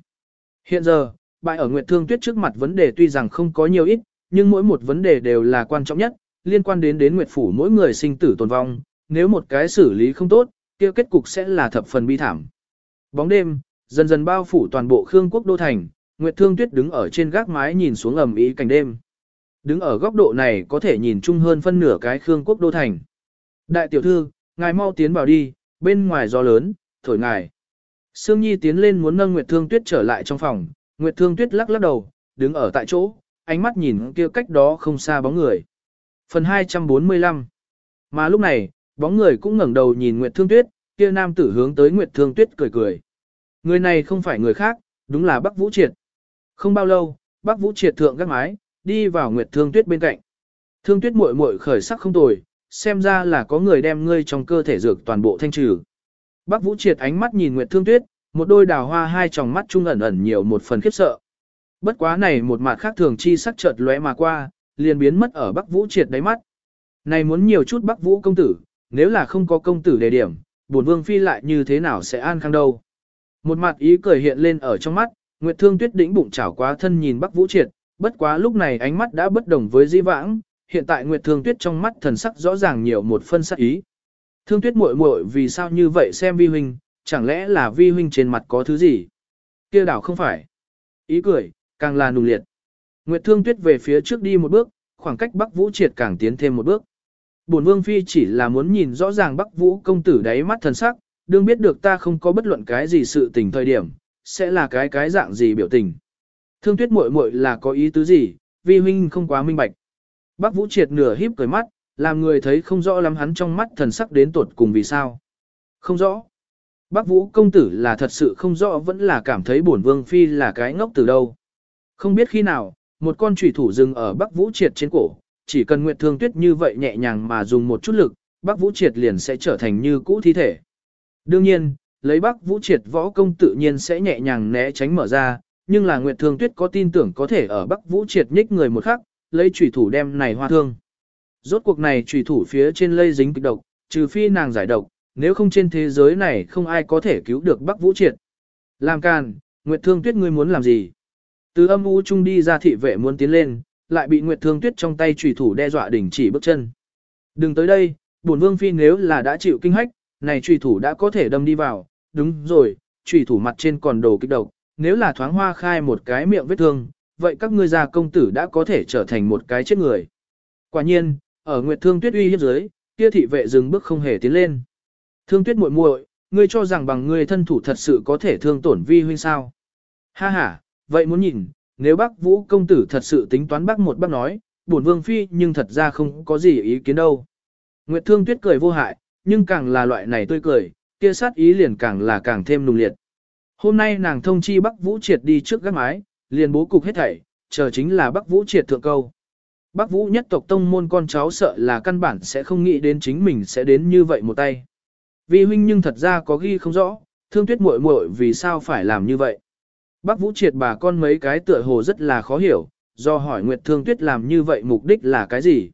Hiện giờ, bại ở Nguyệt Thương Tuyết trước mặt vấn đề tuy rằng không có nhiều ít, nhưng mỗi một vấn đề đều là quan trọng nhất, liên quan đến đến Nguyệt Phủ mỗi người sinh tử tồn vong, nếu một cái xử lý không tốt, kia kết cục sẽ là thập phần bi thảm. Bóng đêm, dần dần bao phủ toàn bộ Khương quốc đô thành, Nguyệt Thương Tuyết đứng ở trên gác mái nhìn xuống ầm ĩ cảnh đêm. Đứng ở góc độ này có thể nhìn chung hơn phân nửa cái Khương quốc đô thành. Đại tiểu thư, ngài mau tiến vào đi, bên ngoài gió lớn, thổi ngài. Sương Nhi tiến lên muốn nâng Nguyệt Thương Tuyết trở lại trong phòng, Nguyệt Thương Tuyết lắc lắc đầu, đứng ở tại chỗ, ánh mắt nhìn kia cách đó không xa bóng người. Phần 245 Mà lúc này, bóng người cũng ngẩng đầu nhìn Nguyệt Thương Tuyết, kia nam tử hướng tới Nguyệt Thương Tuyết cười cười. Người này không phải người khác, đúng là Bắc Vũ Triệt. Không bao lâu, Bắc Vũ Triệt thượng gác mái, đi vào Nguyệt Thương Tuyết bên cạnh. Thương Tuyết muội muội khởi sắc không tồi, xem ra là có người đem ngươi trong cơ thể dược toàn bộ thanh trừ. Bắc Vũ triệt ánh mắt nhìn Nguyệt Thương Tuyết, một đôi đào hoa hai tròng mắt trung ẩn ẩn nhiều một phần khiếp sợ. Bất quá này một mặt khác thường chi sắc chợt lóe mà qua, liền biến mất ở Bắc Vũ triệt đáy mắt. Này muốn nhiều chút Bắc Vũ công tử, nếu là không có công tử đề điểm, bổn vương phi lại như thế nào sẽ an khang đâu. Một mặt ý cười hiện lên ở trong mắt, Nguyệt Thương Tuyết đĩnh bụng chảo quá thân nhìn Bắc Vũ triệt, bất quá lúc này ánh mắt đã bất đồng với di vãng, hiện tại Nguyệt Thương Tuyết trong mắt thần sắc rõ ràng nhiều một phân sắc ý. Thương Tuyết muội muội vì sao như vậy xem vi huynh, chẳng lẽ là vi huynh trên mặt có thứ gì? Kia đảo không phải. Ý cười, càng là nùng liệt. Nguyệt Thương Tuyết về phía trước đi một bước, khoảng cách Bắc Vũ Triệt càng tiến thêm một bước. Bổn Vương phi chỉ là muốn nhìn rõ ràng Bắc Vũ công tử đáy mắt thần sắc, đương biết được ta không có bất luận cái gì sự tình thời điểm, sẽ là cái cái dạng gì biểu tình. Thương Tuyết muội muội là có ý tứ gì, vi huynh không quá minh bạch. Bắc Vũ Triệt nửa híp cười mắt, làm người thấy không rõ lắm hắn trong mắt thần sắc đến tột cùng vì sao. Không rõ. Bắc Vũ công tử là thật sự không rõ vẫn là cảm thấy bổn vương phi là cái ngốc từ đâu. Không biết khi nào, một con trùy thủ dừng ở Bắc Vũ Triệt trên cổ, chỉ cần Nguyệt Thương Tuyết như vậy nhẹ nhàng mà dùng một chút lực, Bắc Vũ Triệt liền sẽ trở thành như cũ thi thể. Đương nhiên, lấy Bắc Vũ Triệt võ công tự nhiên sẽ nhẹ nhàng né tránh mở ra, nhưng là Nguyệt Thương Tuyết có tin tưởng có thể ở Bắc Vũ Triệt nhích người một khắc, lấy chủy thủ đem này hoa thương. Rốt cuộc này trùy thủ phía trên lây dính kịch độc, trừ phi nàng giải độc, nếu không trên thế giới này không ai có thể cứu được Bắc Vũ Triệt. Làm càn, Nguyệt Thương Tuyết ngươi muốn làm gì? Từ âm u trung đi ra thị vệ muốn tiến lên, lại bị Nguyệt Thương Tuyết trong tay trùy thủ đe dọa đình chỉ bước chân. Đừng tới đây, bổn vương phi nếu là đã chịu kinh hách, này trùy thủ đã có thể đâm đi vào, đúng rồi, trùy thủ mặt trên còn đồ kích độc, nếu là thoáng hoa khai một cái miệng vết thương, vậy các ngươi già công tử đã có thể trở thành một cái chết người. Quả nhiên, ở Nguyệt Thương Tuyết uy hiếp dưới, kia thị vệ dừng bước không hề tiến lên. Thương Tuyết muội muội, ngươi cho rằng bằng ngươi thân thủ thật sự có thể thương tổn vi huynh sao? Ha ha, vậy muốn nhìn, nếu Bắc Vũ công tử thật sự tính toán Bắc một bác nói, bổn vương phi nhưng thật ra không có gì ý kiến đâu. Nguyệt Thương Tuyết cười vô hại, nhưng càng là loại này tươi cười, kia sát ý liền càng là càng thêm nùng liệt. Hôm nay nàng thông chi Bắc Vũ triệt đi trước gác mái, liền bố cục hết thảy, chờ chính là Bắc Vũ triệt thượng câu. Bắc Vũ nhất tộc tông môn con cháu sợ là căn bản sẽ không nghĩ đến chính mình sẽ đến như vậy một tay. Vi huynh nhưng thật ra có ghi không rõ, thương tuyết muội muội vì sao phải làm như vậy. Bắc Vũ triệt bà con mấy cái tựa hồ rất là khó hiểu, do hỏi Nguyệt Thương Tuyết làm như vậy mục đích là cái gì?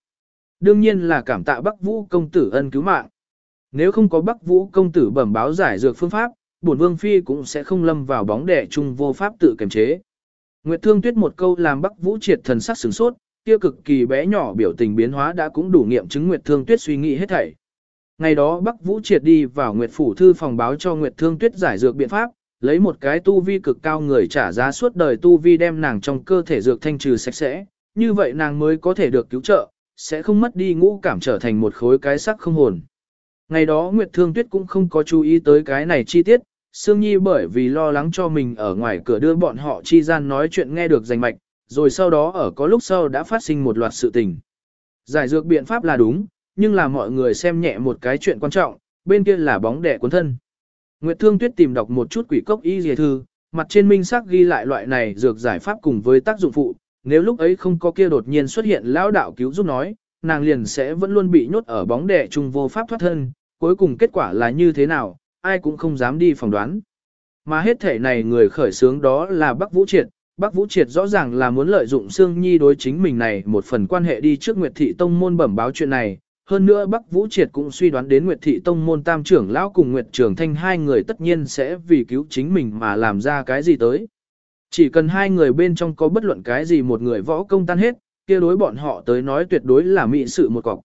Đương nhiên là cảm tạ Bắc Vũ công tử ân cứu mạng. Nếu không có Bắc Vũ công tử bẩm báo giải dược phương pháp, bổn vương phi cũng sẽ không lâm vào bóng đẻ chung vô pháp tự kiềm chế. Nguyệt Thương Tuyết một câu làm Bắc Vũ triệt thần sắc sửng sốt, kia cực kỳ bé nhỏ biểu tình biến hóa đã cũng đủ nghiệm chứng Nguyệt Thương Tuyết suy nghĩ hết thảy. Ngày đó Bắc Vũ triệt đi vào Nguyệt phủ thư phòng báo cho Nguyệt Thương Tuyết giải dược biện pháp, lấy một cái tu vi cực cao người trả giá suốt đời tu vi đem nàng trong cơ thể dược thanh trừ sạch sẽ, như vậy nàng mới có thể được cứu trợ, sẽ không mất đi ngũ cảm trở thành một khối cái sắc không hồn. Ngày đó Nguyệt Thương Tuyết cũng không có chú ý tới cái này chi tiết, Sương Nhi bởi vì lo lắng cho mình ở ngoài cửa đưa bọn họ chi gian nói chuyện nghe được rành mạch, rồi sau đó ở có lúc sau đã phát sinh một loạt sự tình. Giải dược biện pháp là đúng, nhưng là mọi người xem nhẹ một cái chuyện quan trọng, bên kia là bóng đẻ cuốn thân. Nguyệt Thương Tuyết tìm đọc một chút quỷ cốc y dìa thư, mặt trên minh sắc ghi lại loại này dược giải pháp cùng với tác dụng phụ, nếu lúc ấy không có kia đột nhiên xuất hiện lão đạo cứu giúp nói, nàng liền sẽ vẫn luôn bị nhốt ở bóng đẻ chung vô pháp thoát thân, cuối cùng kết quả là như thế nào, ai cũng không dám đi phỏng đoán. Mà hết thể này người khởi sướng đó là Bắc Vũ Triệt, Bắc Vũ Triệt rõ ràng là muốn lợi dụng Sương Nhi đối chính mình này một phần quan hệ đi trước Nguyệt Thị Tông môn bẩm báo chuyện này. Hơn nữa Bắc Vũ Triệt cũng suy đoán đến Nguyệt Thị Tông môn tam trưởng lão cùng Nguyệt Trường Thanh hai người tất nhiên sẽ vì cứu chính mình mà làm ra cái gì tới. Chỉ cần hai người bên trong có bất luận cái gì một người võ công tan hết, kia đối bọn họ tới nói tuyệt đối là mỹ sự một cọc.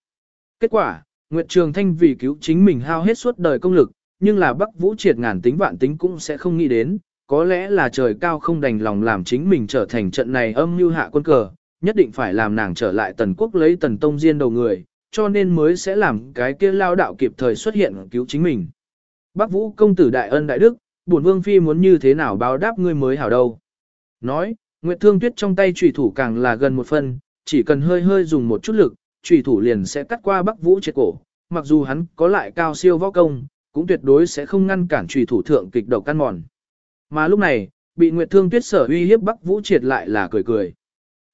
Kết quả, Nguyệt Trường Thanh vì cứu chính mình hao hết suốt đời công lực, nhưng là Bắc Vũ triệt ngàn tính vạn tính cũng sẽ không nghĩ đến, có lẽ là trời cao không đành lòng làm chính mình trở thành trận này âm mưu hạ quân cờ, nhất định phải làm nàng trở lại tần quốc lấy tần tông diên đầu người, cho nên mới sẽ làm cái kia lao đạo kịp thời xuất hiện cứu chính mình. Bắc Vũ công tử đại ân đại đức, bổn vương phi muốn như thế nào báo đáp ngươi mới hảo đâu. Nói, Nguyệt Thương Tuyết trong tay chủy thủ càng là gần một phần chỉ cần hơi hơi dùng một chút lực, chủy thủ liền sẽ cắt qua Bắc Vũ chết cổ, mặc dù hắn có lại cao siêu võ công, cũng tuyệt đối sẽ không ngăn cản trùy thủ thượng kịch độc căn mòn. Mà lúc này, bị Nguyệt Thương Tuyết sở uy hiếp Bắc Vũ triệt lại là cười cười.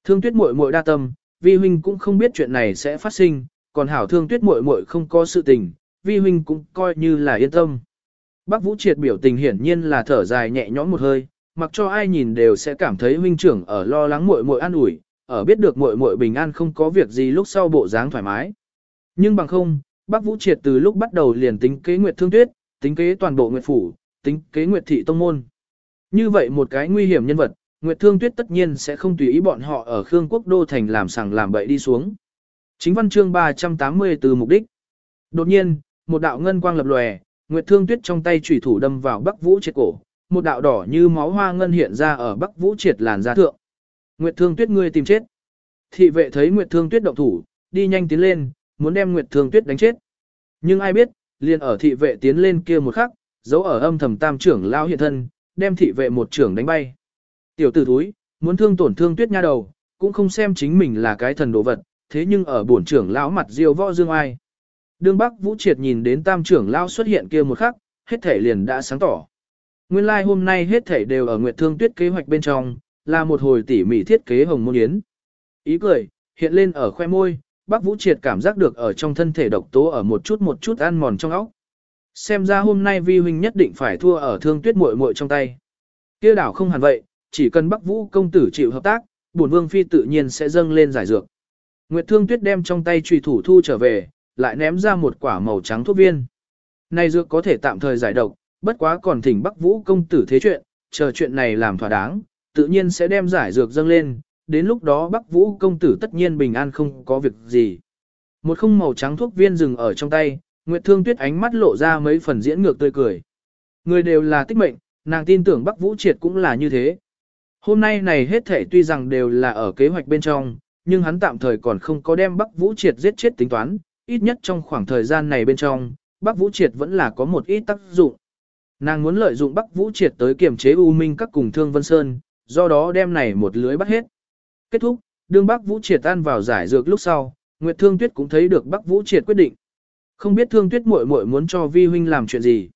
Thương Tuyết muội muội đa tâm, vi huynh cũng không biết chuyện này sẽ phát sinh, còn hảo Thương Tuyết muội muội không có sự tình, vi huynh cũng coi như là yên tâm. Bác Vũ Triệt biểu tình hiển nhiên là thở dài nhẹ nhõm một hơi, mặc cho ai nhìn đều sẽ cảm thấy huynh trưởng ở lo lắng muội muội an ủi, ở biết được muội muội bình an không có việc gì lúc sau bộ dáng thoải mái. Nhưng bằng không, Bác Vũ Triệt từ lúc bắt đầu liền tính kế Nguyệt Thương Tuyết, tính kế toàn bộ Nguyệt phủ, tính kế Nguyệt thị tông môn. Như vậy một cái nguy hiểm nhân vật, Nguyệt Thương Tuyết tất nhiên sẽ không tùy ý bọn họ ở Khương Quốc đô thành làm sằng làm bậy đi xuống. Chính văn chương 380 từ mục đích. Đột nhiên, một đạo ngân quang lập lòe, Nguyệt Thương Tuyết trong tay chủy thủ đâm vào Bắc Vũ Triệt cổ, một đạo đỏ như máu hoa ngân hiện ra ở Bắc Vũ Triệt làn da thượng. Nguyệt Thương Tuyết ngươi tìm chết. Thị vệ thấy Nguyệt Thương Tuyết động thủ, đi nhanh tiến lên, muốn đem Nguyệt Thương Tuyết đánh chết. Nhưng ai biết, liền ở thị vệ tiến lên kia một khắc, dấu ở âm thầm tam trưởng lao hiện thân, đem thị vệ một trưởng đánh bay. Tiểu tử thúi, muốn thương tổn thương Tuyết nha đầu, cũng không xem chính mình là cái thần đồ vật, thế nhưng ở bổn trưởng lão mặt diêu võ dương ai. Đương Bắc Vũ Triệt nhìn đến tam trưởng lão xuất hiện kia một khắc, hết thể liền đã sáng tỏ. Nguyên lai like hôm nay hết thể đều ở Nguyệt Thương Tuyết kế hoạch bên trong, là một hồi tỉ mỉ thiết kế hồng môn yến. Ý cười, hiện lên ở khoe môi, Bắc Vũ Triệt cảm giác được ở trong thân thể độc tố ở một chút một chút ăn mòn trong óc. Xem ra hôm nay vi huynh nhất định phải thua ở thương tuyết muội muội trong tay. Kia đảo không hẳn vậy, chỉ cần Bắc Vũ công tử chịu hợp tác, bổn vương phi tự nhiên sẽ dâng lên giải dược. Nguyệt Thương Tuyết đem trong tay trùy thủ thu trở về, lại ném ra một quả màu trắng thuốc viên. Này dược có thể tạm thời giải độc, bất quá còn thỉnh Bắc Vũ công tử thế chuyện, chờ chuyện này làm thỏa đáng, tự nhiên sẽ đem giải dược dâng lên, đến lúc đó Bắc Vũ công tử tất nhiên bình an không có việc gì. Một không màu trắng thuốc viên dừng ở trong tay, Nguyệt Thương Tuyết ánh mắt lộ ra mấy phần diễn ngược tươi cười. Người đều là tích mệnh, nàng tin tưởng Bắc Vũ Triệt cũng là như thế. Hôm nay này hết thể tuy rằng đều là ở kế hoạch bên trong, nhưng hắn tạm thời còn không có đem Bắc Vũ Triệt giết chết tính toán, ít nhất trong khoảng thời gian này bên trong, Bắc Vũ Triệt vẫn là có một ít tác dụng. Nàng muốn lợi dụng Bắc Vũ Triệt tới kiểm chế U Minh các cùng Thương Vân Sơn, do đó đem này một lưới bắt hết. Kết thúc, đương Bắc Vũ Triệt tan vào giải dược lúc sau, Nguyệt Thương Tuyết cũng thấy được Bắc Vũ Triệt quyết định. Không biết Thương Tuyết muội muội muốn cho Vi huynh làm chuyện gì.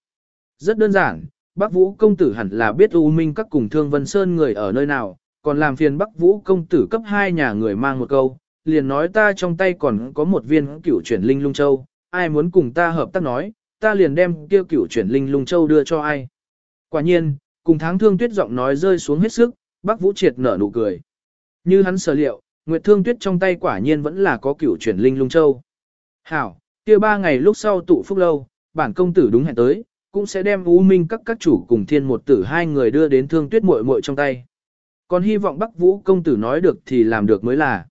Rất đơn giản, Bắc Vũ công tử hẳn là biết U Minh các cùng Thương Vân Sơn người ở nơi nào, còn làm phiền Bắc Vũ công tử cấp hai nhà người mang một câu, liền nói ta trong tay còn có một viên cửu chuyển linh lung châu, ai muốn cùng ta hợp tác nói, ta liền đem kia cửu chuyển linh lung châu đưa cho ai. Quả nhiên, cùng tháng thương tuyết giọng nói rơi xuống hết sức, Bắc Vũ triệt nở nụ cười. Như hắn sở liệu, Nguyệt Thương Tuyết trong tay quả nhiên vẫn là có cửu chuyển linh lung châu. Hảo, kia ba ngày lúc sau tụ phúc lâu, bản công tử đúng hẹn tới, cũng sẽ đem U Minh các các chủ cùng thiên một tử hai người đưa đến Thương Tuyết muội muội trong tay. Còn hy vọng Bắc Vũ công tử nói được thì làm được mới là.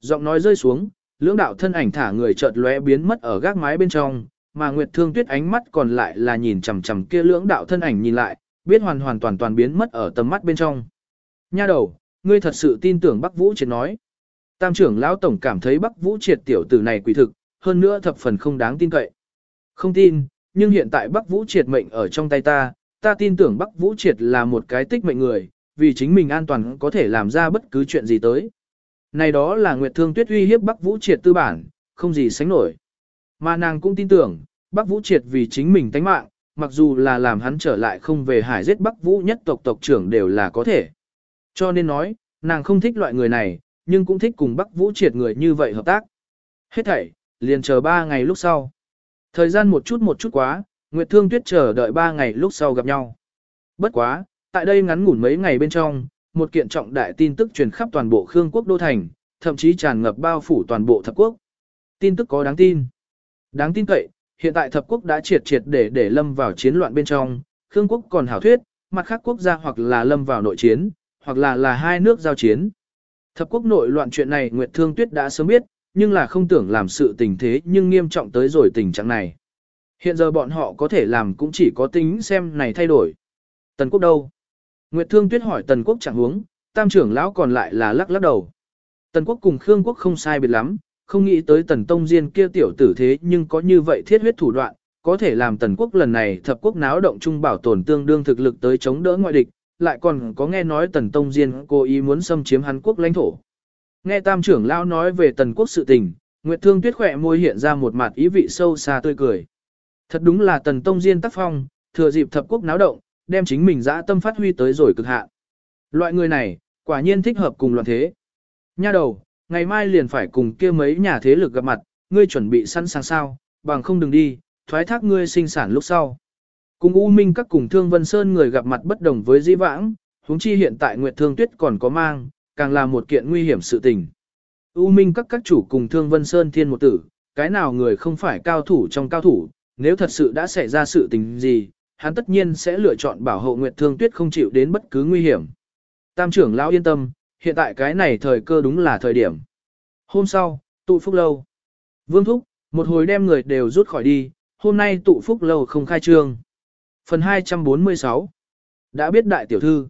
Giọng nói rơi xuống, lưỡng đạo thân ảnh thả người chợt lóe biến mất ở gác mái bên trong, mà Nguyệt Thương Tuyết ánh mắt còn lại là nhìn chằm chằm kia lưỡng đạo thân ảnh nhìn lại, biết hoàn hoàn toàn toàn biến mất ở tầm mắt bên trong. Nha đầu, ngươi thật sự tin tưởng Bắc Vũ Triệt nói. Tam trưởng lão tổng cảm thấy Bắc Vũ Triệt tiểu tử này quỷ thực, hơn nữa thập phần không đáng tin cậy. Không tin, nhưng hiện tại Bắc Vũ Triệt mệnh ở trong tay ta, ta tin tưởng Bắc Vũ Triệt là một cái tích mệnh người, vì chính mình an toàn có thể làm ra bất cứ chuyện gì tới. Này đó là Nguyệt Thương Tuyết uy hiếp Bắc Vũ Triệt tư bản, không gì sánh nổi. Mà nàng cũng tin tưởng, Bắc Vũ Triệt vì chính mình tánh mạng, mặc dù là làm hắn trở lại không về hải giết Bắc Vũ nhất tộc tộc trưởng đều là có thể. Cho nên nói, nàng không thích loại người này, nhưng cũng thích cùng Bắc Vũ Triệt người như vậy hợp tác. Hết thảy, liền chờ ba ngày lúc sau. Thời gian một chút một chút quá, Nguyệt Thương Tuyết chờ đợi ba ngày lúc sau gặp nhau. Bất quá, tại đây ngắn ngủn mấy ngày bên trong, một kiện trọng đại tin tức truyền khắp toàn bộ Khương quốc đô thành, thậm chí tràn ngập bao phủ toàn bộ thập quốc. Tin tức có đáng tin. Đáng tin cậy, hiện tại thập quốc đã triệt triệt để để lâm vào chiến loạn bên trong, Khương quốc còn hảo thuyết, mặt khác quốc gia hoặc là lâm vào nội chiến, hoặc là là hai nước giao chiến. Thập quốc nội loạn chuyện này Nguyệt Thương Tuyết đã sớm biết, nhưng là không tưởng làm sự tình thế nhưng nghiêm trọng tới rồi tình trạng này. Hiện giờ bọn họ có thể làm cũng chỉ có tính xem này thay đổi. Tần quốc đâu? Nguyệt Thương Tuyết hỏi Tần Quốc chẳng huống, tam trưởng lão còn lại là lắc lắc đầu. Tần Quốc cùng Khương Quốc không sai biệt lắm, không nghĩ tới Tần Tông Diên kia tiểu tử thế nhưng có như vậy thiết huyết thủ đoạn, có thể làm Tần Quốc lần này thập quốc náo động chung bảo tồn tương đương thực lực tới chống đỡ ngoại địch, lại còn có nghe nói Tần Tông Diên cố ý muốn xâm chiếm Hàn Quốc lãnh thổ. Nghe tam trưởng lão nói về Tần Quốc sự tình, Nguyệt Thương Tuyết khỏe môi hiện ra một mặt ý vị sâu xa tươi cười. Thật đúng là Tần Tông Diên tác phong, thừa dịp thập quốc náo động, đem chính mình dã tâm phát huy tới rồi cực hạn. Loại người này, quả nhiên thích hợp cùng loạn thế. Nha đầu, ngày mai liền phải cùng kia mấy nhà thế lực gặp mặt, ngươi chuẩn bị sẵn sàng sao, bằng không đừng đi, thoái thác ngươi sinh sản lúc sau. Cùng U Minh các cùng Thương Vân Sơn người gặp mặt bất đồng với di vãng, huống chi hiện tại Nguyệt Thương Tuyết còn có mang, càng là một kiện nguy hiểm sự tình. U Minh các các chủ cùng Thương Vân Sơn thiên một tử, cái nào người không phải cao thủ trong cao thủ, nếu thật sự đã xảy ra sự tình gì, hắn tất nhiên sẽ lựa chọn bảo hộ Nguyệt Thương Tuyết không chịu đến bất cứ nguy hiểm. Tam trưởng lão yên tâm, hiện tại cái này thời cơ đúng là thời điểm. Hôm sau, tụ phúc lâu. Vương Thúc, một hồi đem người đều rút khỏi đi, hôm nay tụ phúc lâu không khai trương. Phần 246 Đã biết đại tiểu thư.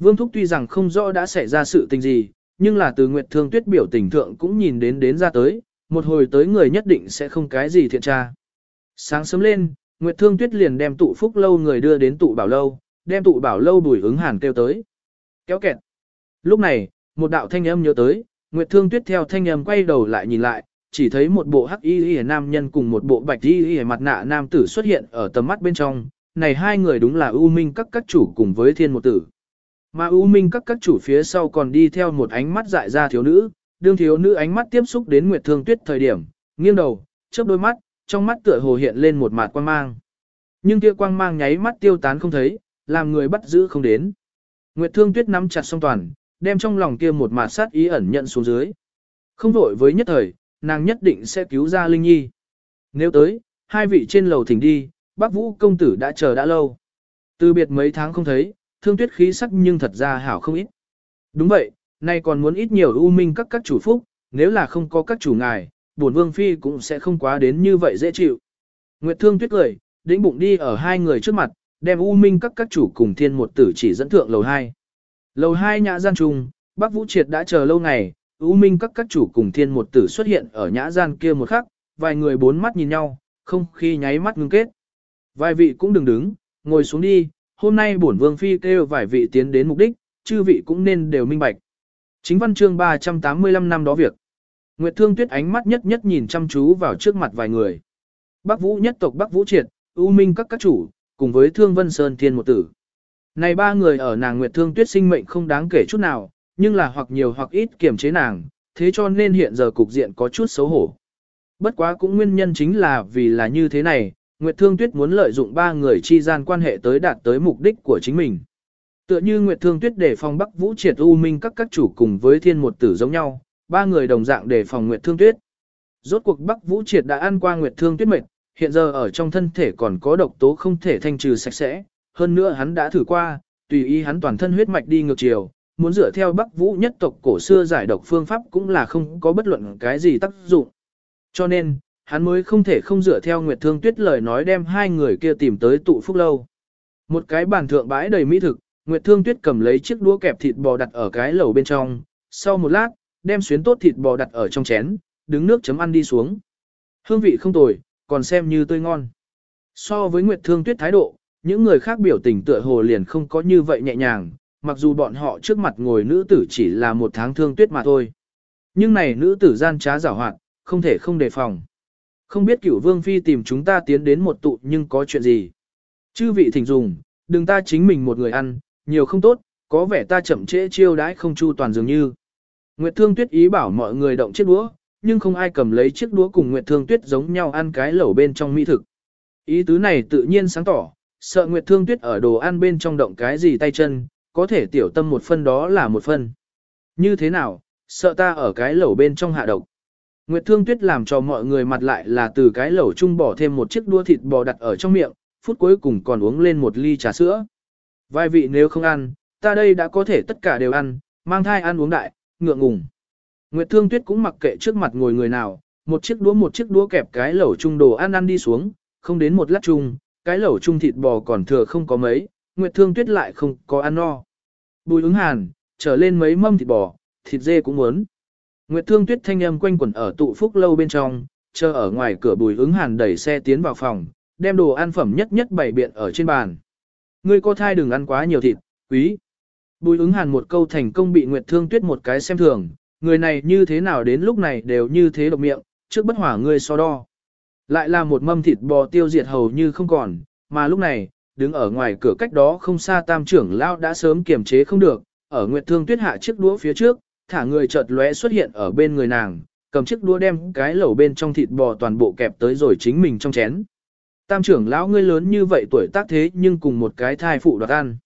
Vương Thúc tuy rằng không rõ đã xảy ra sự tình gì, nhưng là từ Nguyệt Thương Tuyết biểu tình thượng cũng nhìn đến đến ra tới, một hồi tới người nhất định sẽ không cái gì thiện tra. Sáng sớm lên, Nguyệt Thương Tuyết liền đem tụ phúc lâu người đưa đến tụ bảo lâu, đem tụ bảo lâu bùi ứng hàn kêu tới. Kéo kẹt. Lúc này, một đạo thanh âm nhớ tới, Nguyệt Thương Tuyết theo thanh âm quay đầu lại nhìn lại, chỉ thấy một bộ hắc y y nam nhân cùng một bộ bạch y y mặt nạ nam tử xuất hiện ở tầm mắt bên trong. Này hai người đúng là U Minh các các chủ cùng với thiên một tử. Mà U Minh các các chủ phía sau còn đi theo một ánh mắt dại ra thiếu nữ, đương thiếu nữ ánh mắt tiếp xúc đến Nguyệt Thương Tuyết thời điểm, nghiêng đầu, chớp đôi mắt, trong mắt tựa hồ hiện lên một mạt quang mang. Nhưng kia quang mang nháy mắt tiêu tán không thấy, làm người bắt giữ không đến. Nguyệt Thương Tuyết nắm chặt song toàn, đem trong lòng kia một mạt sát ý ẩn nhận xuống dưới. Không vội với nhất thời, nàng nhất định sẽ cứu ra Linh Nhi. Nếu tới, hai vị trên lầu thỉnh đi, bác Vũ công tử đã chờ đã lâu. Từ biệt mấy tháng không thấy, thương tuyết khí sắc nhưng thật ra hảo không ít. Đúng vậy, nay còn muốn ít nhiều ưu minh các các chủ phúc, nếu là không có các chủ ngài, bổn vương phi cũng sẽ không quá đến như vậy dễ chịu. Nguyệt thương tuyết cười, đĩnh bụng đi ở hai người trước mặt, đem u minh các các chủ cùng thiên một tử chỉ dẫn thượng lầu 2. Lầu 2 nhã gian trung, bác Vũ Triệt đã chờ lâu ngày, u minh các các chủ cùng thiên một tử xuất hiện ở nhã gian kia một khắc, vài người bốn mắt nhìn nhau, không khi nháy mắt ngưng kết. Vài vị cũng đừng đứng, ngồi xuống đi, hôm nay bổn vương phi kêu vài vị tiến đến mục đích, chư vị cũng nên đều minh bạch. Chính văn chương 385 năm đó việc. Nguyệt Thương Tuyết ánh mắt nhất nhất nhìn chăm chú vào trước mặt vài người. Bắc Vũ nhất tộc Bắc Vũ Triệt, U Minh các các chủ, cùng với Thương Vân Sơn Thiên một tử. Này ba người ở nàng Nguyệt Thương Tuyết sinh mệnh không đáng kể chút nào, nhưng là hoặc nhiều hoặc ít kiềm chế nàng, thế cho nên hiện giờ cục diện có chút xấu hổ. Bất quá cũng nguyên nhân chính là vì là như thế này, Nguyệt Thương Tuyết muốn lợi dụng ba người chi gian quan hệ tới đạt tới mục đích của chính mình. Tựa như Nguyệt Thương Tuyết để phòng Bắc Vũ Triệt U Minh các các chủ cùng với Thiên một tử giống nhau, ba người đồng dạng để phòng Nguyệt Thương Tuyết. Rốt cuộc Bắc Vũ Triệt đã ăn qua Nguyệt Thương Tuyết mệt, hiện giờ ở trong thân thể còn có độc tố không thể thanh trừ sạch sẽ, hơn nữa hắn đã thử qua, tùy ý hắn toàn thân huyết mạch đi ngược chiều, muốn dựa theo Bắc Vũ nhất tộc cổ xưa giải độc phương pháp cũng là không có bất luận cái gì tác dụng. Cho nên, hắn mới không thể không dựa theo Nguyệt Thương Tuyết lời nói đem hai người kia tìm tới tụ phúc lâu. Một cái bàn thượng bãi đầy mỹ thực, Nguyệt Thương Tuyết cầm lấy chiếc đũa kẹp thịt bò đặt ở cái lẩu bên trong, sau một lát, đem xuyến tốt thịt bò đặt ở trong chén, đứng nước chấm ăn đi xuống. Hương vị không tồi, còn xem như tươi ngon. So với Nguyệt Thương Tuyết thái độ, những người khác biểu tình tựa hồ liền không có như vậy nhẹ nhàng, mặc dù bọn họ trước mặt ngồi nữ tử chỉ là một tháng thương tuyết mà thôi. Nhưng này nữ tử gian trá giảo hoạt, không thể không đề phòng. Không biết cửu vương phi tìm chúng ta tiến đến một tụ nhưng có chuyện gì. Chư vị thỉnh dùng, đừng ta chính mình một người ăn, nhiều không tốt, có vẻ ta chậm trễ chiêu đãi không chu toàn dường như. Nguyệt Thương Tuyết ý bảo mọi người động chiếc đũa, nhưng không ai cầm lấy chiếc đũa cùng Nguyệt Thương Tuyết giống nhau ăn cái lẩu bên trong mỹ thực. Ý tứ này tự nhiên sáng tỏ, sợ Nguyệt Thương Tuyết ở đồ ăn bên trong động cái gì tay chân, có thể tiểu tâm một phân đó là một phân. Như thế nào, sợ ta ở cái lẩu bên trong hạ độc. Nguyệt Thương Tuyết làm cho mọi người mặt lại là từ cái lẩu chung bỏ thêm một chiếc đua thịt bò đặt ở trong miệng, phút cuối cùng còn uống lên một ly trà sữa. Vài vị nếu không ăn, ta đây đã có thể tất cả đều ăn, mang thai ăn uống đại, ngượng ngùng. Nguyệt Thương Tuyết cũng mặc kệ trước mặt ngồi người nào, một chiếc đũa một chiếc đũa kẹp cái lẩu chung đồ ăn ăn đi xuống, không đến một lát chung, cái lẩu chung thịt bò còn thừa không có mấy, Nguyệt Thương Tuyết lại không có ăn no. Bùi ứng hàn, trở lên mấy mâm thịt bò, thịt dê cũng muốn. Nguyệt Thương Tuyết thanh âm quanh quẩn ở tụ phúc lâu bên trong, chờ ở ngoài cửa bùi ứng hàn đẩy xe tiến vào phòng, đem đồ ăn phẩm nhất nhất bày biện ở trên bàn. Ngươi có thai đừng ăn quá nhiều thịt, quý. Bùi ứng hàn một câu thành công bị Nguyệt Thương Tuyết một cái xem thường, người này như thế nào đến lúc này đều như thế độc miệng, trước bất hỏa ngươi so đo. Lại là một mâm thịt bò tiêu diệt hầu như không còn, mà lúc này, đứng ở ngoài cửa cách đó không xa tam trưởng lao đã sớm kiềm chế không được, ở Nguyệt Thương Tuyết hạ chiếc đũa phía trước, thả người chợt lóe xuất hiện ở bên người nàng, cầm chiếc đũa đem cái lẩu bên trong thịt bò toàn bộ kẹp tới rồi chính mình trong chén. Tam trưởng lão ngươi lớn như vậy tuổi tác thế nhưng cùng một cái thai phụ đoạt ăn.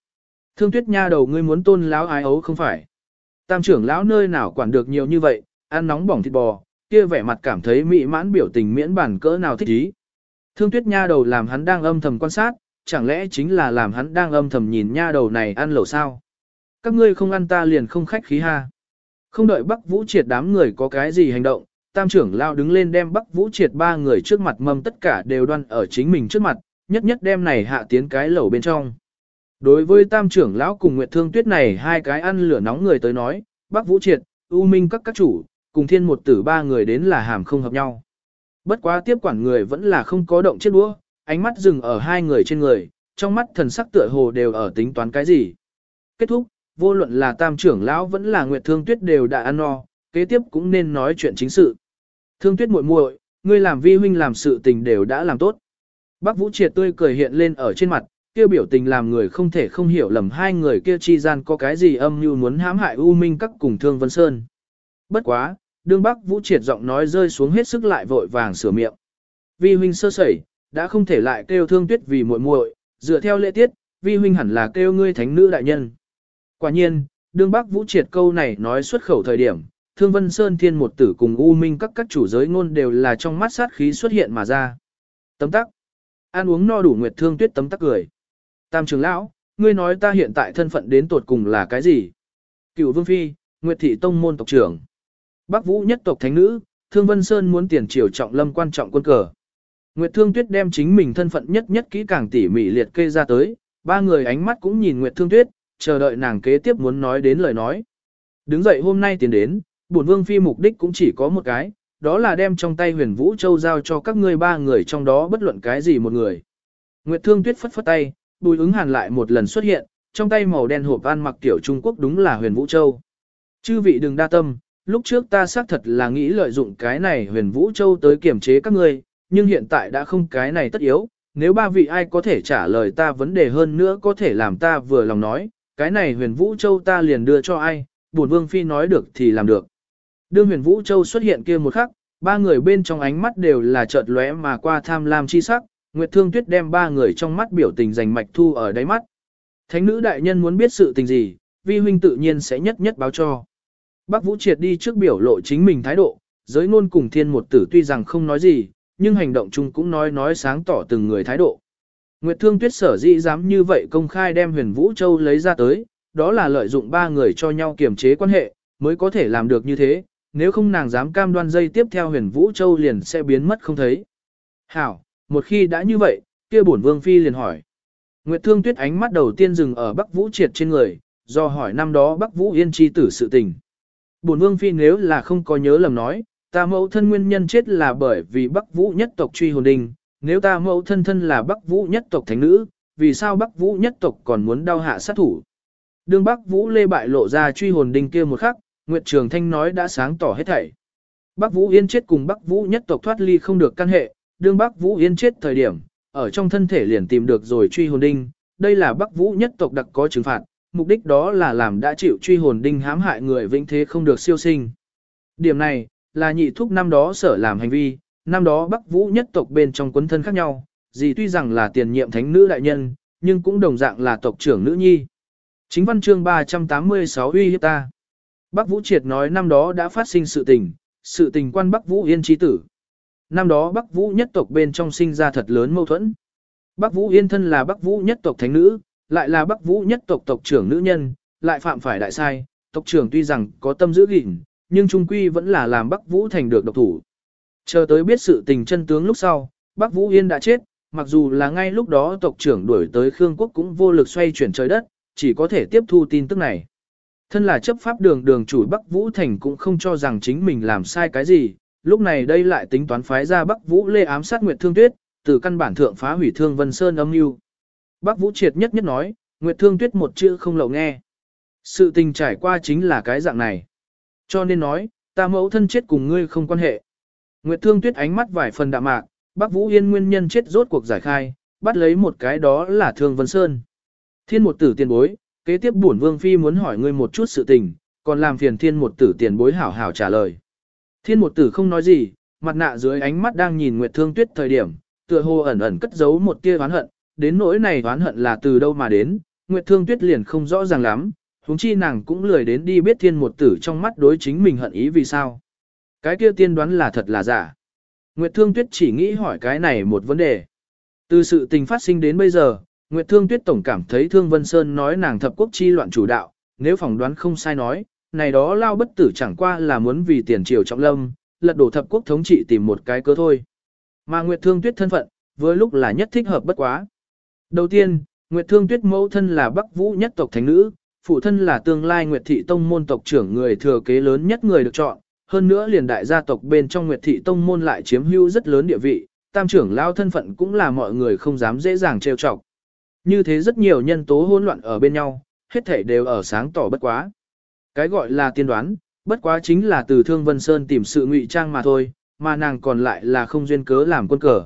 Thương tuyết nha đầu ngươi muốn tôn lão ái ấu không phải. Tam trưởng lão nơi nào quản được nhiều như vậy, ăn nóng bỏng thịt bò, kia vẻ mặt cảm thấy mỹ mãn biểu tình miễn bản cỡ nào thích ý. Thương tuyết nha đầu làm hắn đang âm thầm quan sát, chẳng lẽ chính là làm hắn đang âm thầm nhìn nha đầu này ăn lẩu sao? Các ngươi không ăn ta liền không khách khí ha. Không đợi Bắc Vũ Triệt đám người có cái gì hành động, tam trưởng lao đứng lên đem Bắc Vũ Triệt ba người trước mặt mâm tất cả đều đoan ở chính mình trước mặt, nhất nhất đem này hạ tiến cái lẩu bên trong. Đối với tam trưởng lão cùng Nguyệt Thương Tuyết này hai cái ăn lửa nóng người tới nói, Bắc Vũ Triệt, U Minh các các chủ, cùng thiên một tử ba người đến là hàm không hợp nhau. Bất quá tiếp quản người vẫn là không có động chiếc đũa, ánh mắt dừng ở hai người trên người, trong mắt thần sắc tựa hồ đều ở tính toán cái gì. Kết thúc, vô luận là tam trưởng lão vẫn là Nguyệt Thương Tuyết đều đã ăn no, kế tiếp cũng nên nói chuyện chính sự. Thương Tuyết muội muội, ngươi làm vi huynh làm sự tình đều đã làm tốt. Bác Vũ Triệt tươi cười hiện lên ở trên mặt, kia biểu tình làm người không thể không hiểu lầm hai người kia chi gian có cái gì âm mưu muốn hãm hại U Minh các cùng Thương Vân Sơn. Bất quá, đương Bắc Vũ Triệt giọng nói rơi xuống hết sức lại vội vàng sửa miệng. Vi huynh sơ sẩy, đã không thể lại kêu Thương Tuyết vì muội muội, dựa theo lễ tiết, vi huynh hẳn là kêu ngươi thánh nữ đại nhân. Quả nhiên, đương Bắc Vũ Triệt câu này nói xuất khẩu thời điểm, Thương Vân Sơn Thiên một tử cùng U Minh các các chủ giới ngôn đều là trong mắt sát khí xuất hiện mà ra. Tấm tắc. Ăn uống no đủ Nguyệt Thương Tuyết tấm tắc cười. Tam trưởng lão, ngươi nói ta hiện tại thân phận đến tột cùng là cái gì? Cựu Vương Phi, Nguyệt Thị Tông môn tộc trưởng. Bắc Vũ nhất tộc thánh nữ, Thương Vân Sơn muốn tiền triều trọng lâm quan trọng quân cờ. Nguyệt Thương Tuyết đem chính mình thân phận nhất nhất kỹ càng tỉ mỉ liệt kê ra tới, ba người ánh mắt cũng nhìn Nguyệt Thương Tuyết, chờ đợi nàng kế tiếp muốn nói đến lời nói. Đứng dậy hôm nay tiến đến, bổn vương phi mục đích cũng chỉ có một cái, đó là đem trong tay huyền vũ châu giao cho các ngươi ba người trong đó bất luận cái gì một người. Nguyệt Thương Tuyết phất phất tay, bùi ứng hàn lại một lần xuất hiện, trong tay màu đen hộp ăn mặc tiểu Trung Quốc đúng là huyền vũ châu. Chư vị đừng đa tâm, lúc trước ta xác thật là nghĩ lợi dụng cái này huyền vũ châu tới kiểm chế các ngươi, nhưng hiện tại đã không cái này tất yếu, nếu ba vị ai có thể trả lời ta vấn đề hơn nữa có thể làm ta vừa lòng nói, cái này huyền vũ châu ta liền đưa cho ai, bổn vương phi nói được thì làm được. Đương huyền vũ châu xuất hiện kia một khắc, ba người bên trong ánh mắt đều là chợt lóe mà qua tham lam chi sắc, Nguyệt Thương Tuyết đem ba người trong mắt biểu tình dành mạch thu ở đáy mắt. Thánh nữ đại nhân muốn biết sự tình gì, vi huynh tự nhiên sẽ nhất nhất báo cho. Bác Vũ Triệt đi trước biểu lộ chính mình thái độ, giới ngôn cùng thiên một tử tuy rằng không nói gì, nhưng hành động chung cũng nói nói sáng tỏ từng người thái độ. Nguyệt Thương Tuyết sở dĩ dám như vậy công khai đem huyền Vũ Châu lấy ra tới, đó là lợi dụng ba người cho nhau kiềm chế quan hệ, mới có thể làm được như thế, nếu không nàng dám cam đoan dây tiếp theo huyền Vũ Châu liền sẽ biến mất không thấy. Hảo, một khi đã như vậy, kia bổn vương phi liền hỏi. Nguyệt Thương Tuyết ánh mắt đầu tiên dừng ở Bắc Vũ Triệt trên người, do hỏi năm đó Bắc Vũ Yên chi tử sự tình. Bổn vương phi nếu là không có nhớ lầm nói, ta mẫu thân nguyên nhân chết là bởi vì Bắc Vũ nhất tộc truy hồn đình, nếu ta mẫu thân thân là Bắc Vũ nhất tộc thánh nữ, vì sao Bắc Vũ nhất tộc còn muốn đau hạ sát thủ? Đương Bắc Vũ lê bại lộ ra truy hồn đinh kia một khắc, Nguyệt Trường Thanh nói đã sáng tỏ hết thảy. Bắc Vũ Yên chết cùng Bắc Vũ nhất tộc thoát ly không được căn hệ, đương Bắc Vũ Yên chết thời điểm, ở trong thân thể liền tìm được rồi truy hồn đinh, đây là Bắc Vũ nhất tộc đặc có trừng phạt, mục đích đó là làm đã chịu truy hồn đinh hãm hại người vĩnh thế không được siêu sinh. Điểm này, là nhị thúc năm đó sở làm hành vi, năm đó Bắc Vũ nhất tộc bên trong quấn thân khác nhau, gì tuy rằng là tiền nhiệm thánh nữ đại nhân, nhưng cũng đồng dạng là tộc trưởng nữ nhi. Chính văn chương 386 uy hiếp ta. Bắc Vũ Triệt nói năm đó đã phát sinh sự tình, sự tình quan Bắc Vũ Yên trí tử. Năm đó Bắc Vũ nhất tộc bên trong sinh ra thật lớn mâu thuẫn. Bắc Vũ Yên thân là Bắc Vũ nhất tộc thánh nữ, lại là Bắc Vũ nhất tộc tộc trưởng nữ nhân, lại phạm phải đại sai, tộc trưởng tuy rằng có tâm giữ gìn, nhưng trung quy vẫn là làm Bắc Vũ thành được độc thủ. Chờ tới biết sự tình chân tướng lúc sau, Bắc Vũ Yên đã chết, mặc dù là ngay lúc đó tộc trưởng đuổi tới Khương Quốc cũng vô lực xoay chuyển trời đất, chỉ có thể tiếp thu tin tức này. Thân là chấp pháp đường đường chủ Bắc Vũ Thành cũng không cho rằng chính mình làm sai cái gì, lúc này đây lại tính toán phái ra Bắc Vũ Lê ám sát Nguyệt Thương Tuyết, từ căn bản thượng phá hủy Thương Vân Sơn âm mưu. Bắc Vũ triệt nhất nhất nói, Nguyệt Thương Tuyết một chữ không lậu nghe. Sự tình trải qua chính là cái dạng này. Cho nên nói, ta mẫu thân chết cùng ngươi không quan hệ. Nguyệt Thương Tuyết ánh mắt vài phần đạm mạc, Bắc Vũ Yên nguyên nhân chết rốt cuộc giải khai, bắt lấy một cái đó là Thương Vân Sơn. Thiên một tử tiền bối, kế tiếp bổn vương phi muốn hỏi ngươi một chút sự tình, còn làm phiền thiên một tử tiền bối hảo hảo trả lời. Thiên một tử không nói gì, mặt nạ dưới ánh mắt đang nhìn Nguyệt Thương Tuyết thời điểm, tựa hồ ẩn ẩn cất giấu một tia oán hận, đến nỗi này oán hận là từ đâu mà đến, Nguyệt Thương Tuyết liền không rõ ràng lắm, huống chi nàng cũng lười đến đi biết thiên một tử trong mắt đối chính mình hận ý vì sao. Cái kia tiên đoán là thật là giả. Nguyệt Thương Tuyết chỉ nghĩ hỏi cái này một vấn đề. Từ sự tình phát sinh đến bây giờ, Nguyệt Thương Tuyết tổng cảm thấy Thương Vân Sơn nói nàng thập quốc chi loạn chủ đạo, nếu phỏng đoán không sai nói, này đó lao bất tử chẳng qua là muốn vì tiền triều trọng lâm, lật đổ thập quốc thống trị tìm một cái cơ thôi. Mà Nguyệt Thương Tuyết thân phận, với lúc là nhất thích hợp bất quá. Đầu tiên, Nguyệt Thương Tuyết mẫu thân là Bắc Vũ nhất tộc thánh nữ, phụ thân là tương lai Nguyệt Thị Tông môn tộc trưởng người thừa kế lớn nhất người được chọn, hơn nữa liền đại gia tộc bên trong Nguyệt Thị Tông môn lại chiếm hữu rất lớn địa vị, tam trưởng lao thân phận cũng là mọi người không dám dễ dàng trêu chọc. Như thế rất nhiều nhân tố hỗn loạn ở bên nhau, hết thảy đều ở sáng tỏ bất quá. Cái gọi là tiên đoán, bất quá chính là từ Thương Vân Sơn tìm sự ngụy trang mà thôi, mà nàng còn lại là không duyên cớ làm quân cờ.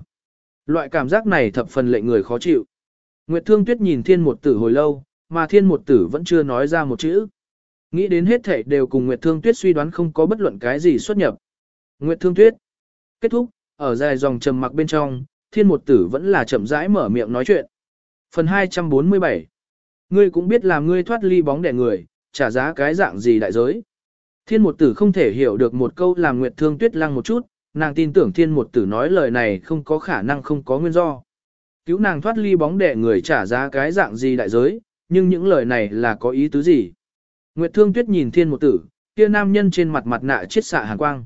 Loại cảm giác này thập phần lệnh người khó chịu. Nguyệt Thương Tuyết nhìn thiên một tử hồi lâu, mà thiên một tử vẫn chưa nói ra một chữ. Nghĩ đến hết thể đều cùng Nguyệt Thương Tuyết suy đoán không có bất luận cái gì xuất nhập. Nguyệt Thương Tuyết. Kết thúc, ở dài dòng trầm mặc bên trong, thiên một tử vẫn là chậm rãi mở miệng nói chuyện. Phần 247 Ngươi cũng biết là ngươi thoát ly bóng đẻ người, trả giá cái dạng gì đại giới. Thiên một tử không thể hiểu được một câu làm Nguyệt Thương Tuyết lăng một chút, nàng tin tưởng thiên một tử nói lời này không có khả năng không có nguyên do. Cứu nàng thoát ly bóng đẻ người trả giá cái dạng gì đại giới, nhưng những lời này là có ý tứ gì? Nguyệt Thương Tuyết nhìn thiên một tử, kia nam nhân trên mặt mặt nạ chiết xạ hàn quang.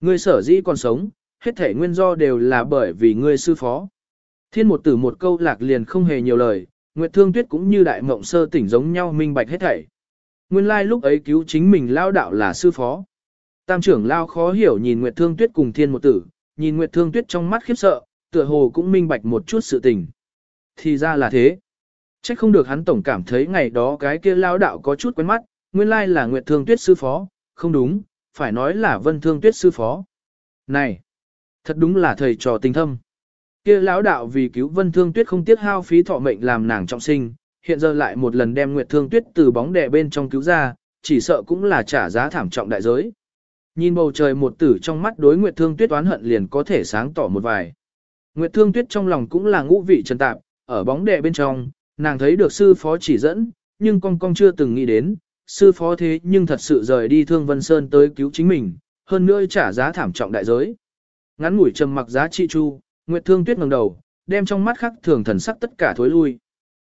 Ngươi sở dĩ còn sống, hết thể nguyên do đều là bởi vì ngươi sư phó. Thiên một tử một câu lạc liền không hề nhiều lời, Nguyệt Thương Tuyết cũng như đại mộng sơ tỉnh giống nhau minh bạch hết thảy. Nguyên lai like lúc ấy cứu chính mình lao đạo là sư phó. Tam trưởng lao khó hiểu nhìn Nguyệt Thương Tuyết cùng Thiên một tử, nhìn Nguyệt Thương Tuyết trong mắt khiếp sợ, tựa hồ cũng minh bạch một chút sự tình. Thì ra là thế. Chắc không được hắn tổng cảm thấy ngày đó cái kia lao đạo có chút quen mắt, nguyên lai là Nguyệt Thương Tuyết sư phó, không đúng, phải nói là Vân Thương Tuyết sư phó. Này, thật đúng là thầy trò tình thâm. Kia lão đạo vì cứu Vân Thương Tuyết không tiếc hao phí thọ mệnh làm nàng trọng sinh, hiện giờ lại một lần đem Nguyệt Thương Tuyết từ bóng đè bên trong cứu ra, chỉ sợ cũng là trả giá thảm trọng đại giới. Nhìn bầu trời một tử trong mắt đối Nguyệt Thương Tuyết oán hận liền có thể sáng tỏ một vài. Nguyệt Thương Tuyết trong lòng cũng là ngũ vị trần tạp, ở bóng đè bên trong, nàng thấy được sư phó chỉ dẫn, nhưng con con chưa từng nghĩ đến, sư phó thế nhưng thật sự rời đi Thương Vân Sơn tới cứu chính mình, hơn nữa trả giá thảm trọng đại giới. Ngắn ngủi trầm mặc giá trị chu, Nguyệt Thương Tuyết ngẩng đầu, đem trong mắt khắc thường thần sắc tất cả thối lui.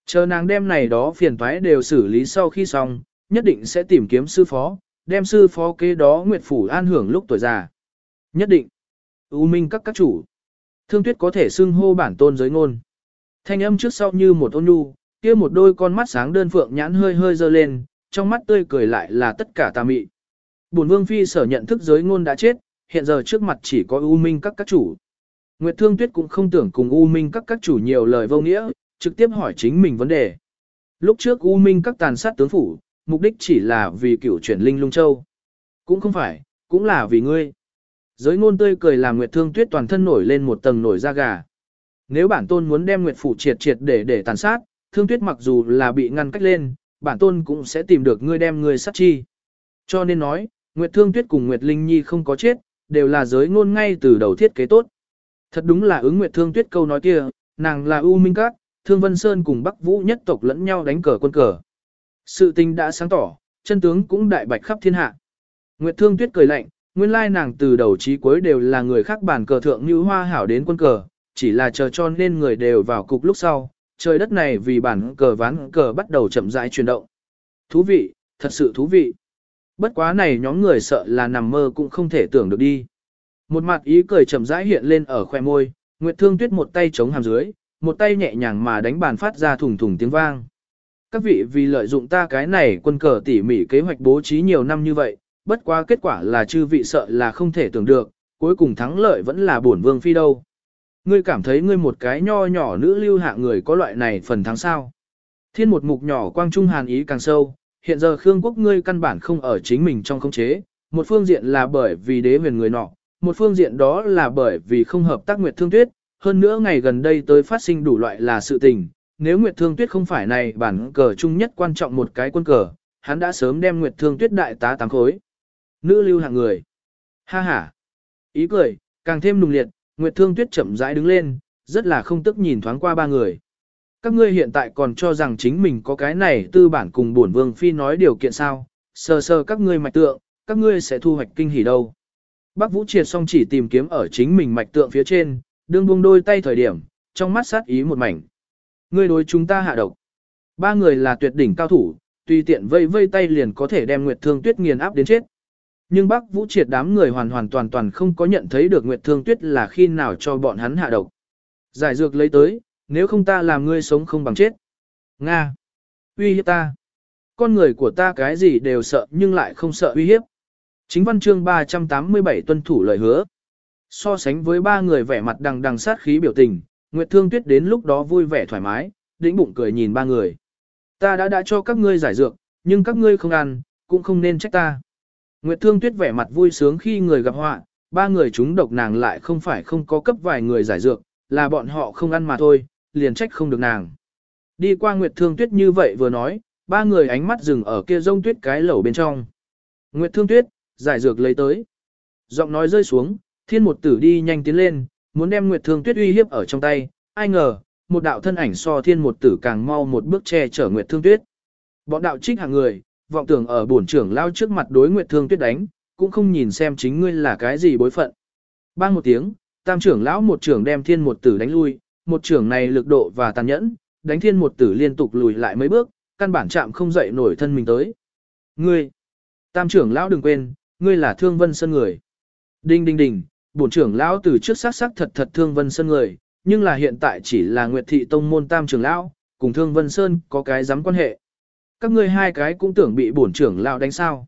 Chờ nàng đem này đó phiền toái đều xử lý sau khi xong, nhất định sẽ tìm kiếm sư phó, đem sư phó kế đó Nguyệt Phủ an hưởng lúc tuổi già. Nhất định. U minh các các chủ. Thương Tuyết có thể xưng hô bản tôn giới ngôn. Thanh âm trước sau như một ôn nhu, kia một đôi con mắt sáng đơn phượng nhãn hơi hơi dơ lên, trong mắt tươi cười lại là tất cả tà mị. Bổn vương phi sở nhận thức giới ngôn đã chết, hiện giờ trước mặt chỉ có U Minh các các chủ. Nguyệt Thương Tuyết cũng không tưởng cùng U Minh các các chủ nhiều lời vô nghĩa, trực tiếp hỏi chính mình vấn đề. Lúc trước U Minh các tàn sát tướng phủ, mục đích chỉ là vì cửu chuyển linh lung châu. Cũng không phải, cũng là vì ngươi. Giới ngôn tươi cười làm Nguyệt Thương Tuyết toàn thân nổi lên một tầng nổi da gà. Nếu bản tôn muốn đem Nguyệt phủ triệt triệt để để tàn sát, Thương Tuyết mặc dù là bị ngăn cách lên, bản tôn cũng sẽ tìm được ngươi đem ngươi sát chi. Cho nên nói, Nguyệt Thương Tuyết cùng Nguyệt Linh Nhi không có chết, đều là giới ngôn ngay từ đầu thiết kế tốt. Thật đúng là ứng Nguyệt Thương Tuyết câu nói kia, nàng là U Minh Cát, Thương Vân Sơn cùng Bắc Vũ nhất tộc lẫn nhau đánh cờ quân cờ. Sự tình đã sáng tỏ, chân tướng cũng đại bạch khắp thiên hạ. Nguyệt Thương Tuyết cười lạnh, nguyên lai nàng từ đầu chí cuối đều là người khác bản cờ thượng như hoa hảo đến quân cờ, chỉ là chờ cho nên người đều vào cục lúc sau, trời đất này vì bản cờ ván cờ bắt đầu chậm rãi chuyển động. Thú vị, thật sự thú vị. Bất quá này nhóm người sợ là nằm mơ cũng không thể tưởng được đi. Một mặt ý cười chậm rãi hiện lên ở khoe môi, Nguyệt Thương Tuyết một tay chống hàm dưới, một tay nhẹ nhàng mà đánh bàn phát ra thùng thùng tiếng vang. Các vị vì lợi dụng ta cái này quân cờ tỉ mỉ kế hoạch bố trí nhiều năm như vậy, bất quá kết quả là chư vị sợ là không thể tưởng được, cuối cùng thắng lợi vẫn là bổn vương phi đâu. Ngươi cảm thấy ngươi một cái nho nhỏ nữ lưu hạ người có loại này phần thắng sao. Thiên một mục nhỏ quang trung hàn ý càng sâu, hiện giờ Khương quốc ngươi căn bản không ở chính mình trong khống chế, một phương diện là bởi vì đế huyền người nọ, một phương diện đó là bởi vì không hợp tác Nguyệt Thương Tuyết, hơn nữa ngày gần đây tới phát sinh đủ loại là sự tình, nếu Nguyệt Thương Tuyết không phải này bản cờ chung nhất quan trọng một cái quân cờ, hắn đã sớm đem Nguyệt Thương Tuyết đại tá tám khối. Nữ lưu hạng người. Ha ha. Ý cười, càng thêm nùng liệt, Nguyệt Thương Tuyết chậm rãi đứng lên, rất là không tức nhìn thoáng qua ba người. Các ngươi hiện tại còn cho rằng chính mình có cái này tư bản cùng bổn vương phi nói điều kiện sao, sờ sờ các ngươi mạch tượng, các ngươi sẽ thu hoạch kinh hỉ đâu. Bác Vũ Triệt song chỉ tìm kiếm ở chính mình mạch tượng phía trên, đương buông đôi tay thời điểm, trong mắt sát ý một mảnh. Ngươi đối chúng ta hạ độc. Ba người là tuyệt đỉnh cao thủ, tùy tiện vây vây tay liền có thể đem Nguyệt Thương Tuyết nghiền áp đến chết. Nhưng Bác Vũ Triệt đám người hoàn hoàn toàn toàn không có nhận thấy được Nguyệt Thương Tuyết là khi nào cho bọn hắn hạ độc. Giải dược lấy tới, nếu không ta làm ngươi sống không bằng chết. Nga. Uy hiếp ta. Con người của ta cái gì đều sợ nhưng lại không sợ uy hiếp. Chính văn chương 387 tuân thủ lời hứa. So sánh với ba người vẻ mặt đằng đằng sát khí biểu tình, Nguyệt Thương Tuyết đến lúc đó vui vẻ thoải mái, đĩnh bụng cười nhìn ba người. Ta đã đã cho các ngươi giải dược, nhưng các ngươi không ăn, cũng không nên trách ta. Nguyệt Thương Tuyết vẻ mặt vui sướng khi người gặp họa, ba người chúng độc nàng lại không phải không có cấp vài người giải dược, là bọn họ không ăn mà thôi, liền trách không được nàng. Đi qua Nguyệt Thương Tuyết như vậy vừa nói, ba người ánh mắt dừng ở kia rông tuyết cái lẩu bên trong. Nguyệt Thương Tuyết, giải dược lấy tới. Giọng nói rơi xuống, thiên một tử đi nhanh tiến lên, muốn đem Nguyệt Thương Tuyết uy hiếp ở trong tay, ai ngờ, một đạo thân ảnh so thiên một tử càng mau một bước che chở Nguyệt Thương Tuyết. Bọn đạo trích hàng người, vọng tưởng ở bổn trưởng lao trước mặt đối Nguyệt Thương Tuyết đánh, cũng không nhìn xem chính ngươi là cái gì bối phận. Bang một tiếng, tam trưởng lão một trưởng đem thiên một tử đánh lui, một trưởng này lực độ và tàn nhẫn, đánh thiên một tử liên tục lùi lại mấy bước, căn bản chạm không dậy nổi thân mình tới. Ngươi, tam trưởng lão đừng quên, ngươi là thương vân sơn người. Đinh đinh đinh, bổn trưởng lão từ trước sát sắc thật thật thương vân sơn người, nhưng là hiện tại chỉ là nguyệt thị tông môn tam trưởng lão, cùng thương vân sơn có cái dám quan hệ. Các ngươi hai cái cũng tưởng bị bổn trưởng lão đánh sao.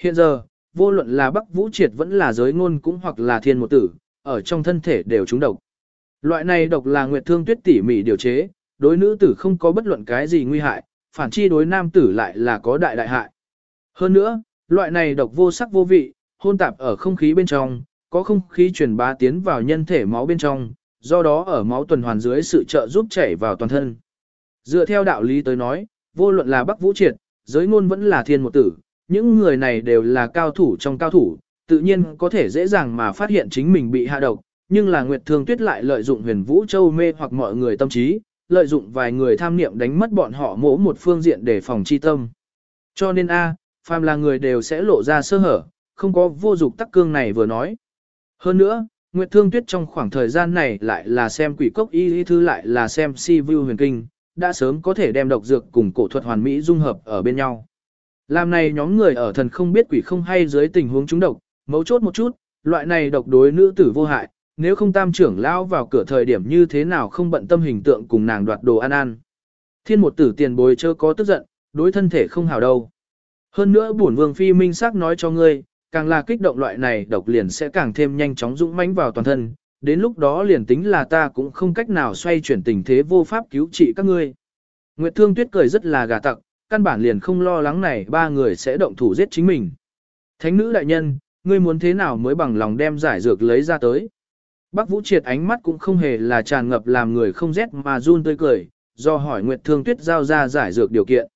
Hiện giờ, vô luận là Bắc Vũ Triệt vẫn là giới ngôn cũng hoặc là thiên một tử, ở trong thân thể đều trúng độc. Loại này độc là nguyệt thương tuyết tỉ mỉ điều chế, đối nữ tử không có bất luận cái gì nguy hại, phản chi đối nam tử lại là có đại đại hại. Hơn nữa, loại này độc vô sắc vô vị, hôn tạp ở không khí bên trong, có không khí truyền bá tiến vào nhân thể máu bên trong, do đó ở máu tuần hoàn dưới sự trợ giúp chảy vào toàn thân. Dựa theo đạo lý tới nói, vô luận là Bắc Vũ Triệt, giới ngôn vẫn là thiên một tử, những người này đều là cao thủ trong cao thủ, tự nhiên có thể dễ dàng mà phát hiện chính mình bị hạ độc, nhưng là Nguyệt Thương Tuyết lại lợi dụng huyền vũ châu mê hoặc mọi người tâm trí, lợi dụng vài người tham niệm đánh mất bọn họ mỗ một phương diện để phòng chi tâm. Cho nên A, phàm là người đều sẽ lộ ra sơ hở, không có vô dục tắc cương này vừa nói. Hơn nữa, Nguyệt Thương Tuyết trong khoảng thời gian này lại là xem quỷ cốc y y thư lại là xem si view huyền kinh, đã sớm có thể đem độc dược cùng cổ thuật hoàn mỹ dung hợp ở bên nhau. Làm này nhóm người ở thần không biết quỷ không hay dưới tình huống chúng độc, mấu chốt một chút, loại này độc đối nữ tử vô hại, nếu không tam trưởng lão vào cửa thời điểm như thế nào không bận tâm hình tượng cùng nàng đoạt đồ ăn ăn. Thiên một tử tiền bối chớ có tức giận, đối thân thể không hào đâu. Hơn nữa bổn vương phi minh xác nói cho ngươi, càng là kích động loại này độc liền sẽ càng thêm nhanh chóng dũng mãnh vào toàn thân, đến lúc đó liền tính là ta cũng không cách nào xoay chuyển tình thế vô pháp cứu trị các ngươi. Nguyệt Thương Tuyết cười rất là gà tặc, căn bản liền không lo lắng này ba người sẽ động thủ giết chính mình. Thánh nữ đại nhân, ngươi muốn thế nào mới bằng lòng đem giải dược lấy ra tới. Bác Vũ Triệt ánh mắt cũng không hề là tràn ngập làm người không rét mà run tươi cười, do hỏi Nguyệt Thương Tuyết giao ra giải dược điều kiện.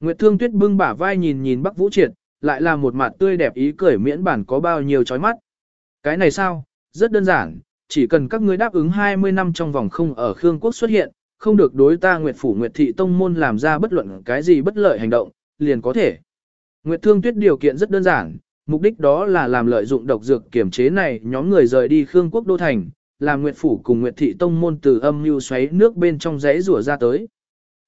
Nguyệt Thương Tuyết bưng bả vai nhìn nhìn Bắc Vũ Triệt, lại là một mặt tươi đẹp ý cười miễn bản có bao nhiêu chói mắt. Cái này sao? Rất đơn giản, chỉ cần các ngươi đáp ứng 20 năm trong vòng không ở Khương Quốc xuất hiện, không được đối ta Nguyệt Phủ Nguyệt Thị Tông Môn làm ra bất luận cái gì bất lợi hành động, liền có thể. Nguyệt Thương Tuyết điều kiện rất đơn giản, mục đích đó là làm lợi dụng độc dược kiểm chế này nhóm người rời đi Khương Quốc Đô Thành, làm Nguyệt Phủ cùng Nguyệt Thị Tông Môn từ âm mưu xoáy nước bên trong rẽ rủa ra tới.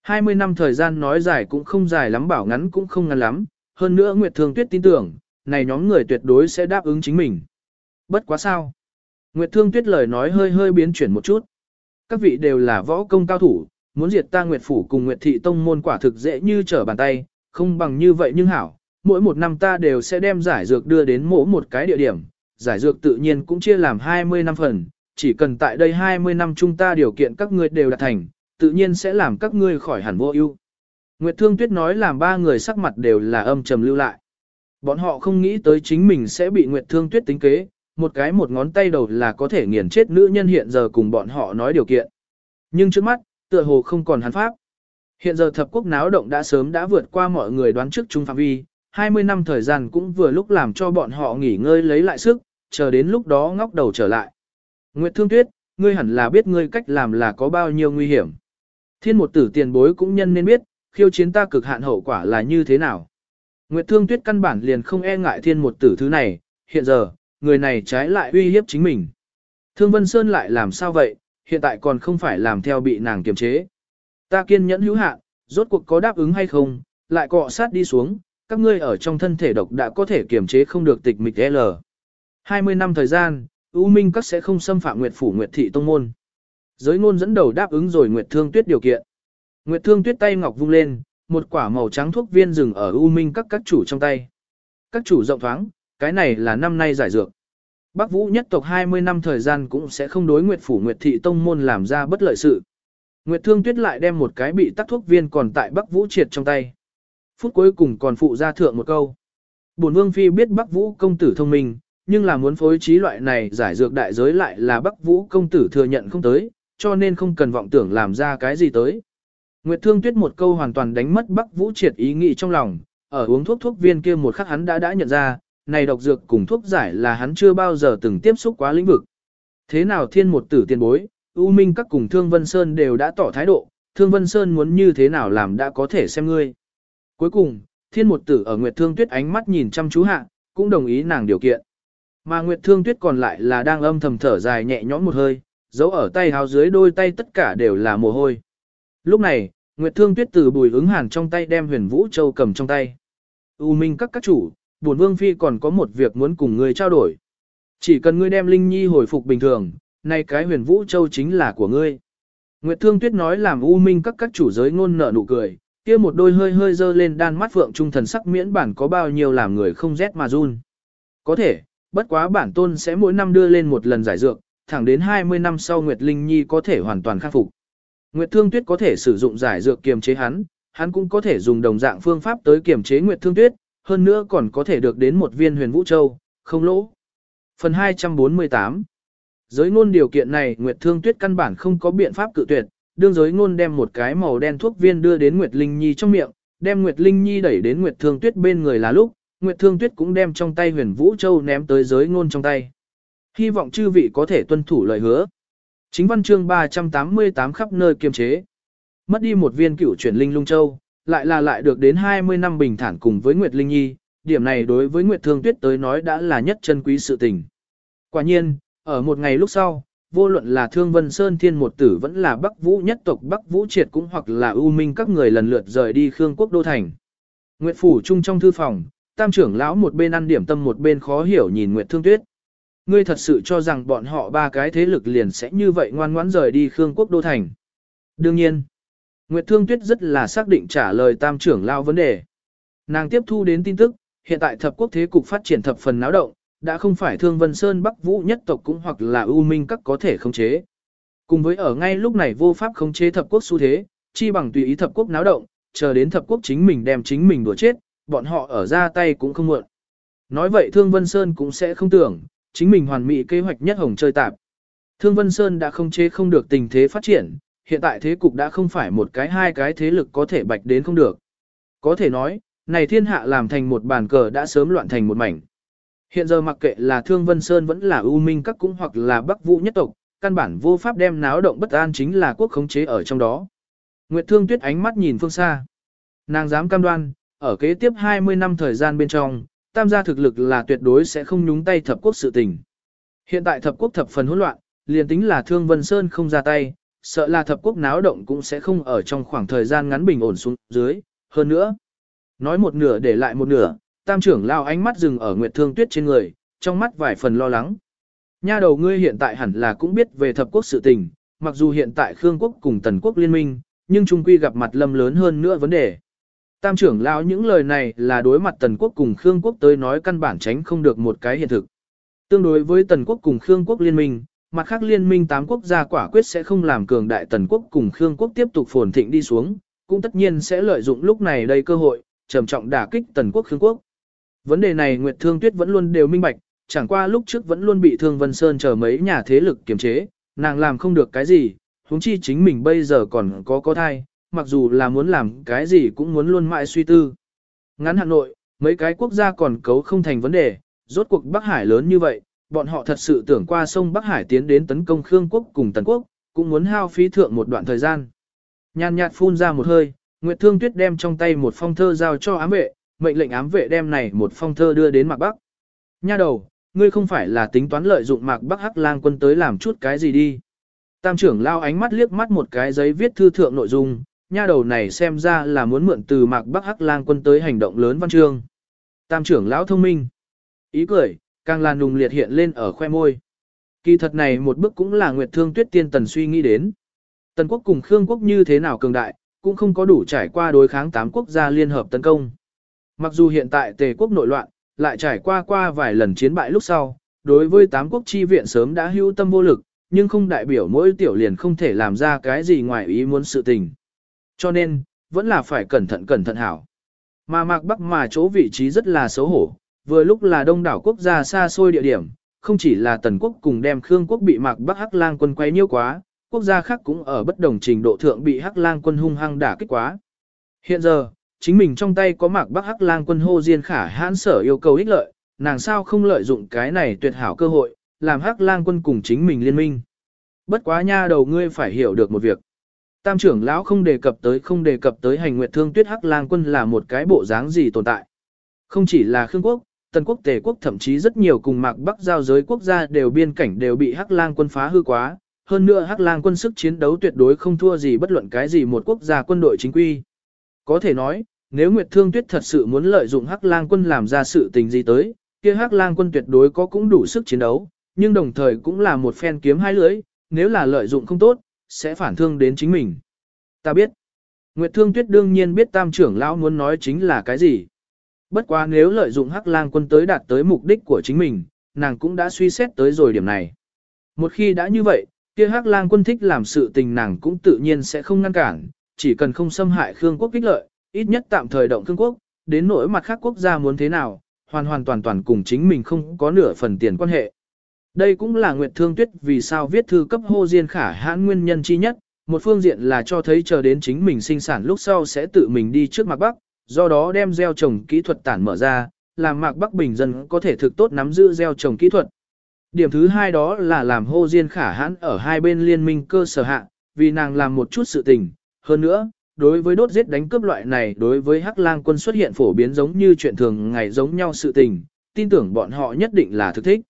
20 năm thời gian nói dài cũng không dài lắm bảo ngắn cũng không ngắn lắm, hơn nữa Nguyệt Thương Tuyết tin tưởng, này nhóm người tuyệt đối sẽ đáp ứng chính mình. Bất quá sao? Nguyệt Thương Tuyết lời nói hơi hơi biến chuyển một chút. Các vị đều là võ công cao thủ, muốn diệt ta Nguyệt Phủ cùng Nguyệt Thị Tông môn quả thực dễ như trở bàn tay, không bằng như vậy nhưng hảo. Mỗi một năm ta đều sẽ đem giải dược đưa đến mỗi một cái địa điểm, giải dược tự nhiên cũng chia làm 20 năm phần, chỉ cần tại đây 20 năm chúng ta điều kiện các ngươi đều đạt thành, tự nhiên sẽ làm các ngươi khỏi hẳn vô ưu. Nguyệt Thương Tuyết nói làm ba người sắc mặt đều là âm trầm lưu lại. Bọn họ không nghĩ tới chính mình sẽ bị Nguyệt Thương Tuyết tính kế, một cái một ngón tay đầu là có thể nghiền chết nữ nhân hiện giờ cùng bọn họ nói điều kiện. Nhưng trước mắt, tựa hồ không còn hắn pháp. Hiện giờ thập quốc náo động đã sớm đã vượt qua mọi người đoán trước trung phạm vi, 20 năm thời gian cũng vừa lúc làm cho bọn họ nghỉ ngơi lấy lại sức, chờ đến lúc đó ngóc đầu trở lại. Nguyệt Thương Tuyết, ngươi hẳn là biết ngươi cách làm là có bao nhiêu nguy hiểm. Thiên một tử tiền bối cũng nhân nên biết, khiêu chiến ta cực hạn hậu quả là như thế nào. Nguyệt Thương Tuyết căn bản liền không e ngại thiên một tử thứ này, hiện giờ, người này trái lại uy hiếp chính mình. Thương Vân Sơn lại làm sao vậy, hiện tại còn không phải làm theo bị nàng kiềm chế. Ta kiên nhẫn hữu hạn, rốt cuộc có đáp ứng hay không, lại cọ sát đi xuống, các ngươi ở trong thân thể độc đã có thể kiềm chế không được tịch mịch L. 20 năm thời gian, U Minh các sẽ không xâm phạm Nguyệt Phủ Nguyệt Thị Tông Môn. Giới ngôn dẫn đầu đáp ứng rồi Nguyệt Thương Tuyết điều kiện. Nguyệt Thương Tuyết tay ngọc vung lên, một quả màu trắng thuốc viên dừng ở U Minh các các chủ trong tay. Các chủ rộng thoáng, cái này là năm nay giải dược. Bắc Vũ nhất tộc 20 năm thời gian cũng sẽ không đối Nguyệt Phủ Nguyệt Thị Tông Môn làm ra bất lợi sự. Nguyệt Thương Tuyết lại đem một cái bị tắc thuốc viên còn tại Bắc Vũ triệt trong tay. Phút cuối cùng còn phụ ra thượng một câu. Bổn Vương Phi biết Bắc Vũ công tử thông minh, nhưng là muốn phối trí loại này giải dược đại giới lại là Bắc Vũ công tử thừa nhận không tới, cho nên không cần vọng tưởng làm ra cái gì tới. Nguyệt Thương Tuyết một câu hoàn toàn đánh mất Bắc Vũ triệt ý nghĩ trong lòng, ở uống thuốc thuốc viên kia một khắc hắn đã đã nhận ra, này độc dược cùng thuốc giải là hắn chưa bao giờ từng tiếp xúc quá lĩnh vực. Thế nào thiên một tử tiền bối, U Minh các cùng Thương Vân Sơn đều đã tỏ thái độ, Thương Vân Sơn muốn như thế nào làm đã có thể xem ngươi. Cuối cùng, thiên một tử ở Nguyệt Thương Tuyết ánh mắt nhìn chăm chú hạ, cũng đồng ý nàng điều kiện. Mà Nguyệt Thương Tuyết còn lại là đang âm thầm thở dài nhẹ nhõm một hơi, giấu ở tay háo dưới đôi tay tất cả đều là mồ hôi. Lúc này, Nguyệt Thương Tuyết từ bùi ứng hàn trong tay đem huyền Vũ Châu cầm trong tay. U Minh các các chủ, bổn vương phi còn có một việc muốn cùng ngươi trao đổi. Chỉ cần ngươi đem Linh Nhi hồi phục bình thường, nay cái huyền Vũ Châu chính là của ngươi. Nguyệt Thương Tuyết nói làm U Minh các các chủ giới ngôn nở nụ cười, kia một đôi hơi hơi dơ lên đan mắt phượng trung thần sắc miễn bản có bao nhiêu làm người không rét mà run. Có thể, bất quá bản tôn sẽ mỗi năm đưa lên một lần giải dược, thẳng đến 20 năm sau Nguyệt Linh Nhi có thể hoàn toàn khắc phục. Nguyệt Thương Tuyết có thể sử dụng giải dược kiềm chế hắn, hắn cũng có thể dùng đồng dạng phương pháp tới kiềm chế Nguyệt Thương Tuyết, hơn nữa còn có thể được đến một viên huyền vũ châu, không lỗ. Phần 248 Giới ngôn điều kiện này Nguyệt Thương Tuyết căn bản không có biện pháp cự tuyệt, đương giới ngôn đem một cái màu đen thuốc viên đưa đến Nguyệt Linh Nhi trong miệng, đem Nguyệt Linh Nhi đẩy đến Nguyệt Thương Tuyết bên người là lúc, Nguyệt Thương Tuyết cũng đem trong tay huyền vũ châu ném tới giới ngôn trong tay. Hy vọng chư vị có thể tuân thủ lời hứa. Chính văn chương 388 khắp nơi kiềm chế. Mất đi một viên cửu chuyển linh lung châu, lại là lại được đến 20 năm bình thản cùng với Nguyệt Linh Nhi, điểm này đối với Nguyệt Thương Tuyết tới nói đã là nhất chân quý sự tình. Quả nhiên, ở một ngày lúc sau, vô luận là Thương Vân Sơn Thiên một tử vẫn là Bắc Vũ nhất tộc Bắc Vũ Triệt cũng hoặc là ưu minh các người lần lượt rời đi Khương Quốc Đô Thành. Nguyệt Phủ Trung trong thư phòng, tam trưởng lão một bên ăn điểm tâm một bên khó hiểu nhìn Nguyệt Thương Tuyết. Ngươi thật sự cho rằng bọn họ ba cái thế lực liền sẽ như vậy ngoan ngoãn rời đi Khương Quốc Đô Thành. Đương nhiên, Nguyệt Thương Tuyết rất là xác định trả lời tam trưởng lao vấn đề. Nàng tiếp thu đến tin tức, hiện tại thập quốc thế cục phát triển thập phần náo động, đã không phải Thương Vân Sơn Bắc Vũ nhất tộc cũng hoặc là ưu minh các có thể khống chế. Cùng với ở ngay lúc này vô pháp khống chế thập quốc xu thế, chi bằng tùy ý thập quốc náo động, chờ đến thập quốc chính mình đem chính mình đùa chết, bọn họ ở ra tay cũng không muộn. Nói vậy Thương Vân Sơn cũng sẽ không tưởng, chính mình hoàn mỹ kế hoạch nhất hồng chơi tạp. Thương Vân Sơn đã không chế không được tình thế phát triển, hiện tại thế cục đã không phải một cái hai cái thế lực có thể bạch đến không được. Có thể nói, này thiên hạ làm thành một bàn cờ đã sớm loạn thành một mảnh. Hiện giờ mặc kệ là Thương Vân Sơn vẫn là U Minh các cũng hoặc là Bắc Vũ nhất tộc, căn bản vô pháp đem náo động bất an chính là quốc khống chế ở trong đó. Nguyệt Thương Tuyết ánh mắt nhìn phương xa. Nàng dám cam đoan, ở kế tiếp 20 năm thời gian bên trong, tam gia thực lực là tuyệt đối sẽ không nhúng tay thập quốc sự tình. Hiện tại thập quốc thập phần hỗn loạn, liền tính là Thương Vân Sơn không ra tay, sợ là thập quốc náo động cũng sẽ không ở trong khoảng thời gian ngắn bình ổn xuống dưới, hơn nữa. Nói một nửa để lại một nửa, tam trưởng lao ánh mắt dừng ở Nguyệt Thương Tuyết trên người, trong mắt vài phần lo lắng. Nha đầu ngươi hiện tại hẳn là cũng biết về thập quốc sự tình, mặc dù hiện tại Khương quốc cùng Tần quốc liên minh, nhưng trung quy gặp mặt lâm lớn hơn nữa vấn đề. Tam trưởng lao những lời này là đối mặt Tần quốc cùng Khương quốc tới nói căn bản tránh không được một cái hiện thực. Tương đối với Tần quốc cùng Khương quốc liên minh, mặt khác liên minh tám quốc gia quả quyết sẽ không làm cường đại Tần quốc cùng Khương quốc tiếp tục phồn thịnh đi xuống, cũng tất nhiên sẽ lợi dụng lúc này đây cơ hội, trầm trọng đả kích Tần quốc Khương quốc. Vấn đề này Nguyệt Thương Tuyết vẫn luôn đều minh bạch, chẳng qua lúc trước vẫn luôn bị Thương Vân Sơn chờ mấy nhà thế lực kiềm chế, nàng làm không được cái gì, huống chi chính mình bây giờ còn có có thai, mặc dù là muốn làm cái gì cũng muốn luôn mãi suy tư. Ngắn Hà Nội, mấy cái quốc gia còn cấu không thành vấn đề, rốt cuộc Bắc Hải lớn như vậy, bọn họ thật sự tưởng qua sông Bắc Hải tiến đến tấn công Khương quốc cùng Tần quốc, cũng muốn hao phí thượng một đoạn thời gian. Nhàn nhạt phun ra một hơi, Nguyệt Thương Tuyết đem trong tay một phong thơ giao cho ám vệ, mệnh lệnh ám vệ đem này một phong thơ đưa đến Mạc Bắc. Nha đầu, ngươi không phải là tính toán lợi dụng Mạc Bắc Hắc Lang quân tới làm chút cái gì đi. Tam trưởng lao ánh mắt liếc mắt một cái giấy viết thư thượng nội dung, nha đầu này xem ra là muốn mượn từ Mạc Bắc Hắc Lang quân tới hành động lớn văn chương. Tam trưởng lão thông minh. Ý cười, càng là nùng liệt hiện lên ở khoe môi. Kỳ thật này một bước cũng là Nguyệt Thương Tuyết Tiên Tần suy nghĩ đến. Tần quốc cùng Khương quốc như thế nào cường đại, cũng không có đủ trải qua đối kháng tám quốc gia liên hợp tấn công. Mặc dù hiện tại tề quốc nội loạn, lại trải qua qua vài lần chiến bại lúc sau, đối với tám quốc chi viện sớm đã hữu tâm vô lực, nhưng không đại biểu mỗi tiểu liền không thể làm ra cái gì ngoài ý muốn sự tình. Cho nên, vẫn là phải cẩn thận cẩn thận hảo. Mà mạc bắc mà chỗ vị trí rất là xấu hổ, vừa lúc là đông đảo quốc gia xa xôi địa điểm, không chỉ là tần quốc cùng đem Khương quốc bị mạc bắc hắc lang quân quay nhiêu quá, quốc gia khác cũng ở bất đồng trình độ thượng bị hắc lang quân hung hăng đả kích quá. Hiện giờ, chính mình trong tay có mạc bắc hắc lang quân hô diên khả hãn sở yêu cầu ích lợi, nàng sao không lợi dụng cái này tuyệt hảo cơ hội, làm hắc lang quân cùng chính mình liên minh. Bất quá nha đầu ngươi phải hiểu được một việc. Tam trưởng lão không đề cập tới không đề cập tới hành nguyệt thương tuyết hắc lang quân là một cái bộ dáng gì tồn tại. Không chỉ là Khương quốc, Tần quốc Tề quốc thậm chí rất nhiều cùng mạc bắc giao giới quốc gia đều biên cảnh đều bị hắc lang quân phá hư quá. Hơn nữa hắc lang quân sức chiến đấu tuyệt đối không thua gì bất luận cái gì một quốc gia quân đội chính quy. Có thể nói, nếu Nguyệt Thương Tuyết thật sự muốn lợi dụng hắc lang quân làm ra sự tình gì tới, kia hắc lang quân tuyệt đối có cũng đủ sức chiến đấu, nhưng đồng thời cũng là một phen kiếm hai lưỡi, nếu là lợi dụng không tốt, sẽ phản thương đến chính mình. Ta biết. Nguyệt Thương Tuyết đương nhiên biết tam trưởng lão muốn nói chính là cái gì. Bất quá nếu lợi dụng hắc lang quân tới đạt tới mục đích của chính mình, nàng cũng đã suy xét tới rồi điểm này. Một khi đã như vậy, kia hắc lang quân thích làm sự tình nàng cũng tự nhiên sẽ không ngăn cản, chỉ cần không xâm hại Khương quốc kích lợi, ít nhất tạm thời động Khương quốc, đến nỗi mặt khác quốc gia muốn thế nào, hoàn hoàn toàn toàn cùng chính mình không có nửa phần tiền quan hệ. Đây cũng là Nguyệt Thương Tuyết vì sao viết thư cấp Hồ diên khả hãn nguyên nhân chi nhất, một phương diện là cho thấy chờ đến chính mình sinh sản lúc sau sẽ tự mình đi trước mặt Bắc, do đó đem gieo trồng kỹ thuật tản mở ra, làm mạc Bắc bình dân có thể thực tốt nắm giữ gieo trồng kỹ thuật. Điểm thứ hai đó là làm hô diên khả hãn ở hai bên liên minh cơ sở hạ, vì nàng làm một chút sự tình. Hơn nữa, đối với đốt giết đánh cướp loại này đối với hắc lang quân xuất hiện phổ biến giống như chuyện thường ngày giống nhau sự tình, tin tưởng bọn họ nhất định là thực thích.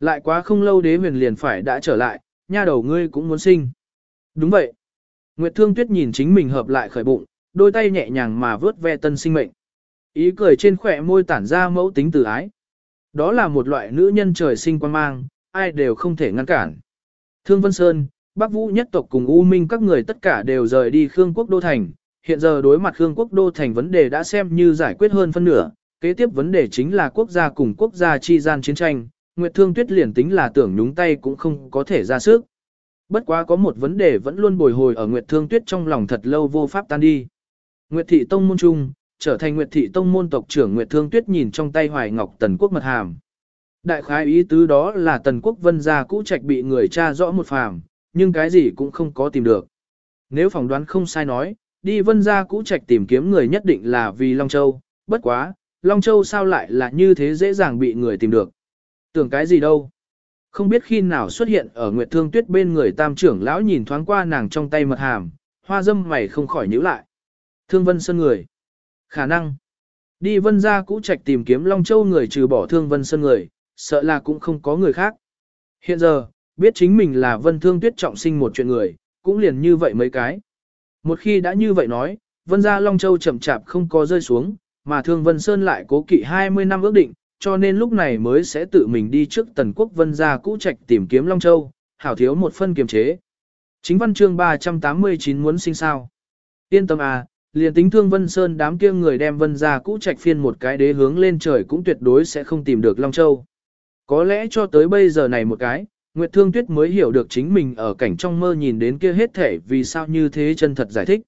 Lại quá không lâu đế huyền liền phải đã trở lại, nha đầu ngươi cũng muốn sinh. Đúng vậy. Nguyệt Thương Tuyết nhìn chính mình hợp lại khởi bụng, đôi tay nhẹ nhàng mà vớt ve tân sinh mệnh. Ý cười trên khỏe môi tản ra mẫu tính từ ái. Đó là một loại nữ nhân trời sinh quan mang, ai đều không thể ngăn cản. Thương Vân Sơn, Bắc Vũ nhất tộc cùng U Minh các người tất cả đều rời đi Khương Quốc Đô Thành. Hiện giờ đối mặt Khương Quốc Đô Thành vấn đề đã xem như giải quyết hơn phân nửa. Kế tiếp vấn đề chính là quốc gia cùng quốc gia chi gian chiến tranh. Nguyệt Thương Tuyết liền tính là tưởng nhúng tay cũng không có thể ra sức. Bất quá có một vấn đề vẫn luôn bồi hồi ở Nguyệt Thương Tuyết trong lòng thật lâu vô pháp tan đi. Nguyệt Thị Tông Môn Trung, trở thành Nguyệt Thị Tông Môn tộc trưởng Nguyệt Thương Tuyết nhìn trong tay Hoài Ngọc Tần Quốc mật hàm. Đại khái ý tứ đó là Tần Quốc vân gia cũ trạch bị người cha rõ một phàm, nhưng cái gì cũng không có tìm được. Nếu phỏng đoán không sai nói, đi vân gia cũ trạch tìm kiếm người nhất định là vì Long Châu, bất quá, Long Châu sao lại là như thế dễ dàng bị người tìm được. Tưởng cái gì đâu. Không biết khi nào xuất hiện ở Nguyệt Thương Tuyết bên người tam trưởng lão nhìn thoáng qua nàng trong tay mật hàm, hoa dâm mày không khỏi nhíu lại. Thương Vân Sơn người. Khả năng. Đi vân gia cũ trạch tìm kiếm Long Châu người trừ bỏ Thương Vân Sơn người, sợ là cũng không có người khác. Hiện giờ, biết chính mình là vân thương tuyết trọng sinh một chuyện người, cũng liền như vậy mấy cái. Một khi đã như vậy nói, vân gia Long Châu chậm chạp không có rơi xuống, mà thương vân sơn lại cố kỵ 20 năm ước định, cho nên lúc này mới sẽ tự mình đi trước tần quốc vân gia cũ trạch tìm kiếm Long Châu, hảo thiếu một phân kiềm chế. Chính văn chương 389 muốn sinh sao. Yên tâm à, liền tính thương vân sơn đám kia người đem vân gia cũ trạch phiên một cái đế hướng lên trời cũng tuyệt đối sẽ không tìm được Long Châu. Có lẽ cho tới bây giờ này một cái, Nguyệt Thương Tuyết mới hiểu được chính mình ở cảnh trong mơ nhìn đến kia hết thể vì sao như thế chân thật giải thích.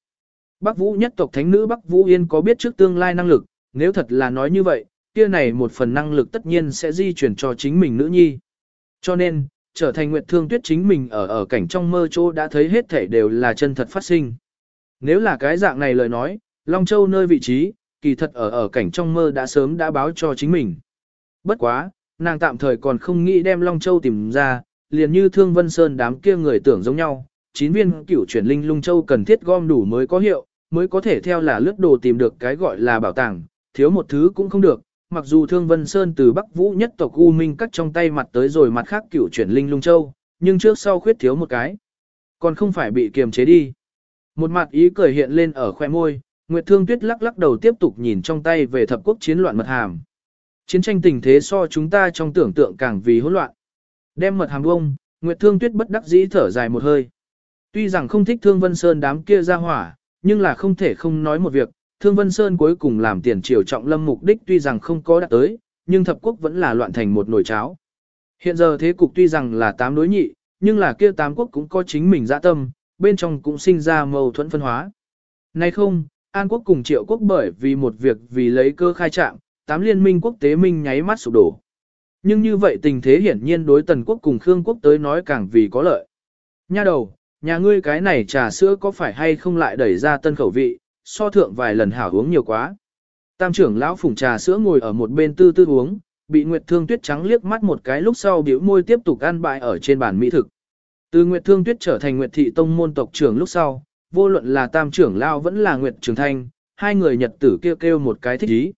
Bắc Vũ nhất tộc thánh nữ Bắc Vũ Yên có biết trước tương lai năng lực, nếu thật là nói như vậy, kia này một phần năng lực tất nhiên sẽ di chuyển cho chính mình nữ nhi. Cho nên, trở thành Nguyệt Thương Tuyết chính mình ở ở cảnh trong mơ chỗ đã thấy hết thể đều là chân thật phát sinh. Nếu là cái dạng này lời nói, Long Châu nơi vị trí, kỳ thật ở ở cảnh trong mơ đã sớm đã báo cho chính mình. Bất quá, nàng tạm thời còn không nghĩ đem Long Châu tìm ra, liền như Thương Vân Sơn đám kia người tưởng giống nhau, chín viên cửu chuyển linh lung châu cần thiết gom đủ mới có hiệu, mới có thể theo là lướt đồ tìm được cái gọi là bảo tàng, thiếu một thứ cũng không được. Mặc dù Thương Vân Sơn từ Bắc Vũ nhất tộc U Minh cắt trong tay mặt tới rồi mặt khác cửu chuyển linh lung châu, nhưng trước sau khuyết thiếu một cái. Còn không phải bị kiềm chế đi. Một mặt ý cười hiện lên ở khoe môi, Nguyệt Thương Tuyết lắc lắc đầu tiếp tục nhìn trong tay về thập quốc chiến loạn mật hàm. Chiến tranh tình thế so chúng ta trong tưởng tượng càng vì hỗn loạn. Đem mật hàm bông, Nguyệt Thương Tuyết bất đắc dĩ thở dài một hơi. Tuy rằng không thích Thương Vân Sơn đám kia ra hỏa, nhưng là không thể không nói một việc, Thương Vân Sơn cuối cùng làm tiền triều trọng lâm mục đích tuy rằng không có đạt tới, nhưng thập quốc vẫn là loạn thành một nồi cháo. Hiện giờ thế cục tuy rằng là tám đối nhị, nhưng là kia tám quốc cũng có chính mình dạ tâm, bên trong cũng sinh ra mâu thuẫn phân hóa. Nay không, An quốc cùng triệu quốc bởi vì một việc vì lấy cơ khai trạng, tám liên minh quốc tế minh nháy mắt sụp đổ. Nhưng như vậy tình thế hiển nhiên đối tần quốc cùng Khương quốc tới nói càng vì có lợi. Nha đầu, nhà ngươi cái này trà sữa có phải hay không lại đẩy ra tân khẩu vị, so thượng vài lần hảo uống nhiều quá. Tam trưởng lão phùng trà sữa ngồi ở một bên tư tư uống, bị Nguyệt Thương Tuyết trắng liếc mắt một cái lúc sau biểu môi tiếp tục ăn bại ở trên bàn mỹ thực. Từ Nguyệt Thương Tuyết trở thành Nguyệt Thị Tông môn tộc trưởng lúc sau, vô luận là tam trưởng lão vẫn là Nguyệt Trường Thanh, hai người nhật tử kêu kêu một cái thích ý.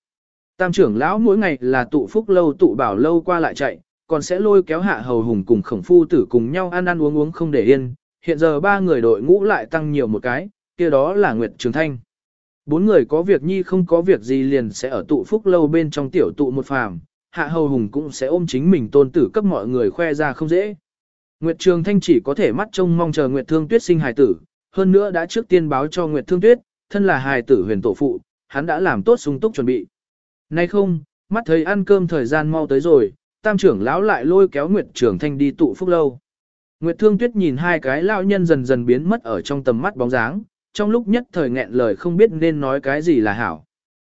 Tam trưởng lão mỗi ngày là tụ phúc lâu tụ bảo lâu qua lại chạy, còn sẽ lôi kéo hạ hầu hùng cùng khổng phu tử cùng nhau ăn ăn uống uống không để yên. Hiện giờ ba người đội ngũ lại tăng nhiều một cái, kia đó là Nguyệt Trường Thanh. Bốn người có việc nhi không có việc gì liền sẽ ở tụ phúc lâu bên trong tiểu tụ một phàm, hạ hầu hùng cũng sẽ ôm chính mình tôn tử cấp mọi người khoe ra không dễ. Nguyệt Trường Thanh chỉ có thể mắt trông mong chờ Nguyệt Thương Tuyết sinh hài tử, hơn nữa đã trước tiên báo cho Nguyệt Thương Tuyết, thân là hài tử huyền tổ phụ, hắn đã làm tốt sung túc chuẩn bị. Nay không, mắt thấy ăn cơm thời gian mau tới rồi, tam trưởng lão lại lôi kéo Nguyệt Trường Thanh đi tụ phúc lâu. Nguyệt Thương Tuyết nhìn hai cái lão nhân dần dần biến mất ở trong tầm mắt bóng dáng, trong lúc nhất thời nghẹn lời không biết nên nói cái gì là hảo.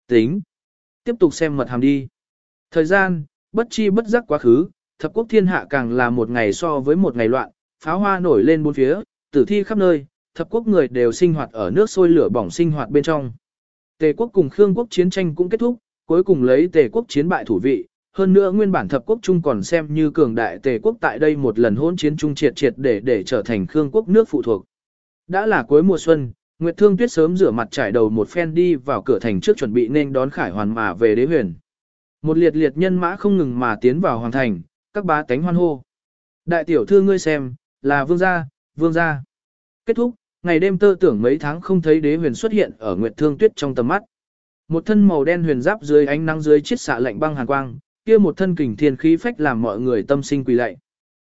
Tính. Tiếp tục xem mật hàm đi. Thời gian, bất chi bất giác quá khứ, thập quốc thiên hạ càng là một ngày so với một ngày loạn, pháo hoa nổi lên bốn phía, tử thi khắp nơi, thập quốc người đều sinh hoạt ở nước sôi lửa bỏng sinh hoạt bên trong. Tề quốc cùng Khương quốc chiến tranh cũng kết thúc, cuối cùng lấy Tề quốc chiến bại thủ vị, hơn nữa nguyên bản thập quốc chung còn xem như cường đại Tề quốc tại đây một lần hỗn chiến chung triệt triệt để để trở thành Khương quốc nước phụ thuộc. Đã là cuối mùa xuân, Nguyệt Thương Tuyết sớm rửa mặt trải đầu một phen đi vào cửa thành trước chuẩn bị nên đón Khải Hoàn mà về đế huyền. Một liệt liệt nhân mã không ngừng mà tiến vào hoàng thành, các bá tánh hoan hô. Đại tiểu thư ngươi xem, là vương gia, vương gia. Kết thúc, ngày đêm tơ tưởng mấy tháng không thấy đế huyền xuất hiện ở Nguyệt Thương Tuyết trong tầm mắt. Một thân màu đen huyền giáp dưới ánh nắng dưới chiết xạ lạnh băng hàn quang, kia một thân kình thiên khí phách làm mọi người tâm sinh quỳ lạy.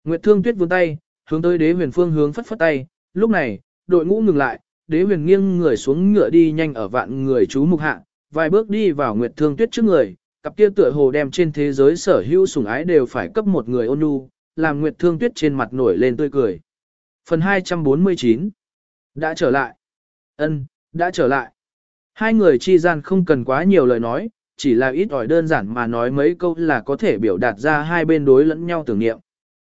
Nguyệt Thương Tuyết vươn tay, hướng tới đế huyền phương hướng phất phất tay, lúc này, đội ngũ ngừng lại, đế huyền nghiêng người xuống ngựa đi nhanh ở vạn người chú mục hạ, vài bước đi vào Nguyệt Thương Tuyết trước người, cặp kia tựa hồ đem trên thế giới sở hữu sủng ái đều phải cấp một người ôn nhu, làm Nguyệt Thương Tuyết trên mặt nổi lên tươi cười. Phần 249 Đã trở lại. Ân, đã trở lại. Hai người chi gian không cần quá nhiều lời nói, chỉ là ít ỏi đơn giản mà nói mấy câu là có thể biểu đạt ra hai bên đối lẫn nhau tưởng niệm.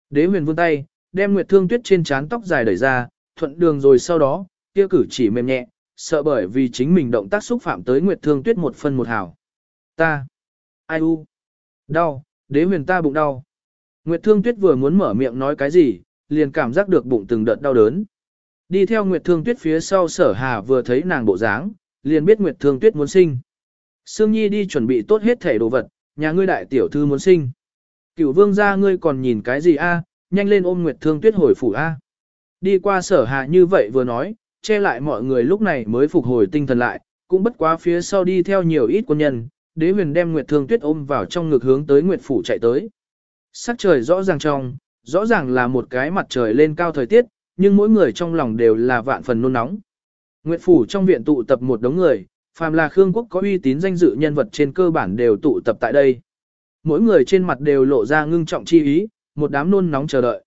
Đế huyền vươn tay, đem Nguyệt Thương Tuyết trên trán tóc dài đẩy ra, thuận đường rồi sau đó, kia cử chỉ mềm nhẹ, sợ bởi vì chính mình động tác xúc phạm tới Nguyệt Thương Tuyết một phân một hào. Ta, ai u, đau, đế huyền ta bụng đau. Nguyệt Thương Tuyết vừa muốn mở miệng nói cái gì, liền cảm giác được bụng từng đợt đau đớn. Đi theo Nguyệt Thương Tuyết phía sau sở hà vừa thấy nàng bộ dáng, liền biết Nguyệt Thương Tuyết muốn sinh. Sương Nhi đi chuẩn bị tốt hết thể đồ vật, nhà ngươi đại tiểu thư muốn sinh. Cửu vương gia ngươi còn nhìn cái gì a? nhanh lên ôm Nguyệt Thương Tuyết hồi phủ a. Đi qua sở hà như vậy vừa nói, che lại mọi người lúc này mới phục hồi tinh thần lại, cũng bất quá phía sau đi theo nhiều ít quân nhân, đế huyền đem Nguyệt Thương Tuyết ôm vào trong ngực hướng tới Nguyệt Phủ chạy tới. Sắc trời rõ ràng trong, rõ ràng là một cái mặt trời lên cao thời tiết, nhưng mỗi người trong lòng đều là vạn phần nôn nóng. Nguyệt Phủ trong viện tụ tập một đống người, phàm là Khương Quốc có uy tín danh dự nhân vật trên cơ bản đều tụ tập tại đây. Mỗi người trên mặt đều lộ ra ngưng trọng chi ý, một đám nôn nóng chờ đợi.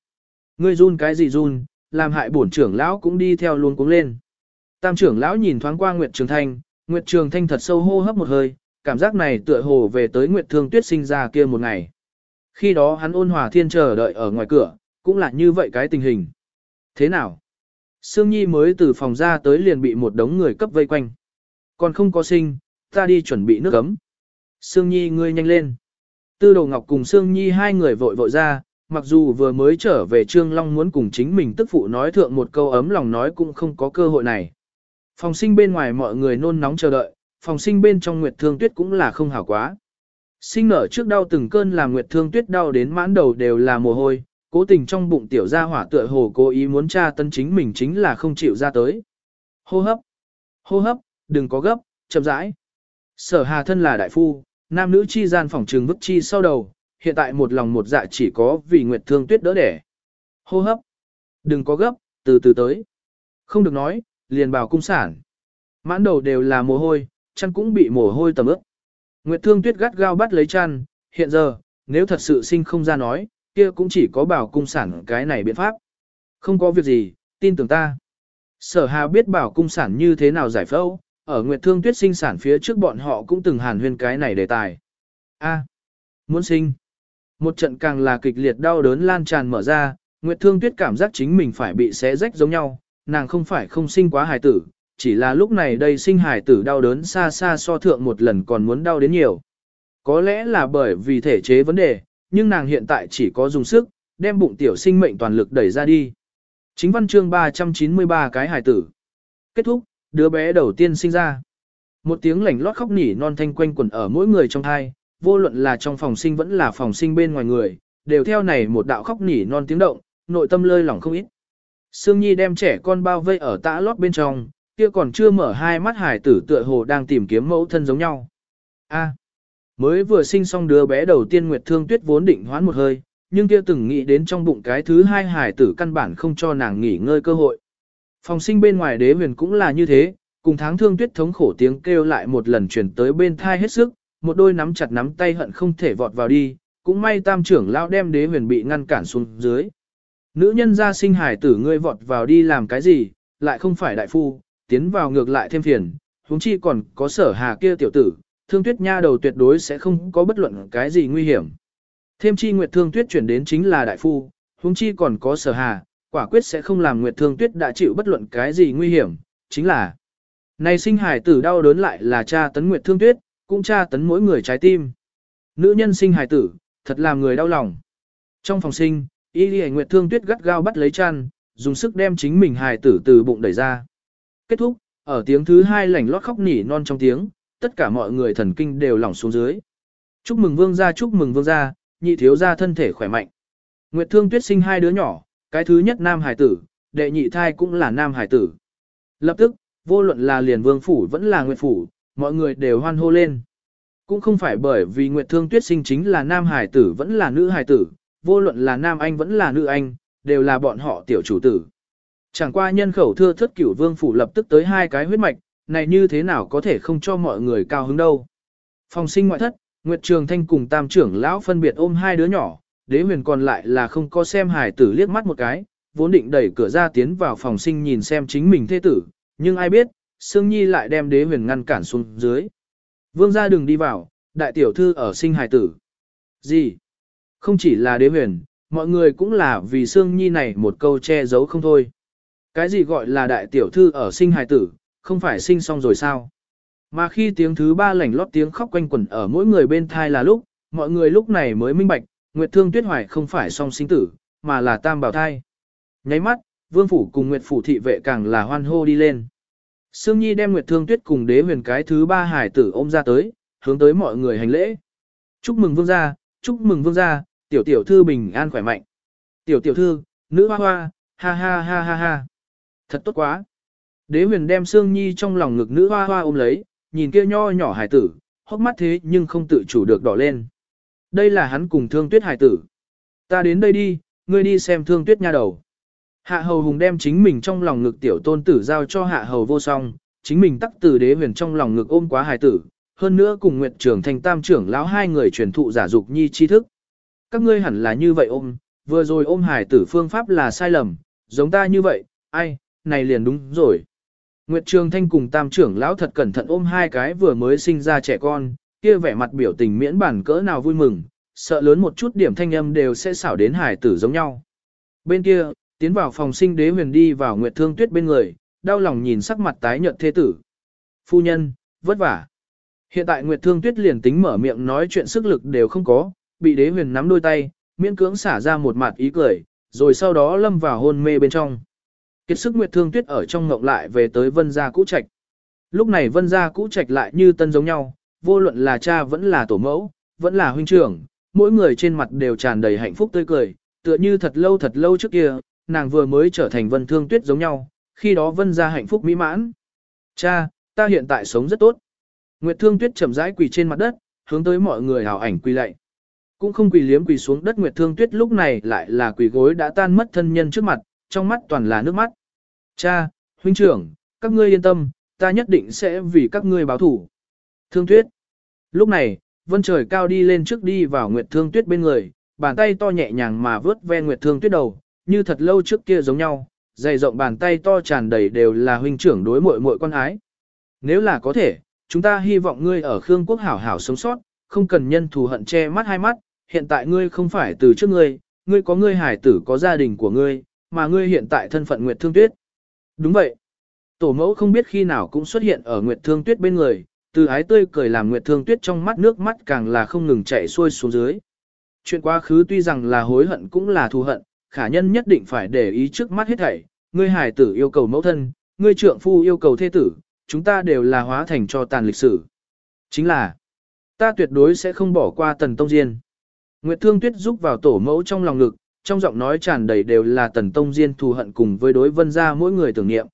Ngươi run cái gì run, làm hại bổn trưởng lão cũng đi theo luôn cuống lên. Tam trưởng lão nhìn thoáng qua Nguyệt Trường Thanh, Nguyệt Trường Thanh thật sâu hô hấp một hơi, cảm giác này tựa hồ về tới Nguyệt Thương Tuyết sinh ra kia một ngày. Khi đó hắn ôn hòa thiên chờ đợi ở ngoài cửa, cũng là như vậy cái tình hình. Thế nào? Sương Nhi mới từ phòng ra tới liền bị một đống người cấp vây quanh. Còn không có sinh, ta đi chuẩn bị nước ấm. Sương Nhi ngươi nhanh lên. Tư Đồ Ngọc cùng Sương Nhi hai người vội vội ra, mặc dù vừa mới trở về Trương Long muốn cùng chính mình tức phụ nói thượng một câu ấm lòng nói cũng không có cơ hội này. Phòng sinh bên ngoài mọi người nôn nóng chờ đợi, phòng sinh bên trong Nguyệt Thương Tuyết cũng là không hảo quá. Sinh nở trước đau từng cơn làm Nguyệt Thương Tuyết đau đến mãn đầu đều là mồ hôi, cố tình trong bụng tiểu gia hỏa tựa hồ cố ý muốn tra tân chính mình chính là không chịu ra tới. Hô hấp, hô hấp, đừng có gấp, chậm rãi. Sở Hà thân là đại phu, nam nữ chi gian phòng trường vức chi sau đầu, hiện tại một lòng một dạ chỉ có vì Nguyệt Thương Tuyết đỡ đẻ. Hô hấp, đừng có gấp, từ từ tới. Không được nói, liền bảo cung sản. Mãn đầu đều là mồ hôi, chăn cũng bị mồ hôi tầm ướt. Nguyệt Thương Tuyết gắt gao bắt lấy chăn, hiện giờ, nếu thật sự sinh không ra nói, kia cũng chỉ có bảo cung sản cái này biện pháp. Không có việc gì, tin tưởng ta. Sở Hà biết bảo cung sản như thế nào giải phẫu, ở Nguyệt Thương Tuyết sinh sản phía trước bọn họ cũng từng hàn huyên cái này đề tài. A, muốn sinh. Một trận càng là kịch liệt đau đớn lan tràn mở ra, Nguyệt Thương Tuyết cảm giác chính mình phải bị xé rách giống nhau, nàng không phải không sinh quá hài tử, chỉ là lúc này đây sinh hài tử đau đớn xa xa so thượng một lần còn muốn đau đến nhiều. Có lẽ là bởi vì thể chế vấn đề, nhưng nàng hiện tại chỉ có dùng sức, đem bụng tiểu sinh mệnh toàn lực đẩy ra đi. Chính văn chương 393 cái hài tử. Kết thúc, đứa bé đầu tiên sinh ra. Một tiếng lảnh lót khóc nỉ non thanh quanh quẩn ở mỗi người trong thai, vô luận là trong phòng sinh vẫn là phòng sinh bên ngoài người, đều theo này một đạo khóc nỉ non tiếng động, nội tâm lơi lỏng không ít. Sương Nhi đem trẻ con bao vây ở tã lót bên trong, kia còn chưa mở hai mắt hải tử tựa hồ đang tìm kiếm mẫu thân giống nhau. A, mới vừa sinh xong đứa bé đầu tiên Nguyệt Thương Tuyết vốn định hoán một hơi, nhưng kia từng nghĩ đến trong bụng cái thứ hai hải tử căn bản không cho nàng nghỉ ngơi cơ hội. Phòng sinh bên ngoài đế huyền cũng là như thế, cùng tháng thương tuyết thống khổ tiếng kêu lại một lần chuyển tới bên thai hết sức, một đôi nắm chặt nắm tay hận không thể vọt vào đi, cũng may tam trưởng lão đem đế huyền bị ngăn cản xuống dưới. Nữ nhân ra sinh hải tử ngươi vọt vào đi làm cái gì, lại không phải đại phu, tiến vào ngược lại thêm phiền, huống chi còn có sở hà kia tiểu tử, thương tuyết nha đầu tuyệt đối sẽ không có bất luận cái gì nguy hiểm. Thêm chi nguyệt thương tuyết chuyển đến chính là đại phu, huống chi còn có sở hà, quả quyết sẽ không làm nguyệt thương tuyết đã chịu bất luận cái gì nguy hiểm, chính là này sinh hải tử đau đớn lại là cha tấn nguyệt thương tuyết, cũng tra tấn mỗi người trái tim. Nữ nhân sinh hải tử, thật làm người đau lòng. Trong phòng sinh, Y Lì Nguyệt Thương Tuyết gắt gao bắt lấy chăn, dùng sức đem chính mình hải tử từ bụng đẩy ra. Kết thúc, ở tiếng thứ hai lảnh lót khóc nỉ non trong tiếng, tất cả mọi người thần kinh đều lỏng xuống dưới. Chúc mừng vương gia chúc mừng vương gia, nhị thiếu gia thân thể khỏe mạnh. Nguyệt Thương Tuyết sinh hai đứa nhỏ, cái thứ nhất nam Hải tử, đệ nhị thai cũng là nam Hải tử. Lập tức, vô luận là liền vương phủ vẫn là nguyệt phủ, mọi người đều hoan hô lên. Cũng không phải bởi vì Nguyệt Thương Tuyết sinh chính là nam hải tử vẫn là nữ hải tử, vô luận là nam anh vẫn là nữ anh, đều là bọn họ tiểu chủ tử. Chẳng qua nhân khẩu thưa thất cửu vương phủ lập tức tới hai cái huyết mạch, này như thế nào có thể không cho mọi người cao hứng đâu. Phòng sinh ngoại thất, Nguyệt Trường Thanh cùng tam trưởng lão phân biệt ôm hai đứa nhỏ, đế huyền còn lại là không có xem hải tử liếc mắt một cái, vốn định đẩy cửa ra tiến vào phòng sinh nhìn xem chính mình thế tử, nhưng ai biết, Sương Nhi lại đem đế huyền ngăn cản xuống dưới. Vương gia đừng đi vào, đại tiểu thư ở sinh hài tử. Gì? Không chỉ là đế huyền, mọi người cũng là vì Sương Nhi này một câu che giấu không thôi. Cái gì gọi là đại tiểu thư ở sinh hài tử, không phải sinh xong rồi sao? Mà khi tiếng thứ ba lảnh lót tiếng khóc quanh quẩn ở mỗi người bên thai là lúc, mọi người lúc này mới minh bạch, Nguyệt Thương Tuyết Hoài không phải song sinh tử, mà là tam bảo thai. Nháy mắt, Vương Phủ cùng Nguyệt Phủ thị vệ càng là hoan hô đi lên. Sương Nhi đem Nguyệt Thương Tuyết cùng đế huyền cái thứ ba hải tử ôm ra tới, hướng tới mọi người hành lễ. Chúc mừng vương gia, chúc mừng vương gia, tiểu tiểu thư bình an khỏe mạnh. Tiểu tiểu thư, nữ hoa hoa, ha ha ha ha ha. Thật tốt quá. Đế huyền đem Sương Nhi trong lòng ngực nữ hoa hoa ôm lấy, nhìn kia nho nhỏ hải tử, hốc mắt thế nhưng không tự chủ được đỏ lên. Đây là hắn cùng thương tuyết hải tử. Ta đến đây đi, ngươi đi xem thương tuyết nha đầu. Hạ hầu hùng đem chính mình trong lòng ngực tiểu tôn tử giao cho hạ hầu vô song, chính mình tắc từ đế huyền trong lòng ngực ôm quá hài tử, hơn nữa cùng nguyệt trưởng thành tam trưởng lão hai người truyền thụ giả dục nhi tri thức. Các ngươi hẳn là như vậy ôm, vừa rồi ôm hài tử phương pháp là sai lầm, giống ta như vậy, ai, này liền đúng rồi. Nguyệt Trường Thanh cùng tam trưởng lão thật cẩn thận ôm hai cái vừa mới sinh ra trẻ con, kia vẻ mặt biểu tình miễn bản cỡ nào vui mừng, sợ lớn một chút điểm thanh âm đều sẽ xảo đến hài tử giống nhau. Bên kia, tiến vào phòng sinh đế huyền đi vào Nguyệt Thương Tuyết bên người, đau lòng nhìn sắc mặt tái nhợt thế tử. Phu nhân, vất vả. Hiện tại Nguyệt Thương Tuyết liền tính mở miệng nói chuyện sức lực đều không có, bị đế huyền nắm đôi tay, miễn cưỡng xả ra một mặt ý cười, rồi sau đó lâm vào hôn mê bên trong. Kiệt sức Nguyệt Thương Tuyết ở trong ngộng lại về tới vân gia cũ trạch. Lúc này vân gia cũ trạch lại như tân giống nhau, vô luận là cha vẫn là tổ mẫu, vẫn là huynh trưởng, mỗi người trên mặt đều tràn đầy hạnh phúc tươi cười, tựa như thật lâu thật lâu trước kia, nàng vừa mới trở thành vân thương tuyết giống nhau, khi đó vân gia hạnh phúc mỹ mãn. Cha, ta hiện tại sống rất tốt. Nguyệt thương tuyết chậm rãi quỳ trên mặt đất, hướng tới mọi người hào ảnh quỳ lạy. Cũng không quỳ liếm quỳ xuống đất Nguyệt thương tuyết lúc này lại là quỳ gối đã tan mất thân nhân trước mặt, trong mắt toàn là nước mắt. Cha, huynh trưởng, các ngươi yên tâm, ta nhất định sẽ vì các ngươi báo thủ. Thương tuyết. Lúc này, vân trời cao đi lên trước đi vào Nguyệt thương tuyết bên người, bàn tay to nhẹ nhàng mà vớt ve Nguyệt thương tuyết đầu, như thật lâu trước kia giống nhau, dày rộng bàn tay to tràn đầy đều là huynh trưởng đối muội muội con ái. Nếu là có thể, chúng ta hy vọng ngươi ở Khương Quốc hảo hảo sống sót, không cần nhân thù hận che mắt hai mắt, hiện tại ngươi không phải từ trước ngươi, ngươi có ngươi hải tử có gia đình của ngươi, mà ngươi hiện tại thân phận Nguyệt Thương Tuyết. Đúng vậy. Tổ mẫu không biết khi nào cũng xuất hiện ở Nguyệt Thương Tuyết bên người, từ ái tươi cười làm Nguyệt Thương Tuyết trong mắt nước mắt càng là không ngừng chảy xuôi xuống dưới. Chuyện quá khứ tuy rằng là hối hận cũng là thù hận, khả nhân nhất định phải để ý trước mắt hết thảy, ngươi hài tử yêu cầu mẫu thân, ngươi trượng phu yêu cầu thê tử, chúng ta đều là hóa thành cho tàn lịch sử. Chính là, ta tuyệt đối sẽ không bỏ qua tần tông diên. Nguyệt Thương Tuyết giúp vào tổ mẫu trong lòng ngực, trong giọng nói tràn đầy đều là tần tông diên thù hận cùng với đối vân gia mỗi người tưởng niệm.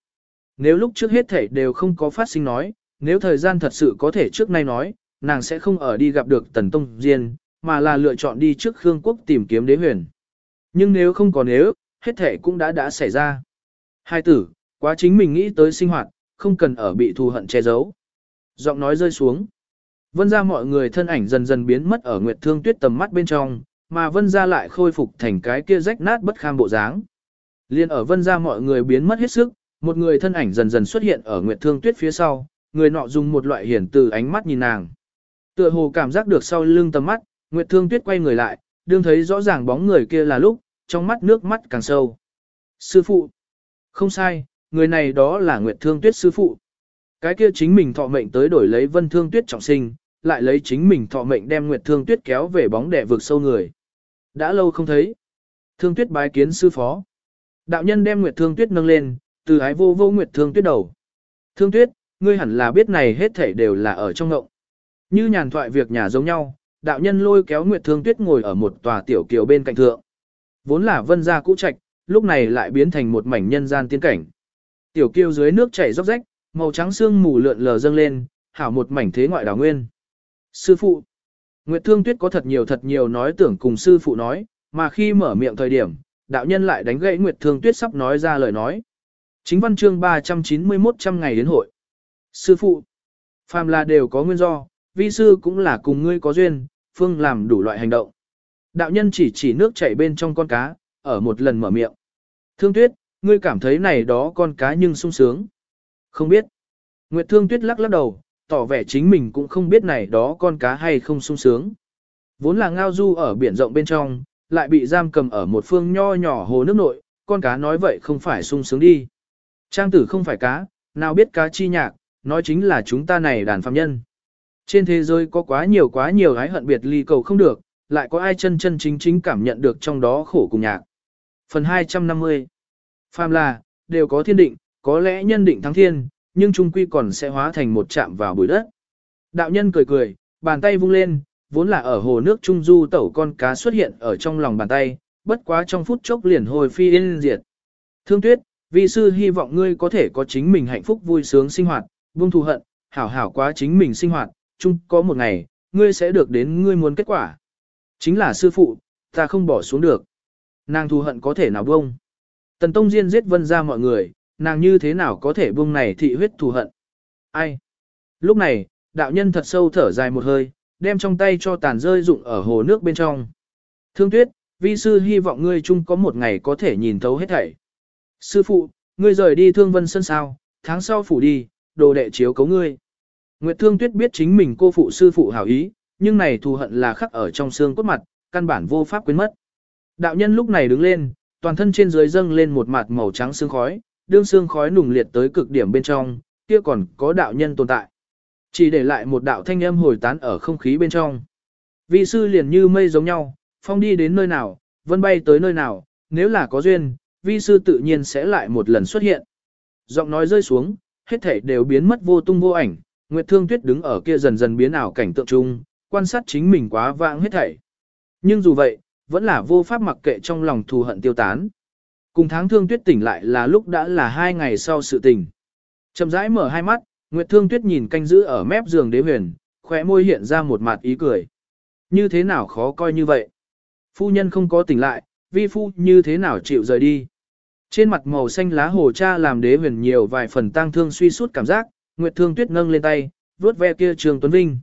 Nếu lúc trước hết thảy đều không có phát sinh nói, nếu thời gian thật sự có thể trước nay nói, nàng sẽ không ở đi gặp được tần tông diên, mà là lựa chọn đi trước Khương Quốc tìm kiếm đế huyền. Nhưng nếu không có nếu, hết thể cũng đã đã xảy ra. Hai tử, quá chính mình nghĩ tới sinh hoạt, không cần ở bị thù hận che giấu. Giọng nói rơi xuống. Vân ra mọi người thân ảnh dần dần biến mất ở Nguyệt Thương Tuyết tầm mắt bên trong, mà Vân ra lại khôi phục thành cái kia rách nát bất kham bộ dáng. Liên ở Vân ra mọi người biến mất hết sức, một người thân ảnh dần dần xuất hiện ở Nguyệt Thương Tuyết phía sau, người nọ dùng một loại hiển từ ánh mắt nhìn nàng. Tựa hồ cảm giác được sau lưng tầm mắt, Nguyệt Thương Tuyết quay người lại, đương thấy rõ ràng bóng người kia là lúc, trong mắt nước mắt càng sâu. Sư phụ. Không sai, người này đó là Nguyệt Thương Tuyết sư phụ. Cái kia chính mình thọ mệnh tới đổi lấy Vân Thương Tuyết trọng sinh, lại lấy chính mình thọ mệnh đem Nguyệt Thương Tuyết kéo về bóng đè vực sâu người. Đã lâu không thấy. Thương Tuyết bái kiến sư phó. Đạo nhân đem Nguyệt Thương Tuyết nâng lên, từ ái vô vô Nguyệt Thương Tuyết đầu. Thương Tuyết, ngươi hẳn là biết này hết thảy đều là ở trong ngộng. Như nhàn thoại việc nhà giống nhau, đạo nhân lôi kéo Nguyệt Thương Tuyết ngồi ở một tòa tiểu kiều bên cạnh thượng. Vốn là vân gia cũ trạch, lúc này lại biến thành một mảnh nhân gian tiên cảnh. Tiểu kiều dưới nước chảy róc rách, màu trắng xương mù lượn lờ dâng lên, hảo một mảnh thế ngoại đảo nguyên. Sư phụ, Nguyệt Thương Tuyết có thật nhiều thật nhiều nói tưởng cùng sư phụ nói, mà khi mở miệng thời điểm, đạo nhân lại đánh gãy Nguyệt Thương Tuyết sắp nói ra lời nói. Chính văn chương 391 trăm ngày đến hội. Sư phụ, phàm là đều có nguyên do, vi sư cũng là cùng ngươi có duyên, phương làm đủ loại hành động. Đạo nhân chỉ chỉ nước chảy bên trong con cá, ở một lần mở miệng. Thương tuyết, ngươi cảm thấy này đó con cá nhưng sung sướng. Không biết. Nguyệt thương tuyết lắc lắc đầu, tỏ vẻ chính mình cũng không biết này đó con cá hay không sung sướng. Vốn là ngao du ở biển rộng bên trong, lại bị giam cầm ở một phương nho nhỏ hồ nước nội, con cá nói vậy không phải sung sướng đi. Trang tử không phải cá, nào biết cá chi nhạc, nói chính là chúng ta này đàn phạm nhân. Trên thế giới có quá nhiều quá nhiều ái hận biệt ly cầu không được, lại có ai chân chân chính chính cảm nhận được trong đó khổ cùng nhạc. Phần 250 Phàm là, đều có thiên định, có lẽ nhân định thắng thiên, nhưng trung quy còn sẽ hóa thành một chạm vào bụi đất. Đạo nhân cười cười, bàn tay vung lên, vốn là ở hồ nước trung du tẩu con cá xuất hiện ở trong lòng bàn tay, bất quá trong phút chốc liền hồi phi yên diệt. Thương tuyết, vi sư hy vọng ngươi có thể có chính mình hạnh phúc vui sướng sinh hoạt, buông thù hận, hảo hảo quá chính mình sinh hoạt, chung có một ngày, ngươi sẽ được đến ngươi muốn kết quả. Chính là sư phụ, ta không bỏ xuống được. Nàng thù hận có thể nào buông. Tần Tông Diên giết vân ra mọi người, nàng như thế nào có thể buông này thị huyết thù hận. Ai? Lúc này, đạo nhân thật sâu thở dài một hơi, đem trong tay cho tàn rơi rụng ở hồ nước bên trong. Thương tuyết, vi sư hy vọng ngươi chung có một ngày có thể nhìn thấu hết thảy. Sư phụ, ngươi rời đi thương vân sân sao, tháng sau phủ đi, đồ đệ chiếu cấu ngươi. Nguyệt Thương Tuyết biết chính mình cô phụ sư phụ hảo ý, nhưng này thù hận là khắc ở trong xương cốt mặt, căn bản vô pháp quên mất. Đạo nhân lúc này đứng lên, toàn thân trên dưới dâng lên một mặt màu trắng xương khói, đương xương khói nùng liệt tới cực điểm bên trong, kia còn có đạo nhân tồn tại. Chỉ để lại một đạo thanh âm hồi tán ở không khí bên trong. Vi sư liền như mây giống nhau, phong đi đến nơi nào, vân bay tới nơi nào, nếu là có duyên, vi sư tự nhiên sẽ lại một lần xuất hiện. Giọng nói rơi xuống, hết thảy đều biến mất vô tung vô ảnh, Nguyệt Thương Tuyết đứng ở kia dần dần biến ảo cảnh tượng chung, quan sát chính mình quá vãng hết thảy. Nhưng dù vậy, vẫn là vô pháp mặc kệ trong lòng thù hận tiêu tán. Cùng tháng Thương Tuyết tỉnh lại là lúc đã là hai ngày sau sự tình. Chậm rãi mở hai mắt, Nguyệt Thương Tuyết nhìn canh giữ ở mép giường đế huyền, khóe môi hiện ra một mặt ý cười. Như thế nào khó coi như vậy? Phu nhân không có tỉnh lại, vi phu như thế nào chịu rời đi? Trên mặt màu xanh lá hồ cha làm đế huyền nhiều vài phần tang thương suy suốt cảm giác, Nguyệt Thương Tuyết nâng lên tay, vuốt ve kia Trường Tuấn Vinh.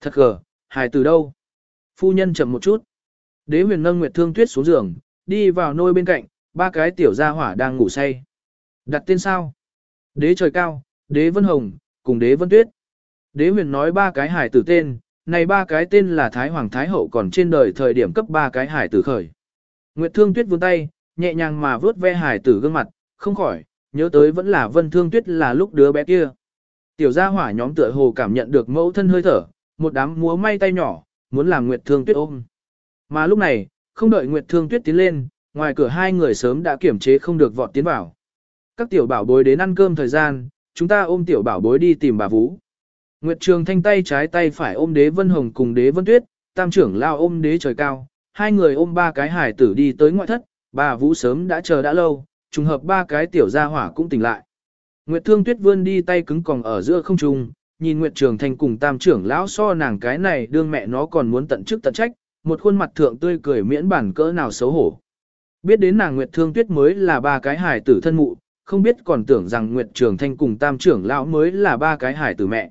Thật gở, hài từ đâu? Phu nhân chậm một chút. Đế huyền nâng Nguyệt Thương Tuyết xuống giường, đi vào nôi bên cạnh, ba cái tiểu gia hỏa đang ngủ say. Đặt tên sao? Đế trời cao, đế vân hồng, cùng đế vân tuyết. Đế huyền nói ba cái hải tử tên, này ba cái tên là Thái Hoàng Thái Hậu còn trên đời thời điểm cấp ba cái hải tử khởi. Nguyệt Thương Tuyết vươn tay, nhẹ nhàng mà vướt ve hải tử gương mặt, không khỏi, nhớ tới vẫn là Vân Thương Tuyết là lúc đứa bé kia. Tiểu gia hỏa nhóm tựa hồ cảm nhận được mẫu thân hơi thở, một đám múa may tay nhỏ, muốn làm Nguyệt Thương Tuyết ôm. Mà lúc này, không đợi Nguyệt Thương Tuyết tiến lên, ngoài cửa hai người sớm đã kiểm chế không được vọt tiến vào. Các tiểu bảo bối đến ăn cơm thời gian, chúng ta ôm tiểu bảo bối đi tìm bà Vũ. Nguyệt Trường Thanh tay trái tay phải ôm đế Vân Hồng cùng đế Vân Tuyết, tam trưởng lao ôm đế trời cao, hai người ôm ba cái hải tử đi tới ngoại thất, bà Vũ sớm đã chờ đã lâu, trùng hợp ba cái tiểu gia hỏa cũng tỉnh lại. Nguyệt Thương Tuyết vươn đi tay cứng còng ở giữa không trung, nhìn Nguyệt Trường Thanh cùng tam trưởng lão so nàng cái này đương mẹ nó còn muốn tận chức tận trách, một khuôn mặt thượng tươi cười miễn bản cỡ nào xấu hổ. Biết đến nàng Nguyệt Thương Tuyết mới là ba cái hải tử thân mụ, không biết còn tưởng rằng Nguyệt Trường Thanh cùng tam trưởng lão mới là ba cái hải tử mẹ.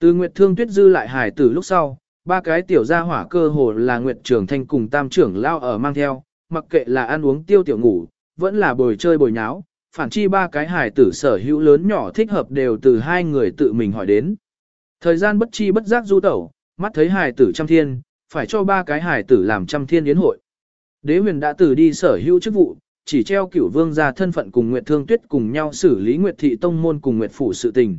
Từ Nguyệt Thương Tuyết dư lại hải tử lúc sau, ba cái tiểu gia hỏa cơ hồ là Nguyệt Trường Thanh cùng tam trưởng lão ở mang theo, mặc kệ là ăn uống tiêu tiểu ngủ, vẫn là bồi chơi bồi nháo, phản chi ba cái hải tử sở hữu lớn nhỏ thích hợp đều từ hai người tự mình hỏi đến. Thời gian bất chi bất giác du tẩu, mắt thấy hải tử trăm thiên, phải cho ba cái hải tử làm trăm thiên yến hội. Đế huyền đã từ đi sở hữu chức vụ, chỉ treo cửu vương ra thân phận cùng Nguyệt Thương Tuyết cùng nhau xử lý Nguyệt Thị Tông Môn cùng Nguyệt Phủ sự tình.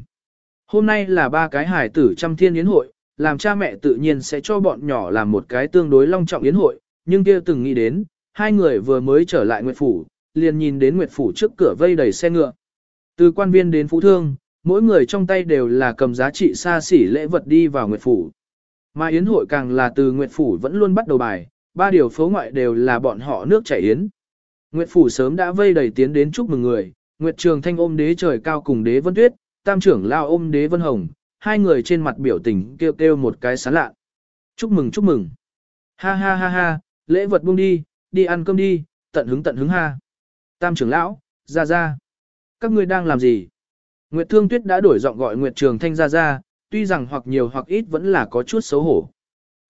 Hôm nay là ba cái hải tử trăm thiên yến hội, làm cha mẹ tự nhiên sẽ cho bọn nhỏ làm một cái tương đối long trọng yến hội, nhưng kia từng nghĩ đến, hai người vừa mới trở lại Nguyệt Phủ, liền nhìn đến Nguyệt Phủ trước cửa vây đầy xe ngựa. Từ quan viên đến phú thương, mỗi người trong tay đều là cầm giá trị xa xỉ lễ vật đi vào Nguyệt Phủ. Mà yến hội càng là từ Nguyệt Phủ vẫn luôn bắt đầu bài, ba điều phố ngoại đều là bọn họ nước chảy yến. Nguyệt Phủ sớm đã vây đầy tiến đến chúc mừng người, Nguyệt Trường Thanh ôm đế trời cao cùng đế vân tuyết, tam trưởng lao ôm đế vân hồng, hai người trên mặt biểu tình kêu kêu một cái sán lạ. Chúc mừng chúc mừng. Ha ha ha ha, lễ vật buông đi, đi ăn cơm đi, tận hứng tận hứng ha. Tam trưởng lão, ra ra. Các ngươi đang làm gì? Nguyệt Thương Tuyết đã đổi giọng gọi Nguyệt Trường Thanh ra ra, tuy rằng hoặc nhiều hoặc ít vẫn là có chút xấu hổ.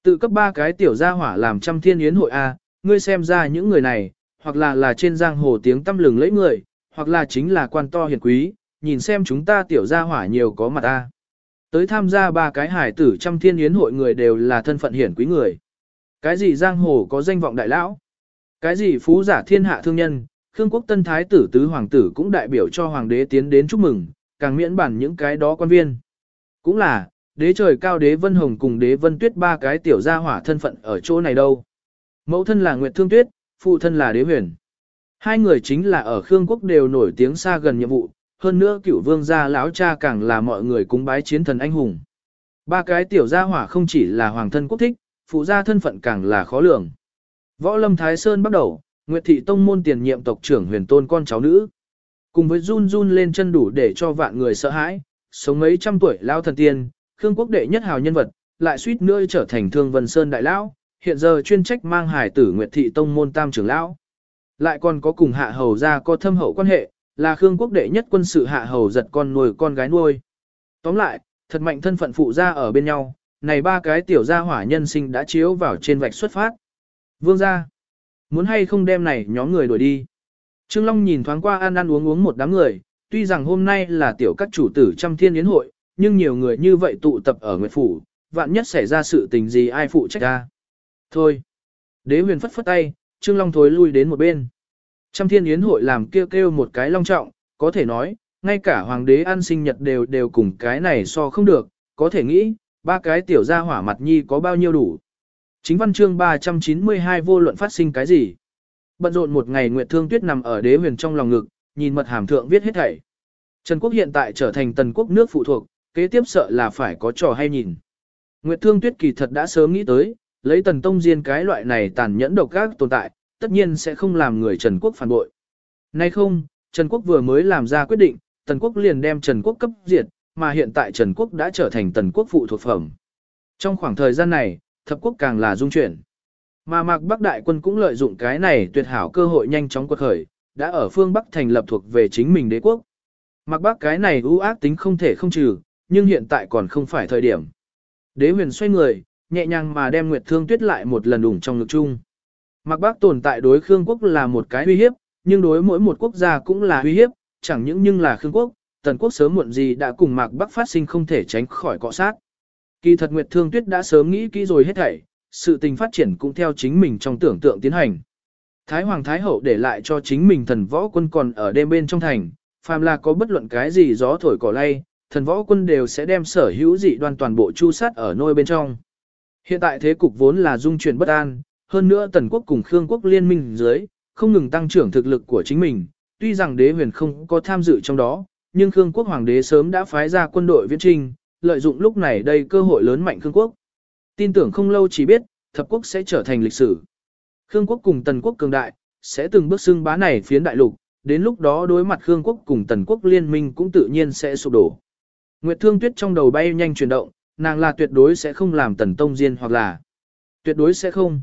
Tự cấp ba cái tiểu gia hỏa làm trăm thiên yến hội A, ngươi xem ra những người này, hoặc là là trên giang hồ tiếng tâm lừng lẫy người, hoặc là chính là quan to hiền quý, nhìn xem chúng ta tiểu gia hỏa nhiều có mặt A. Tới tham gia ba cái hải tử trăm thiên yến hội người đều là thân phận hiển quý người. Cái gì giang hồ có danh vọng đại lão? Cái gì phú giả thiên hạ thương nhân? Khương quốc tân thái tử tứ hoàng tử cũng đại biểu cho hoàng đế tiến đến chúc mừng, càng miễn bản những cái đó quan viên. Cũng là, đế trời cao đế vân hồng cùng đế vân tuyết ba cái tiểu gia hỏa thân phận ở chỗ này đâu. Mẫu thân là Nguyệt Thương Tuyết, phụ thân là đế huyền. Hai người chính là ở Khương quốc đều nổi tiếng xa gần nhiệm vụ, hơn nữa cựu vương gia lão cha càng là mọi người cúng bái chiến thần anh hùng. Ba cái tiểu gia hỏa không chỉ là hoàng thân quốc thích, phụ gia thân phận càng là khó lường. Võ Lâm Thái Sơn bắt đầu, Nguyệt Thị Tông môn tiền nhiệm tộc trưởng huyền tôn con cháu nữ. Cùng với run run lên chân đủ để cho vạn người sợ hãi, sống mấy trăm tuổi lao thần tiên, Khương quốc đệ nhất hào nhân vật, lại suýt nữa trở thành thương vân sơn đại lão, hiện giờ chuyên trách mang hải tử Nguyệt Thị Tông môn tam trưởng lão. Lại còn có cùng hạ hầu gia có thâm hậu quan hệ, là Khương quốc đệ nhất quân sự hạ hầu giật con nuôi con gái nuôi. Tóm lại, thật mạnh thân phận phụ gia ở bên nhau, này ba cái tiểu gia hỏa nhân sinh đã chiếu vào trên vạch xuất phát. Vương gia, muốn hay không đem này nhóm người đuổi đi. Trương Long nhìn thoáng qua ăn ăn uống uống một đám người, tuy rằng hôm nay là tiểu các chủ tử trăm thiên yến hội, nhưng nhiều người như vậy tụ tập ở Nguyệt Phủ, vạn nhất xảy ra sự tình gì ai phụ trách ra. Thôi. Đế huyền phất phất tay, Trương Long thối lui đến một bên. Trăm thiên yến hội làm kêu kêu một cái long trọng, có thể nói, ngay cả hoàng đế ăn sinh nhật đều đều cùng cái này so không được, có thể nghĩ, ba cái tiểu gia hỏa mặt nhi có bao nhiêu đủ. Chính văn chương 392 vô luận phát sinh cái gì? Bận rộn một ngày Nguyệt Thương Tuyết nằm ở đế huyền trong lòng ngực, nhìn mật hàm thượng viết hết thảy. Trần Quốc hiện tại trở thành tần quốc nước phụ thuộc, kế tiếp sợ là phải có trò hay nhìn. Nguyệt Thương Tuyết kỳ thật đã sớm nghĩ tới, lấy tần tông diên cái loại này tàn nhẫn độc ác tồn tại, tất nhiên sẽ không làm người Trần Quốc phản bội. Nay không, Trần Quốc vừa mới làm ra quyết định, Tần Quốc liền đem Trần Quốc cấp diệt, mà hiện tại Trần Quốc đã trở thành Tần Quốc phụ thuộc phẩm. Trong khoảng thời gian này, thập quốc càng là dung chuyển. Mà Mạc Bắc Đại quân cũng lợi dụng cái này tuyệt hảo cơ hội nhanh chóng quật khởi, đã ở phương Bắc thành lập thuộc về chính mình đế quốc. Mạc Bắc cái này ưu ác tính không thể không trừ, nhưng hiện tại còn không phải thời điểm. Đế huyền xoay người, nhẹ nhàng mà đem Nguyệt Thương Tuyết lại một lần đủng trong ngực chung. Mạc Bắc tồn tại đối Khương quốc là một cái uy hiếp, nhưng đối mỗi một quốc gia cũng là uy hiếp, chẳng những nhưng là Khương quốc, Tần quốc sớm muộn gì đã cùng Mạc Bắc phát sinh không thể tránh khỏi cọ sát. Kỳ thật Nguyệt Thương Tuyết đã sớm nghĩ kỹ rồi hết thảy, sự tình phát triển cũng theo chính mình trong tưởng tượng tiến hành. Thái Hoàng Thái Hậu để lại cho chính mình thần võ quân còn ở đêm bên trong thành, phàm là có bất luận cái gì gió thổi cỏ lay, thần võ quân đều sẽ đem sở hữu dị đoan toàn bộ chu sát ở nôi bên trong. Hiện tại thế cục vốn là dung chuyển bất an, hơn nữa tần quốc cùng Khương quốc liên minh dưới, không ngừng tăng trưởng thực lực của chính mình, tuy rằng đế huyền không có tham dự trong đó, nhưng Khương quốc hoàng đế sớm đã phái ra quân đội viễn trinh, lợi dụng lúc này đây cơ hội lớn mạnh Khương quốc. Tin tưởng không lâu chỉ biết, thập quốc sẽ trở thành lịch sử. Khương quốc cùng tần quốc cường đại, sẽ từng bước xưng bá này phiến đại lục, đến lúc đó đối mặt Khương quốc cùng tần quốc liên minh cũng tự nhiên sẽ sụp đổ. Nguyệt Thương Tuyết trong đầu bay nhanh chuyển động, nàng là tuyệt đối sẽ không làm tần tông diên hoặc là tuyệt đối sẽ không.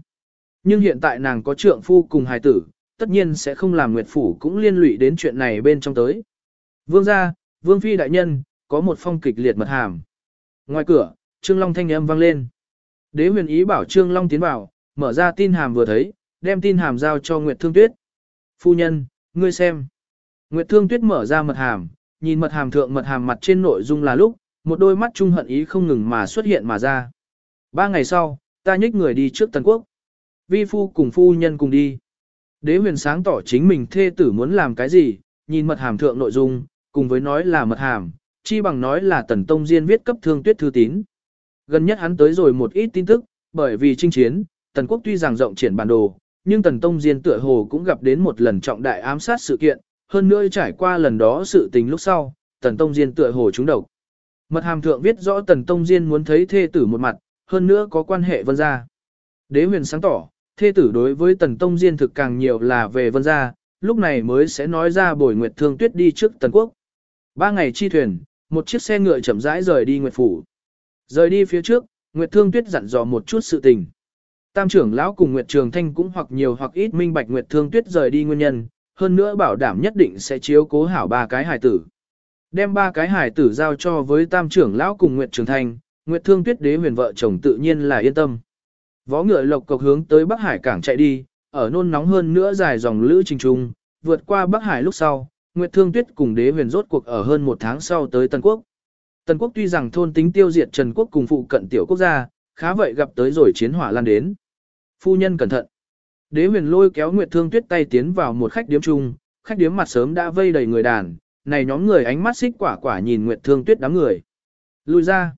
Nhưng hiện tại nàng có trượng phu cùng hài tử, tất nhiên sẽ không làm Nguyệt Phủ cũng liên lụy đến chuyện này bên trong tới. Vương gia, Vương Phi đại nhân, có một phong kịch liệt mật hàm. Ngoài cửa, Trương Long thanh âm vang lên. Đế huyền ý bảo Trương Long tiến vào, mở ra tin hàm vừa thấy, đem tin hàm giao cho Nguyệt Thương Tuyết. Phu nhân, ngươi xem. Nguyệt Thương Tuyết mở ra mật hàm, nhìn mật hàm thượng mật hàm mặt trên nội dung là lúc, một đôi mắt trung hận ý không ngừng mà xuất hiện mà ra. Ba ngày sau, ta nhích người đi trước Tần Quốc. Vi phu cùng phu nhân cùng đi. Đế huyền sáng tỏ chính mình thê tử muốn làm cái gì, nhìn mật hàm thượng nội dung, cùng với nói là mật hàm, chi bằng nói là tần tông diên viết cấp thương tuyết thư tín. Gần nhất hắn tới rồi một ít tin tức, bởi vì chinh chiến, tần quốc tuy rằng rộng triển bản đồ, nhưng tần tông diên tựa hồ cũng gặp đến một lần trọng đại ám sát sự kiện, hơn nữa trải qua lần đó sự tình lúc sau, tần tông diên tựa hồ trúng độc. Mật hàm thượng viết rõ tần tông diên muốn thấy thê tử một mặt, hơn nữa có quan hệ vân gia. Đế huyền sáng tỏ, thê tử đối với tần tông diên thực càng nhiều là về vân gia, lúc này mới sẽ nói ra bồi nguyệt thương tuyết đi trước tần quốc. Ba ngày chi thuyền, một chiếc xe ngựa chậm rãi rời đi nguyệt phủ. Rời đi phía trước, nguyệt thương tuyết dặn dò một chút sự tình. Tam trưởng lão cùng nguyệt trường thanh cũng hoặc nhiều hoặc ít minh bạch nguyệt thương tuyết rời đi nguyên nhân, hơn nữa bảo đảm nhất định sẽ chiếu cố hảo ba cái hài tử. Đem ba cái hài tử giao cho với tam trưởng lão cùng nguyệt trường thành nguyệt thương tuyết đế huyền vợ chồng tự nhiên là yên tâm. Võ ngựa lộc cộc hướng tới Bắc Hải cảng chạy đi, ở nôn nóng hơn nữa dài dòng lữ trình trung, vượt qua Bắc Hải lúc sau, Nguyệt Thương Tuyết cùng đế huyền rốt cuộc ở hơn một tháng sau tới Tân Quốc. Tân Quốc tuy rằng thôn tính tiêu diệt Trần Quốc cùng phụ cận tiểu quốc gia, khá vậy gặp tới rồi chiến hỏa lan đến. Phu nhân cẩn thận. Đế huyền lôi kéo Nguyệt Thương Tuyết tay tiến vào một khách điếm chung, khách điếm mặt sớm đã vây đầy người đàn, này nhóm người ánh mắt xích quả quả nhìn Nguyệt Thương Tuyết đám người. Lui ra.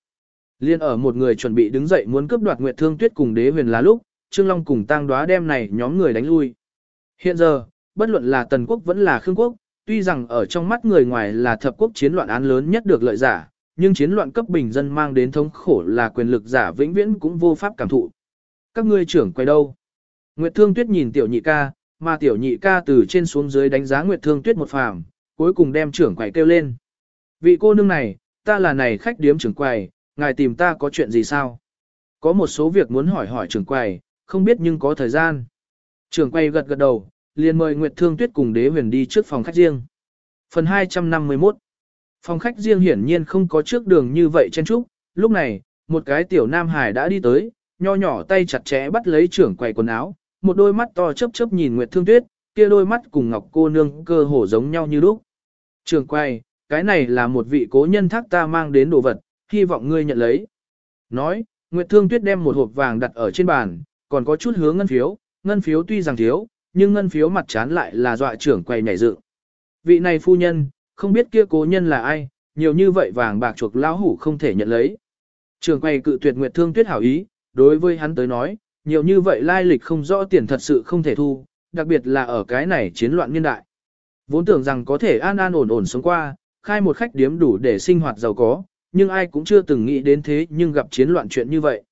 Liên ở một người chuẩn bị đứng dậy muốn cướp đoạt Nguyệt Thương Tuyết cùng Đế Huyền là lúc, Trương Long cùng Tang Đóa đem này nhóm người đánh lui. Hiện giờ, bất luận là Tần Quốc vẫn là Khương Quốc, tuy rằng ở trong mắt người ngoài là thập quốc chiến loạn án lớn nhất được lợi giả, nhưng chiến loạn cấp bình dân mang đến thống khổ là quyền lực giả vĩnh viễn cũng vô pháp cảm thụ. Các ngươi trưởng quay đâu? Nguyệt Thương Tuyết nhìn tiểu nhị ca, mà tiểu nhị ca từ trên xuống dưới đánh giá Nguyệt Thương Tuyết một phàm, cuối cùng đem trưởng quầy kêu lên. Vị cô nương này, ta là này khách điếm trưởng quầy, ngài tìm ta có chuyện gì sao? Có một số việc muốn hỏi hỏi trưởng quầy, không biết nhưng có thời gian. Trưởng quầy gật gật đầu, liền mời Nguyệt Thương Tuyết cùng đế huyền đi trước phòng khách riêng. Phần 251 Phòng khách riêng hiển nhiên không có trước đường như vậy chen trúc, lúc này, một cái tiểu nam hải đã đi tới, nho nhỏ tay chặt chẽ bắt lấy trưởng quầy quần áo, một đôi mắt to chớp chớp nhìn Nguyệt Thương Tuyết, kia đôi mắt cùng Ngọc cô nương cơ hồ giống nhau như lúc. Trường Quay, cái này là một vị cố nhân thác ta mang đến đồ vật, hy vọng ngươi nhận lấy. Nói, Nguyệt Thương Tuyết đem một hộp vàng đặt ở trên bàn, còn có chút hướng ngân phiếu, ngân phiếu tuy rằng thiếu, nhưng ngân phiếu mặt chán lại là dọa trưởng quầy nhảy dựng. Vị này phu nhân, không biết kia cố nhân là ai, nhiều như vậy vàng bạc chuộc lão hủ không thể nhận lấy. Trưởng quầy cự tuyệt Nguyệt Thương Tuyết hảo ý, đối với hắn tới nói, nhiều như vậy lai lịch không rõ tiền thật sự không thể thu, đặc biệt là ở cái này chiến loạn niên đại. Vốn tưởng rằng có thể an an ổn ổn sống qua, khai một khách điếm đủ để sinh hoạt giàu có, nhưng ai cũng chưa từng nghĩ đến thế nhưng gặp chiến loạn chuyện như vậy.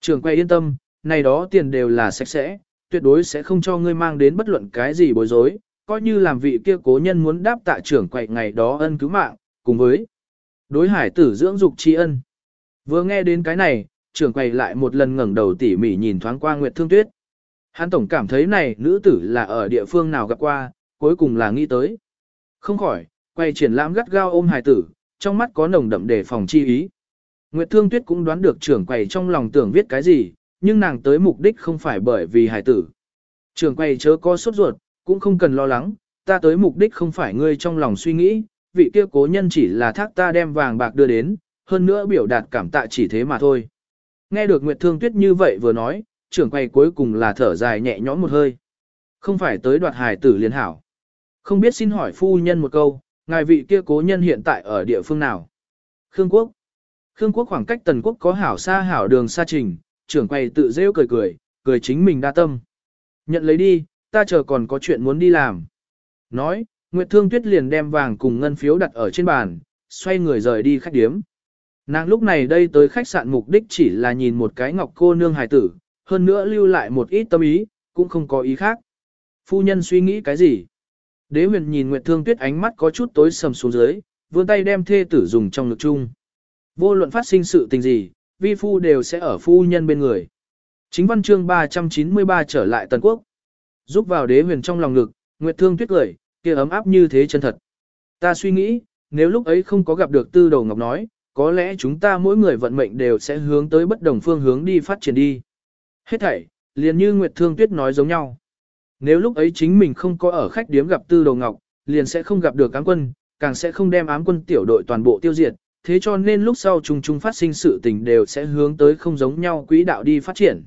Trường quay yên tâm, này đó tiền đều là sạch sẽ, tuyệt đối sẽ không cho ngươi mang đến bất luận cái gì bối rối, coi như làm vị kia cố nhân muốn đáp tạ trưởng quậy ngày đó ân cứu mạng, cùng với đối hải tử dưỡng dục tri ân. Vừa nghe đến cái này, trưởng quầy lại một lần ngẩng đầu tỉ mỉ nhìn thoáng qua Nguyệt Thương Tuyết. Hắn tổng cảm thấy này nữ tử là ở địa phương nào gặp qua, cuối cùng là nghĩ tới. Không khỏi, quay triển lãm gắt gao ôm hải tử, trong mắt có nồng đậm đề phòng chi ý. Nguyệt Thương Tuyết cũng đoán được trưởng quầy trong lòng tưởng viết cái gì, nhưng nàng tới mục đích không phải bởi vì hải tử. Trưởng quầy chớ có sốt ruột, cũng không cần lo lắng, ta tới mục đích không phải ngươi trong lòng suy nghĩ, vị kia cố nhân chỉ là thác ta đem vàng bạc đưa đến, hơn nữa biểu đạt cảm tạ chỉ thế mà thôi. Nghe được Nguyệt Thương Tuyết như vậy vừa nói, trưởng quầy cuối cùng là thở dài nhẹ nhõm một hơi. Không phải tới đoạt hài tử liên hảo. Không biết xin hỏi phu nhân một câu, ngài vị kia cố nhân hiện tại ở địa phương nào? Khương Quốc. Khương Quốc khoảng cách Tần Quốc có hảo xa hảo đường xa trình, trưởng quầy tự rêu cười cười, cười chính mình đa tâm. Nhận lấy đi, ta chờ còn có chuyện muốn đi làm. Nói, Nguyệt Thương Tuyết liền đem vàng cùng ngân phiếu đặt ở trên bàn, xoay người rời đi khách điếm. Nàng lúc này đây tới khách sạn mục đích chỉ là nhìn một cái ngọc cô nương hài tử, hơn nữa lưu lại một ít tâm ý, cũng không có ý khác. Phu nhân suy nghĩ cái gì? Đế huyền nhìn Nguyệt Thương Tuyết ánh mắt có chút tối sầm xuống dưới, vươn tay đem thê tử dùng trong ngực chung. Vô luận phát sinh sự tình gì, vi phu đều sẽ ở phu nhân bên người. Chính văn chương 393 trở lại Tần Quốc. Giúp vào đế huyền trong lòng ngực, Nguyệt Thương Tuyết cười, kia ấm áp như thế chân thật. Ta suy nghĩ, nếu lúc ấy không có gặp được tư đầu ngọc nói, có lẽ chúng ta mỗi người vận mệnh đều sẽ hướng tới bất đồng phương hướng đi phát triển đi. Hết thảy, liền như Nguyệt Thương Tuyết nói giống nhau. Nếu lúc ấy chính mình không có ở khách điếm gặp tư đầu ngọc, liền sẽ không gặp được ám quân, càng sẽ không đem ám quân tiểu đội toàn bộ tiêu diệt, thế cho nên lúc sau trùng trùng phát sinh sự tình đều sẽ hướng tới không giống nhau quỹ đạo đi phát triển.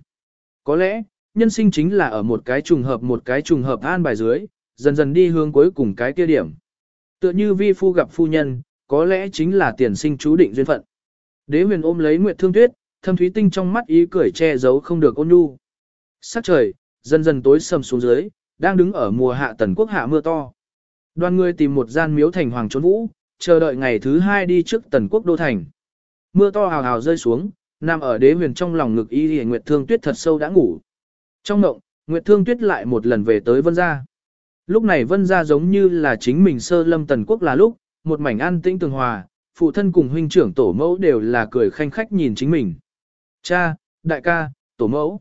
Có lẽ, nhân sinh chính là ở một cái trùng hợp một cái trùng hợp an bài dưới, dần dần đi hướng cuối cùng cái kia điểm. Tựa như vi phu gặp phu nhân, có lẽ chính là tiền sinh chú định duyên phận. Đế huyền ôm lấy Nguyệt Thương Tuyết, thâm thúy tinh trong mắt ý cười che giấu không được ôn nhu. Sắc trời, dần dần tối sầm xuống dưới, đang đứng ở mùa hạ tần quốc hạ mưa to. Đoàn người tìm một gian miếu thành hoàng trốn vũ, chờ đợi ngày thứ hai đi trước tần quốc đô thành. Mưa to hào hào rơi xuống, nằm ở đế huyền trong lòng ngực y hề Nguyệt Thương Tuyết thật sâu đã ngủ. Trong mộng, Nguyệt Thương Tuyết lại một lần về tới Vân Gia. Lúc này Vân Gia giống như là chính mình sơ lâm tần quốc là lúc, một mảnh an tĩnh tường hòa, phụ thân cùng huynh trưởng tổ mẫu đều là cười khanh khách nhìn chính mình. Cha, đại ca, tổ mẫu.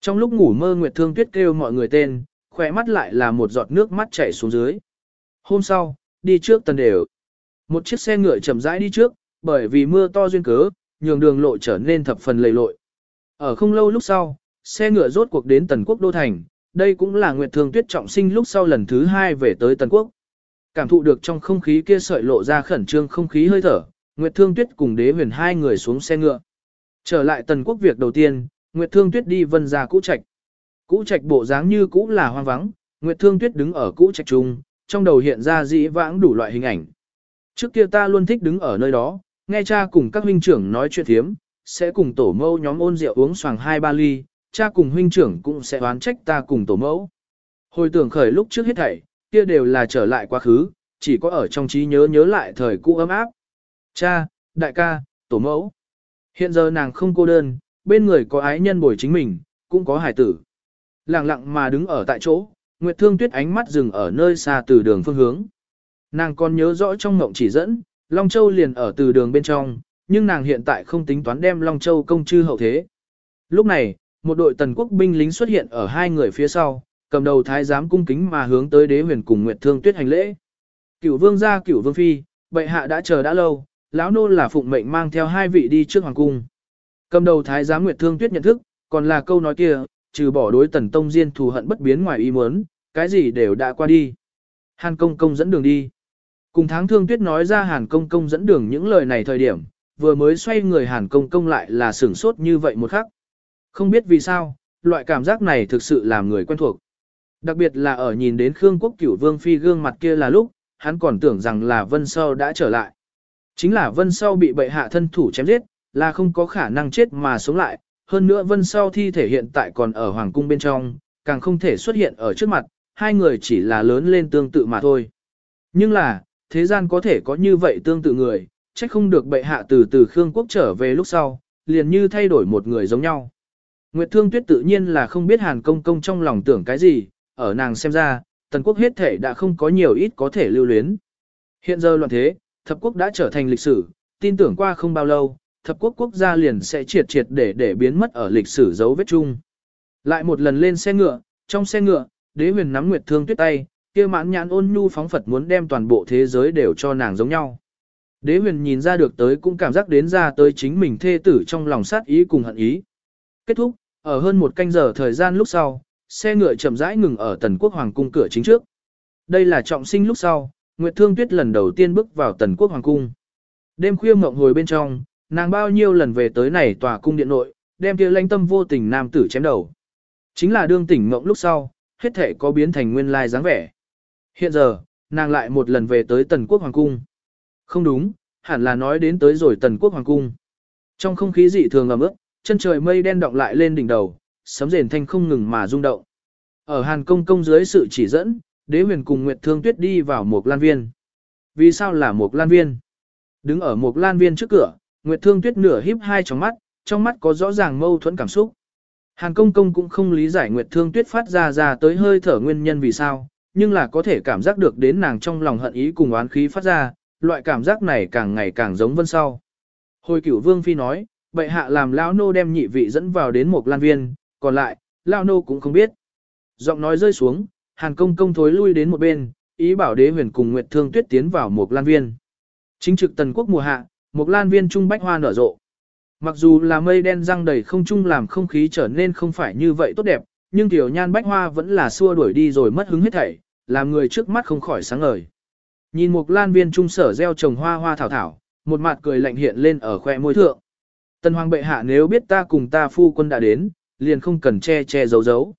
Trong lúc ngủ mơ Nguyệt Thương Tuyết kêu mọi người tên, khỏe mắt lại là một giọt nước mắt chảy xuống dưới. Hôm sau, đi trước tần đều. Một chiếc xe ngựa chậm rãi đi trước, bởi vì mưa to duyên cớ, nhường đường lộ trở nên thập phần lầy lội. Ở không lâu lúc sau, xe ngựa rốt cuộc đến Tần Quốc Đô Thành, đây cũng là Nguyệt Thương Tuyết trọng sinh lúc sau lần thứ hai về tới Tần Quốc. Cảm thụ được trong không khí kia sợi lộ ra khẩn trương không khí hơi thở, Nguyệt Thương Tuyết cùng Đế Huyền hai người xuống xe ngựa. Trở lại Tần Quốc việc đầu tiên, Nguyệt Thương Tuyết đi vân ra cũ trạch. Cũ trạch bộ dáng như cũ là hoang vắng, Nguyệt Thương Tuyết đứng ở cũ trạch trung, trong đầu hiện ra dĩ vãng đủ loại hình ảnh. Trước kia ta luôn thích đứng ở nơi đó, nghe cha cùng các huynh trưởng nói chuyện thiếm, sẽ cùng tổ mẫu nhóm ôn rượu uống xoàng hai ba ly, cha cùng huynh trưởng cũng sẽ oán trách ta cùng tổ mẫu. Hồi tưởng khởi lúc trước hết thảy, kia đều là trở lại quá khứ, chỉ có ở trong trí nhớ nhớ lại thời cũ ấm áp. Cha, đại ca, tổ mẫu. Hiện giờ nàng không cô đơn, bên người có ái nhân bồi chính mình, cũng có hải tử. Lặng lặng mà đứng ở tại chỗ, Nguyệt Thương Tuyết ánh mắt dừng ở nơi xa từ đường phương hướng. Nàng còn nhớ rõ trong ngộng chỉ dẫn, Long Châu liền ở từ đường bên trong, nhưng nàng hiện tại không tính toán đem Long Châu công chư hậu thế. Lúc này, một đội tần quốc binh lính xuất hiện ở hai người phía sau, cầm đầu thái giám cung kính mà hướng tới đế huyền cùng Nguyệt Thương Tuyết hành lễ. Cửu vương gia cửu vương phi, bệ hạ đã chờ đã lâu, lão nô là phụng mệnh mang theo hai vị đi trước hoàng cung. Cầm đầu thái giám Nguyệt Thương Tuyết nhận thức, còn là câu nói kia, trừ bỏ đối tần tông diên thù hận bất biến ngoài ý muốn, cái gì đều đã qua đi. Hàn công công dẫn đường đi. Cùng tháng thương tuyết nói ra Hàn công công dẫn đường những lời này thời điểm, vừa mới xoay người Hàn công công lại là sửng sốt như vậy một khắc. Không biết vì sao, loại cảm giác này thực sự làm người quen thuộc. Đặc biệt là ở nhìn đến Khương Quốc Cửu Vương Phi gương mặt kia là lúc, hắn còn tưởng rằng là Vân Sâu đã trở lại. Chính là Vân Sâu bị bệ hạ thân thủ chém giết, là không có khả năng chết mà sống lại, hơn nữa vân sau thi thể hiện tại còn ở hoàng cung bên trong, càng không thể xuất hiện ở trước mặt, hai người chỉ là lớn lên tương tự mà thôi. Nhưng là, thế gian có thể có như vậy tương tự người, trách không được bệ hạ từ từ Khương Quốc trở về lúc sau, liền như thay đổi một người giống nhau. Nguyệt Thương Tuyết tự nhiên là không biết Hàn Công Công trong lòng tưởng cái gì, ở nàng xem ra, tần quốc hết thể đã không có nhiều ít có thể lưu luyến. Hiện giờ loạn thế, thập quốc đã trở thành lịch sử, tin tưởng qua không bao lâu, thập quốc quốc gia liền sẽ triệt triệt để để biến mất ở lịch sử dấu vết chung. Lại một lần lên xe ngựa, trong xe ngựa, đế huyền nắm Nguyệt Thương Tuyết tay, kia mãn nhãn ôn nhu phóng Phật muốn đem toàn bộ thế giới đều cho nàng giống nhau. Đế huyền nhìn ra được tới cũng cảm giác đến ra tới chính mình thê tử trong lòng sát ý cùng hận ý. Kết thúc, ở hơn một canh giờ thời gian lúc sau, xe ngựa chậm rãi ngừng ở tần quốc hoàng cung cửa chính trước. Đây là trọng sinh lúc sau, Nguyệt Thương Tuyết lần đầu tiên bước vào tần quốc hoàng cung. Đêm khuya mộng hồi bên trong, nàng bao nhiêu lần về tới này tòa cung điện nội, đem kia lãnh tâm vô tình nam tử chém đầu. Chính là đương tỉnh mộng lúc sau, hết thể có biến thành nguyên lai dáng vẻ. Hiện giờ, nàng lại một lần về tới tần quốc hoàng cung. Không đúng, hẳn là nói đến tới rồi tần quốc hoàng cung. Trong không khí dị thường ẩm ướt, chân trời mây đen động lại lên đỉnh đầu, sấm rền thanh không ngừng mà rung động. Ở Hàn Công công dưới sự chỉ dẫn, đế huyền cùng Nguyệt Thương Tuyết đi vào một lan viên. Vì sao là một lan viên? Đứng ở một lan viên trước cửa, Nguyệt Thương Tuyết nửa híp hai tròng mắt, trong mắt có rõ ràng mâu thuẫn cảm xúc. Hàn Công công cũng không lý giải Nguyệt Thương Tuyết phát ra ra tới hơi thở nguyên nhân vì sao, nhưng là có thể cảm giác được đến nàng trong lòng hận ý cùng oán khí phát ra, loại cảm giác này càng ngày càng giống vân sau. Hồi cửu vương phi nói, bệ hạ làm lão nô đem nhị vị dẫn vào đến một lan viên, còn lại, lão nô cũng không biết. Giọng nói rơi xuống, hàn công công thối lui đến một bên, ý bảo đế huyền cùng Nguyệt Thương Tuyết tiến vào một lan viên. Chính trực tần quốc mùa hạ, một lan viên trung bách hoa nở rộ. Mặc dù là mây đen răng đầy không trung làm không khí trở nên không phải như vậy tốt đẹp, nhưng tiểu nhan bách hoa vẫn là xua đuổi đi rồi mất hứng hết thảy, làm người trước mắt không khỏi sáng ngời. Nhìn một lan viên trung sở gieo trồng hoa hoa thảo thảo, một mặt cười lạnh hiện lên ở khoe môi thượng. Tần hoàng bệ hạ nếu biết ta cùng ta phu quân đã đến, liền không cần che che giấu giấu.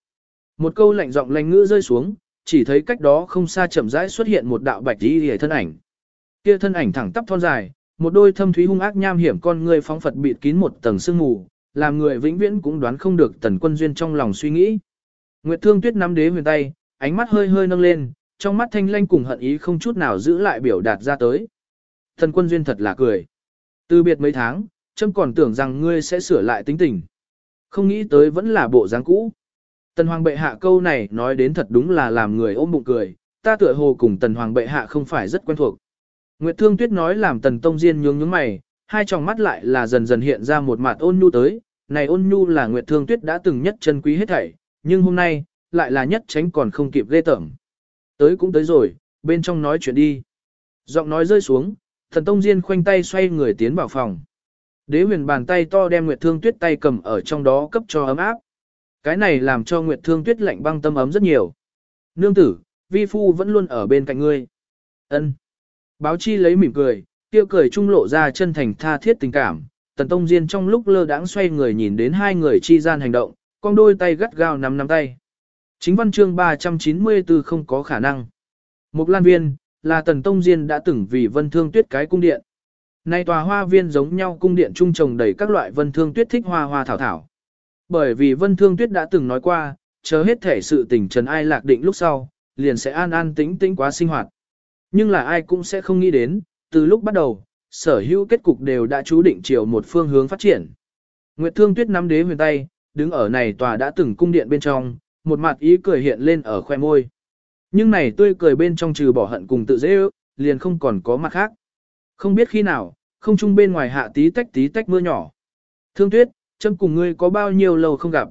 Một câu lạnh giọng lạnh ngữ rơi xuống, chỉ thấy cách đó không xa chậm rãi xuất hiện một đạo bạch y hề thân ảnh. Kia thân ảnh thẳng tắp thon dài, một đôi thâm thúy hung ác nham hiểm con người phóng phật bịt kín một tầng sương mù, làm người vĩnh viễn cũng đoán không được tần quân duyên trong lòng suy nghĩ. Nguyệt Thương Tuyết nắm đế huyền tay, ánh mắt hơi hơi nâng lên, trong mắt thanh lanh cùng hận ý không chút nào giữ lại biểu đạt ra tới. Tần quân duyên thật là cười. Từ biệt mấy tháng, trâm còn tưởng rằng ngươi sẽ sửa lại tính tình. Không nghĩ tới vẫn là bộ dáng cũ. Tần Hoàng bệ hạ câu này nói đến thật đúng là làm người ôm bụng cười, ta tựa hồ cùng Tần Hoàng bệ hạ không phải rất quen thuộc. Nguyệt Thương Tuyết nói làm Tần Tông Diên nhướng nhướng mày, hai tròng mắt lại là dần dần hiện ra một mặt ôn nhu tới, này ôn nhu là Nguyệt Thương Tuyết đã từng nhất chân quý hết thảy, nhưng hôm nay, lại là nhất tránh còn không kịp ghê tởm. Tới cũng tới rồi, bên trong nói chuyện đi. Giọng nói rơi xuống, Thần Tông Diên khoanh tay xoay người tiến vào phòng. Đế huyền bàn tay to đem Nguyệt Thương Tuyết tay cầm ở trong đó cấp cho ấm áp. Cái này làm cho Nguyệt Thương Tuyết lạnh băng tâm ấm rất nhiều. Nương tử, vi phu vẫn luôn ở bên cạnh ngươi. Ân. Báo chi lấy mỉm cười, tiêu cười trung lộ ra chân thành tha thiết tình cảm. Tần Tông Diên trong lúc lơ đãng xoay người nhìn đến hai người chi gian hành động, con đôi tay gắt gao nắm nắm tay. Chính văn chương 394 không có khả năng. Mục Lan Viên, là Tần Tông Diên đã từng vì vân thương tuyết cái cung điện. Nay tòa hoa viên giống nhau cung điện trung trồng đầy các loại vân thương tuyết thích hoa hoa thảo thảo. Bởi vì vân thương tuyết đã từng nói qua, chờ hết thể sự tình trần ai lạc định lúc sau, liền sẽ an an tĩnh tĩnh quá sinh hoạt. Nhưng là ai cũng sẽ không nghĩ đến, từ lúc bắt đầu, sở hữu kết cục đều đã chú định chiều một phương hướng phát triển. Nguyệt Thương Tuyết nắm đế huyền tay, đứng ở này tòa đã từng cung điện bên trong, một mặt ý cười hiện lên ở khoe môi. Nhưng này tươi cười bên trong trừ bỏ hận cùng tự dễ ước, liền không còn có mặt khác. Không biết khi nào, không trung bên ngoài hạ tí tách tí tách mưa nhỏ. Thương Tuyết, châm cùng ngươi có bao nhiêu lâu không gặp.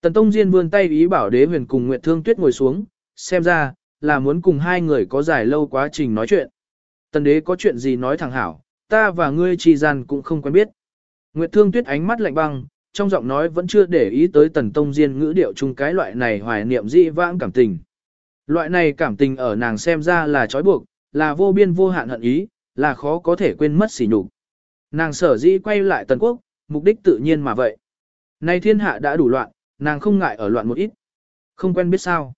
Tần Tông Diên vươn tay ý bảo đế huyền cùng Nguyệt Thương Tuyết ngồi xuống, xem ra, là muốn cùng hai người có dài lâu quá trình nói chuyện. Tần đế có chuyện gì nói thẳng hảo, ta và ngươi trì gian cũng không quen biết. Nguyệt Thương Tuyết ánh mắt lạnh băng, trong giọng nói vẫn chưa để ý tới Tần Tông Diên ngữ điệu chung cái loại này hoài niệm dị vãng cảm tình. Loại này cảm tình ở nàng xem ra là trói buộc, là vô biên vô hạn hận ý, là khó có thể quên mất sỉ nhục. Nàng sở dĩ quay lại Tần Quốc, mục đích tự nhiên mà vậy. Nay thiên hạ đã đủ loạn, nàng không ngại ở loạn một ít. Không quen biết sao.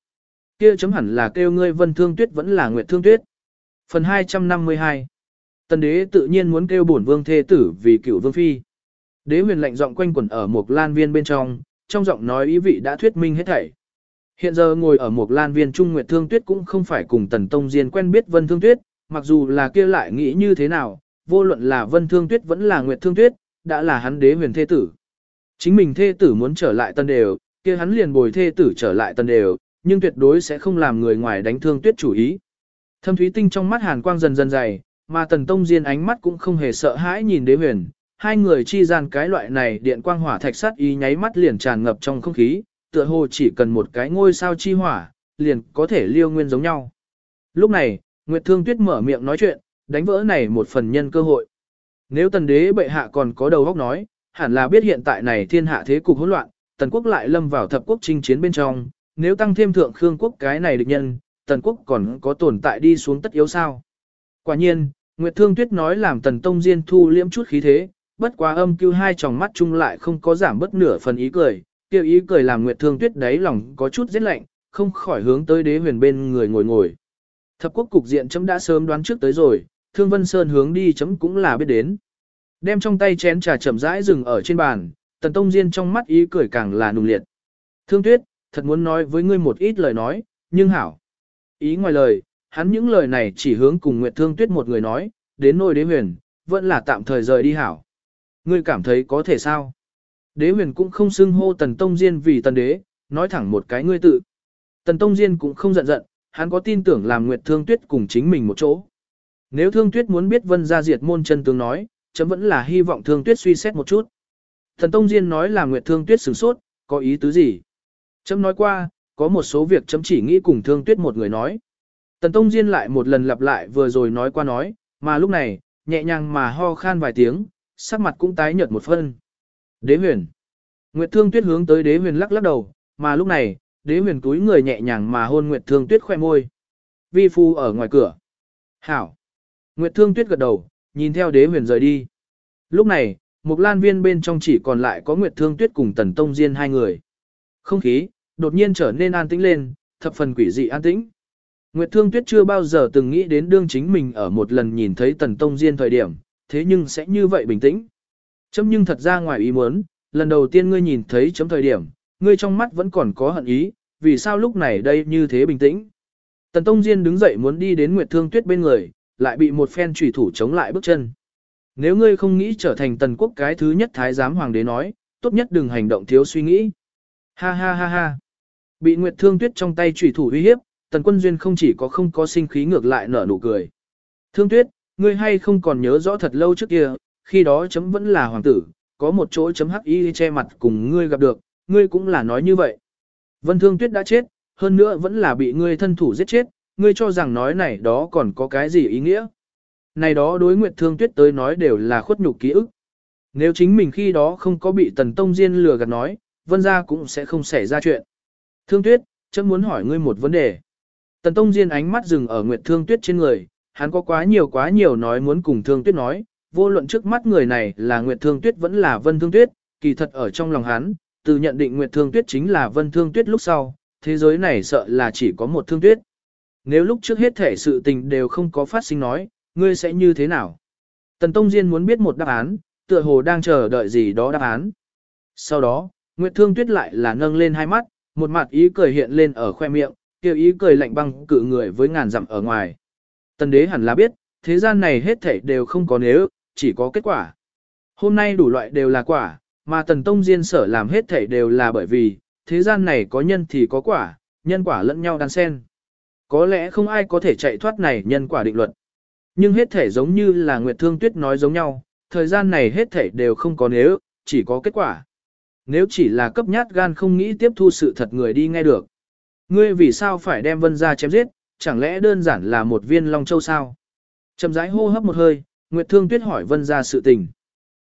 Kia chấm hẳn là kêu ngươi vân thương tuyết vẫn là nguyệt thương tuyết. Phần 252 Tần đế tự nhiên muốn kêu bổn vương thê tử vì cựu vương phi. Đế huyền lạnh giọng quanh quẩn ở một lan viên bên trong, trong giọng nói ý vị đã thuyết minh hết thảy. Hiện giờ ngồi ở một lan viên Trung Nguyệt Thương Tuyết cũng không phải cùng Tần Tông Diên quen biết Vân Thương Tuyết, mặc dù là kia lại nghĩ như thế nào, vô luận là Vân Thương Tuyết vẫn là Nguyệt Thương Tuyết, đã là hắn đế huyền thê tử. Chính mình thê tử muốn trở lại tân đều, kia hắn liền bồi thê tử trở lại tân đều, nhưng tuyệt đối sẽ không làm người ngoài đánh thương tuyết chủ ý. Thâm thúy tinh trong mắt hàn quang dần dần dày, mà tần tông diên ánh mắt cũng không hề sợ hãi nhìn đế huyền. Hai người chi gian cái loại này điện quang hỏa thạch sát ý nháy mắt liền tràn ngập trong không khí, tựa hồ chỉ cần một cái ngôi sao chi hỏa, liền có thể liêu nguyên giống nhau. Lúc này, Nguyệt Thương Tuyết mở miệng nói chuyện, đánh vỡ này một phần nhân cơ hội. Nếu tần đế bệ hạ còn có đầu óc nói, hẳn là biết hiện tại này thiên hạ thế cục hỗn loạn, tần quốc lại lâm vào thập quốc chinh chiến bên trong, nếu tăng thêm thượng khương quốc cái này địch nhân, tần quốc còn có tồn tại đi xuống tất yếu sao. Quả nhiên, Nguyệt Thương Tuyết nói làm tần tông diên thu liễm chút khí thế, bất quá âm cưu hai tròng mắt chung lại không có giảm bất nửa phần ý cười, kêu ý cười làm Nguyệt Thương Tuyết đáy lòng có chút giết lạnh, không khỏi hướng tới đế huyền bên người ngồi ngồi. Thập quốc cục diện chấm đã sớm đoán trước tới rồi, Thương Vân Sơn hướng đi chấm cũng là biết đến. Đem trong tay chén trà chậm rãi dừng ở trên bàn, Tần Tông Diên trong mắt ý cười càng là nùng liệt. Thương Tuyết, thật muốn nói với ngươi một ít lời nói, nhưng hảo. Ý ngoài lời, hắn những lời này chỉ hướng cùng Nguyệt Thương Tuyết một người nói, đến nôi đế huyền, vẫn là tạm thời rời đi hảo. Ngươi cảm thấy có thể sao? Đế huyền cũng không xưng hô Tần Tông Diên vì tần đế, nói thẳng một cái ngươi tự. Tần Tông Diên cũng không giận giận, hắn có tin tưởng làm Nguyệt Thương Tuyết cùng chính mình một chỗ. Nếu Thương Tuyết muốn biết Vân gia diệt môn chân tướng nói, chấm vẫn là hy vọng Thương Tuyết suy xét một chút. Thần Tông Diên nói là Nguyệt Thương Tuyết sửng sốt, có ý tứ gì? Chấm nói qua, có một số việc chấm chỉ nghĩ cùng Thương Tuyết một người nói. Tần Tông Diên lại một lần lặp lại vừa rồi nói qua nói, mà lúc này, nhẹ nhàng mà ho khan vài tiếng, sắc mặt cũng tái nhợt một phân. Đế huyền. Nguyệt Thương Tuyết hướng tới Đế huyền lắc lắc đầu, mà lúc này, Đế huyền túi người nhẹ nhàng mà hôn Nguyệt Thương Tuyết khoe môi. Vi phu ở ngoài cửa. Hảo. Nguyệt Thương Tuyết gật đầu, nhìn theo Đế huyền rời đi. Lúc này, một lan viên bên trong chỉ còn lại có Nguyệt Thương Tuyết cùng Tần Tông Diên hai người. Không khí, đột nhiên trở nên an tĩnh lên, thập phần quỷ dị an tĩnh. Nguyệt Thương Tuyết chưa bao giờ từng nghĩ đến đương chính mình ở một lần nhìn thấy Tần Tông Diên thời điểm, thế nhưng sẽ như vậy bình tĩnh. Chấm nhưng thật ra ngoài ý muốn, lần đầu tiên ngươi nhìn thấy chấm thời điểm, ngươi trong mắt vẫn còn có hận ý, vì sao lúc này đây như thế bình tĩnh. Tần Tông Diên đứng dậy muốn đi đến Nguyệt Thương Tuyết bên người, lại bị một phen trùy thủ chống lại bước chân. Nếu ngươi không nghĩ trở thành tần quốc cái thứ nhất thái giám hoàng đế nói, tốt nhất đừng hành động thiếu suy nghĩ. Ha ha ha ha. Bị Nguyệt Thương Tuyết trong tay chủy thủ uy hiếp, Tần Quân Duyên không chỉ có không có sinh khí ngược lại nở nụ cười. Thương Tuyết, ngươi hay không còn nhớ rõ thật lâu trước kia, khi đó chấm vẫn là hoàng tử, có một chỗ chấm hắc y che mặt cùng ngươi gặp được, ngươi cũng là nói như vậy. Vân Thương Tuyết đã chết, hơn nữa vẫn là bị ngươi thân thủ giết chết, ngươi cho rằng nói này đó còn có cái gì ý nghĩa. Này đó đối Nguyệt Thương Tuyết tới nói đều là khuất nhục ký ức. Nếu chính mình khi đó không có bị Tần Tông Diên lừa gạt nói, Vân gia cũng sẽ không xảy ra chuyện. Thương Tuyết, chấm muốn hỏi ngươi một vấn đề. Tần Tông Diên ánh mắt dừng ở Nguyệt Thương Tuyết trên người, hắn có quá nhiều quá nhiều nói muốn cùng Thương Tuyết nói, vô luận trước mắt người này là Nguyệt Thương Tuyết vẫn là Vân Thương Tuyết, kỳ thật ở trong lòng hắn, từ nhận định Nguyệt Thương Tuyết chính là Vân Thương Tuyết lúc sau, thế giới này sợ là chỉ có một Thương Tuyết. Nếu lúc trước hết thể sự tình đều không có phát sinh nói, ngươi sẽ như thế nào? Tần Tông Diên muốn biết một đáp án, tựa hồ đang chờ đợi gì đó đáp án. Sau đó, Nguyệt Thương Tuyết lại là nâng lên hai mắt, một mặt ý cười hiện lên ở khoe miệng, kêu ý cười lạnh băng cự người với ngàn dặm ở ngoài. Tần đế hẳn là biết, thế gian này hết thảy đều không có nếu, chỉ có kết quả. Hôm nay đủ loại đều là quả, mà Tần Tông Diên sở làm hết thảy đều là bởi vì, thế gian này có nhân thì có quả, nhân quả lẫn nhau đan xen. Có lẽ không ai có thể chạy thoát này nhân quả định luật. Nhưng hết thể giống như là Nguyệt Thương Tuyết nói giống nhau, thời gian này hết thể đều không có nếu, chỉ có kết quả. Nếu chỉ là cấp nhát gan không nghĩ tiếp thu sự thật người đi nghe được. Ngươi vì sao phải đem vân ra chém giết, chẳng lẽ đơn giản là một viên long châu sao? Chậm rãi hô hấp một hơi, Nguyệt Thương Tuyết hỏi vân ra sự tình.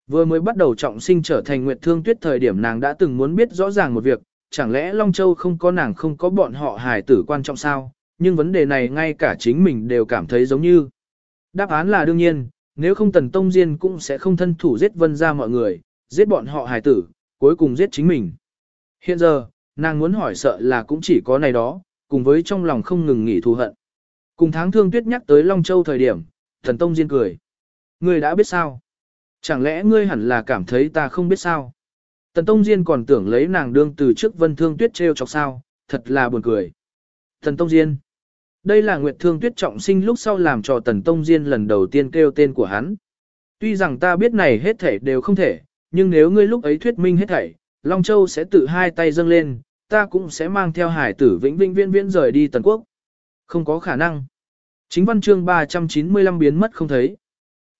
Vừa mới bắt đầu trọng sinh trở thành Nguyệt Thương Tuyết thời điểm nàng đã từng muốn biết rõ ràng một việc, chẳng lẽ Long Châu không có nàng không có bọn họ hài tử quan trọng sao? Nhưng vấn đề này ngay cả chính mình đều cảm thấy giống như. Đáp án là đương nhiên, nếu không Tần Tông Diên cũng sẽ không thân thủ giết vân ra mọi người, giết bọn họ hài tử, cuối cùng giết chính mình. Hiện giờ, nàng muốn hỏi sợ là cũng chỉ có này đó, cùng với trong lòng không ngừng nghỉ thù hận. Cùng tháng thương tuyết nhắc tới Long Châu thời điểm, Thần Tông Diên cười. Người đã biết sao? Chẳng lẽ ngươi hẳn là cảm thấy ta không biết sao? Tần Tông Diên còn tưởng lấy nàng đương từ trước vân thương tuyết treo chọc sao, thật là buồn cười. Tần Tông Diên. Đây là Nguyệt Thương Tuyết trọng sinh lúc sau làm cho Tần Tông Diên lần đầu tiên kêu tên của hắn. Tuy rằng ta biết này hết thảy đều không thể, nhưng nếu ngươi lúc ấy thuyết minh hết thảy, Long Châu sẽ tự hai tay dâng lên, ta cũng sẽ mang theo hải tử vĩnh vĩnh viễn viễn rời đi Tần Quốc. Không có khả năng. Chính văn chương 395 biến mất không thấy.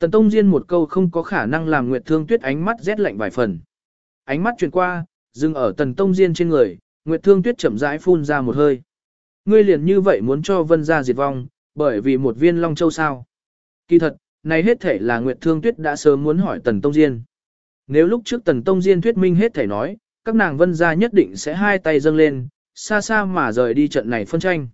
Tần Tông Diên một câu không có khả năng làm Nguyệt Thương Tuyết ánh mắt rét lạnh vài phần. Ánh mắt chuyển qua, dừng ở Tần Tông Diên trên người, Nguyệt Thương Tuyết chậm rãi phun ra một hơi. Ngươi liền như vậy muốn cho Vân gia diệt vong, bởi vì một viên Long Châu sao. Kỳ thật, này hết thể là Nguyệt Thương Tuyết đã sớm muốn hỏi Tần Tông Diên. Nếu lúc trước Tần Tông Diên thuyết minh hết thể nói, các nàng Vân gia nhất định sẽ hai tay dâng lên, xa xa mà rời đi trận này phân tranh.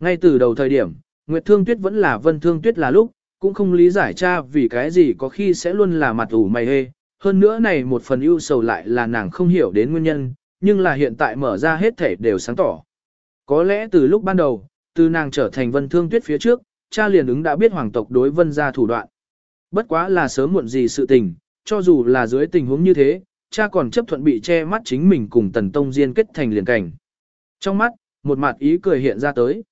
Ngay từ đầu thời điểm, Nguyệt Thương Tuyết vẫn là Vân Thương Tuyết là lúc, cũng không lý giải cha vì cái gì có khi sẽ luôn là mặt ủ mày hê. Hơn nữa này một phần ưu sầu lại là nàng không hiểu đến nguyên nhân, nhưng là hiện tại mở ra hết thể đều sáng tỏ. Có lẽ từ lúc ban đầu, từ nàng trở thành vân thương tuyết phía trước, cha liền ứng đã biết hoàng tộc đối vân ra thủ đoạn. Bất quá là sớm muộn gì sự tình, cho dù là dưới tình huống như thế, cha còn chấp thuận bị che mắt chính mình cùng tần tông diên kết thành liền cảnh. Trong mắt, một mặt ý cười hiện ra tới.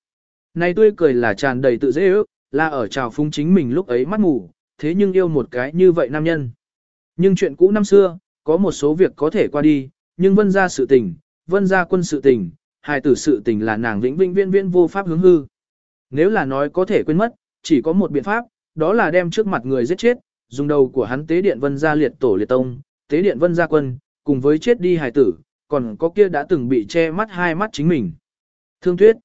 Này tươi cười là tràn đầy tự dễ ước, là ở trào phung chính mình lúc ấy mắt ngủ, thế nhưng yêu một cái như vậy nam nhân. Nhưng chuyện cũ năm xưa, có một số việc có thể qua đi, nhưng vân ra sự tình, vân ra quân sự tình, hài tử sự tình là nàng vĩnh vĩnh viên viên vô pháp hướng hư. Nếu là nói có thể quên mất, chỉ có một biện pháp, đó là đem trước mặt người giết chết, dùng đầu của hắn tế điện vân gia liệt tổ liệt tông, tế điện vân gia quân, cùng với chết đi hài tử, còn có kia đã từng bị che mắt hai mắt chính mình. Thương Tuyết.